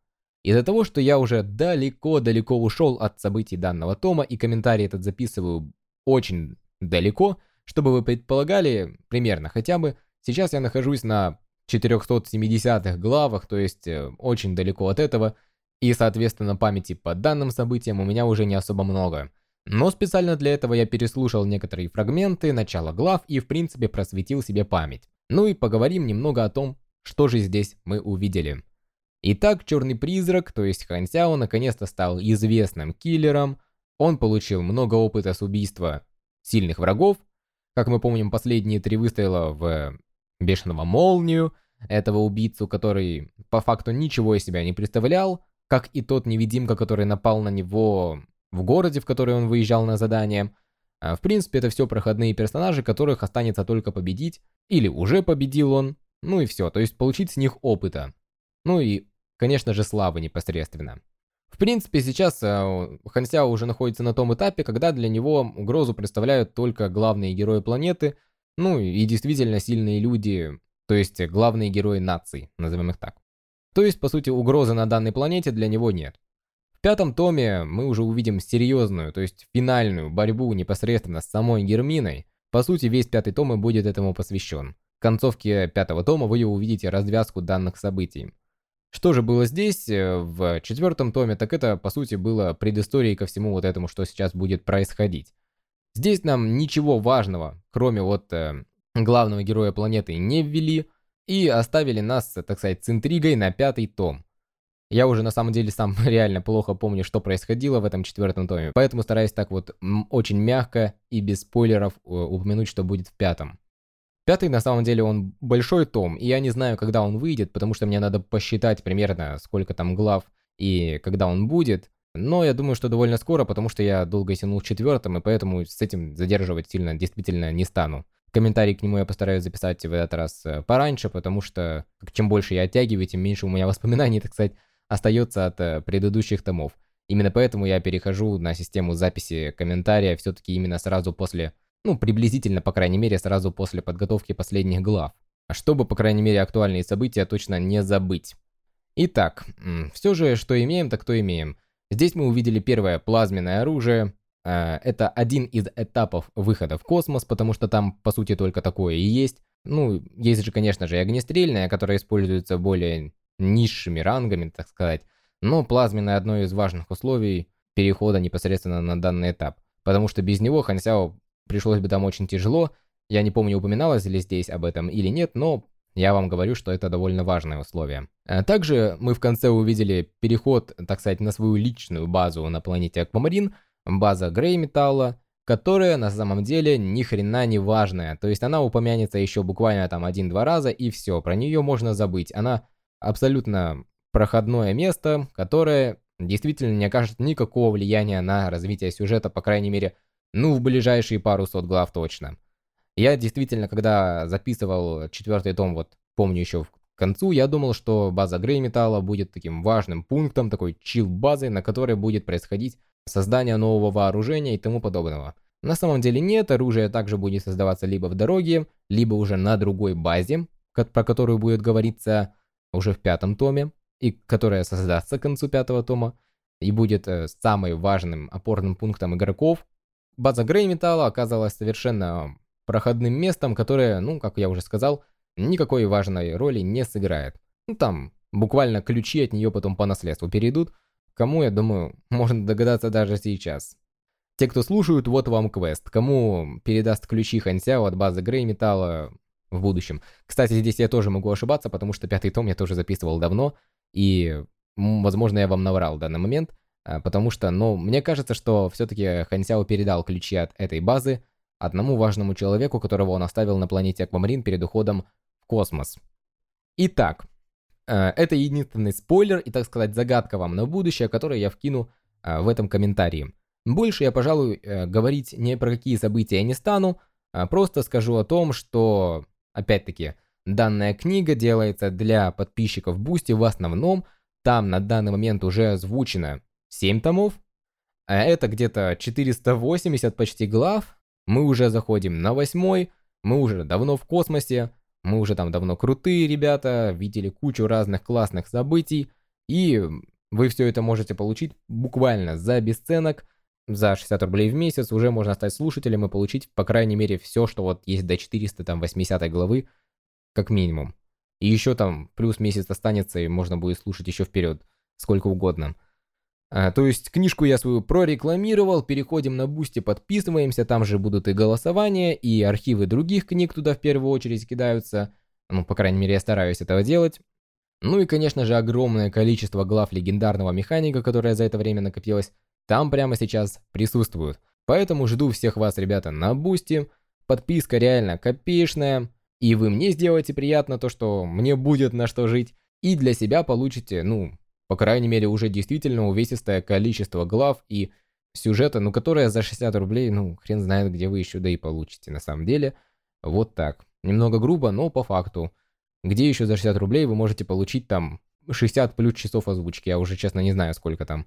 Из-за того, что я уже далеко-далеко ушел от событий данного тома и комментарий этот записываю очень далеко, чтобы вы предполагали примерно хотя бы, сейчас я нахожусь на 470-х главах, то есть э, очень далеко от этого, и, соответственно, памяти по данным событиям у меня уже не особо много. Но специально для этого я переслушал некоторые фрагменты, начала глав и, в принципе, просветил себе память. Ну и поговорим немного о том, что же здесь мы увидели. Итак, Черный Призрак, то есть Хан Сяо, наконец-то стал известным киллером, он получил много опыта с убийства сильных врагов. Как мы помним, последние три выстрела в Бешеного Молнию, этого убийцу, который по факту ничего из себя не представлял, как и тот невидимка, который напал на него в городе, в который он выезжал на задание. А, в принципе, это все проходные персонажи, которых останется только победить, или уже победил он, ну и все, то есть получить с них опыта. Ну и, конечно же, славы непосредственно. В принципе, сейчас э, Хансяо уже находится на том этапе, когда для него угрозу представляют только главные герои планеты, ну и действительно сильные люди, то есть главные герои наций, назовем их так. То есть, по сути, угрозы на данной планете для него нет. В пятом томе мы уже увидим серьезную, то есть финальную борьбу непосредственно с самой Герминой. По сути, весь пятый том и будет этому посвящен. В концовке пятого тома вы увидите развязку данных событий. Что же было здесь, э, в четвертом томе, так это, по сути, было предысторией ко всему вот этому, что сейчас будет происходить. Здесь нам ничего важного, кроме вот э, главного героя планеты, не ввели и оставили нас, так сказать, с интригой на пятый том. Я уже на самом деле сам реально плохо помню, что происходило в этом четвертом томе, поэтому стараюсь так вот очень мягко и без спойлеров э, упомянуть, что будет в пятом. Пятый, на самом деле, он большой том, и я не знаю, когда он выйдет, потому что мне надо посчитать примерно, сколько там глав и когда он будет. Но я думаю, что довольно скоро, потому что я долго тянул в четвертом, и поэтому с этим задерживать сильно действительно не стану. Комментарий к нему я постараюсь записать в этот раз э, пораньше, потому что чем больше я оттягиваю, тем меньше у меня воспоминаний, так сказать, остается от э, предыдущих томов. Именно поэтому я перехожу на систему записи комментария все-таки именно сразу после, ну, приблизительно, по крайней мере, сразу после подготовки последних глав. Чтобы, по крайней мере, актуальные события точно не забыть. Итак, все же, что имеем, так то имеем. Здесь мы увидели первое плазменное оружие. Э, это один из этапов выхода в космос, потому что там, по сути, только такое и есть. Ну, есть же, конечно же, и огнестрельное, которое используется более низшими рангами, так сказать. Но плазменное одно из важных условий перехода непосредственно на данный этап. Потому что без него Хан Сяо пришлось бы там очень тяжело. Я не помню, упоминалось ли здесь об этом или нет, но я вам говорю, что это довольно важное условие. А также мы в конце увидели переход, так сказать, на свою личную базу на планете Аквамарин, база Грей Металла, которая на самом деле ни хрена не важная. То есть она упомянется еще буквально там один-два раза и все, про нее можно забыть. Она абсолютно проходное место, которое действительно не окажет никакого влияния на развитие сюжета, по крайней мере, ну, в ближайшие пару сот глав точно. Я действительно, когда записывал четвертый том, вот помню еще в концу, я думал, что база Грей Металла будет таким важным пунктом, такой чил-базой, на которой будет происходить создание нового вооружения и тому подобного. На самом деле нет, оружие также будет создаваться либо в дороге, либо уже на другой базе, про которую будет говориться уже в пятом томе и которая создастся к концу пятого тома, и будет э, самым важным опорным пунктом игроков, база Грей Металла оказалась совершенно проходным местом, которое, ну, как я уже сказал, никакой важной роли не сыграет. Ну, там буквально ключи от нее потом по наследству перейдут, кому, я думаю, можно догадаться даже сейчас. Те, кто слушают, вот вам квест. Кому передаст ключи Хансяо от базы Грей Металла в будущем. Кстати, здесь я тоже могу ошибаться, потому что пятый том я тоже записывал давно, и, возможно, я вам наврал в данный момент, потому что, ну, мне кажется, что все-таки Хансяо передал ключи от этой базы одному важному человеку, которого он оставил на планете Аквамарин перед уходом в космос. Итак, э, это единственный спойлер и, так сказать, загадка вам на будущее, который я вкину э, в этом комментарии. Больше я, пожалуй, э, говорить ни про какие события не стану, а просто скажу о том, что, опять-таки, Данная книга делается для подписчиков Boosty в основном. Там на данный момент уже озвучено 7 томов. А это где-то 480 почти глав. Мы уже заходим на восьмой. Мы уже давно в космосе. Мы уже там давно крутые ребята. Видели кучу разных классных событий. И вы все это можете получить буквально за бесценок. За 60 рублей в месяц уже можно стать слушателем и получить, по крайней мере, все, что вот есть до 480 главы как минимум. И еще там плюс месяц останется, и можно будет слушать еще вперед, сколько угодно. А, то есть книжку я свою прорекламировал, переходим на Boosty, подписываемся, там же будут и голосования, и архивы других книг туда в первую очередь кидаются. Ну, по крайней мере, я стараюсь этого делать. Ну и, конечно же, огромное количество глав легендарного механика, которое за это время накопилось, там прямо сейчас присутствуют. Поэтому жду всех вас, ребята, на Boosty. Подписка реально копеечная. И вы мне сделаете приятно то, что мне будет на что жить, и для себя получите, ну, по крайней мере, уже действительно увесистое количество глав и сюжета, ну, которое за 60 рублей, ну, хрен знает, где вы еще да и получите, на самом деле. Вот так. Немного грубо, но по факту. Где еще за 60 рублей вы можете получить там 60 плюс часов озвучки, я уже честно не знаю, сколько там.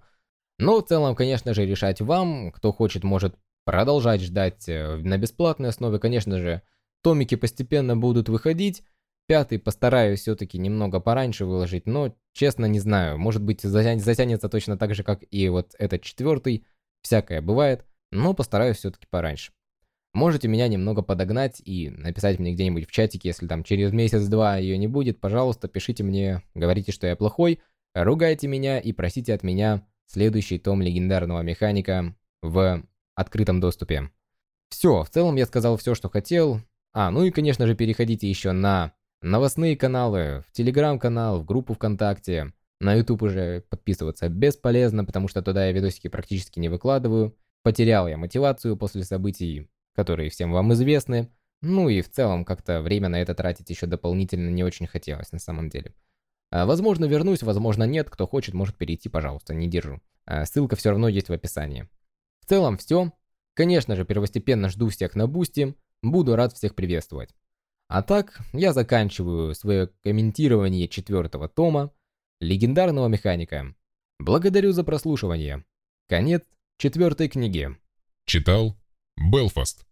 Но в целом, конечно же, решать вам, кто хочет, может продолжать ждать э, на бесплатной основе, конечно же, Томики постепенно будут выходить. Пятый постараюсь все-таки немного пораньше выложить, но, честно, не знаю. Может быть, затянется точно так же, как и вот этот четвертый. Всякое бывает, но постараюсь все-таки пораньше. Можете меня немного подогнать и написать мне где-нибудь в чатике, если там через месяц-два ее не будет, пожалуйста, пишите мне, говорите, что я плохой, ругайте меня и просите от меня следующий том легендарного механика в открытом доступе. Все, в целом я сказал все, что хотел. А, ну и, конечно же, переходите еще на новостные каналы, в телеграм-канал, в группу ВКонтакте. На YouTube уже подписываться бесполезно, потому что туда я видосики практически не выкладываю. Потерял я мотивацию после событий, которые всем вам известны. Ну и в целом как-то время на это тратить еще дополнительно не очень хотелось на самом деле. А, возможно вернусь, возможно нет. Кто хочет, может перейти, пожалуйста, не держу. А, ссылка все равно есть в описании. В целом все. Конечно же, первостепенно жду всех на бусте. буду рад всех приветствовать. А так, я заканчиваю свое комментирование четвертого тома «Легендарного механика». Благодарю за прослушивание. Конец четвертой книги. Читал Белфаст.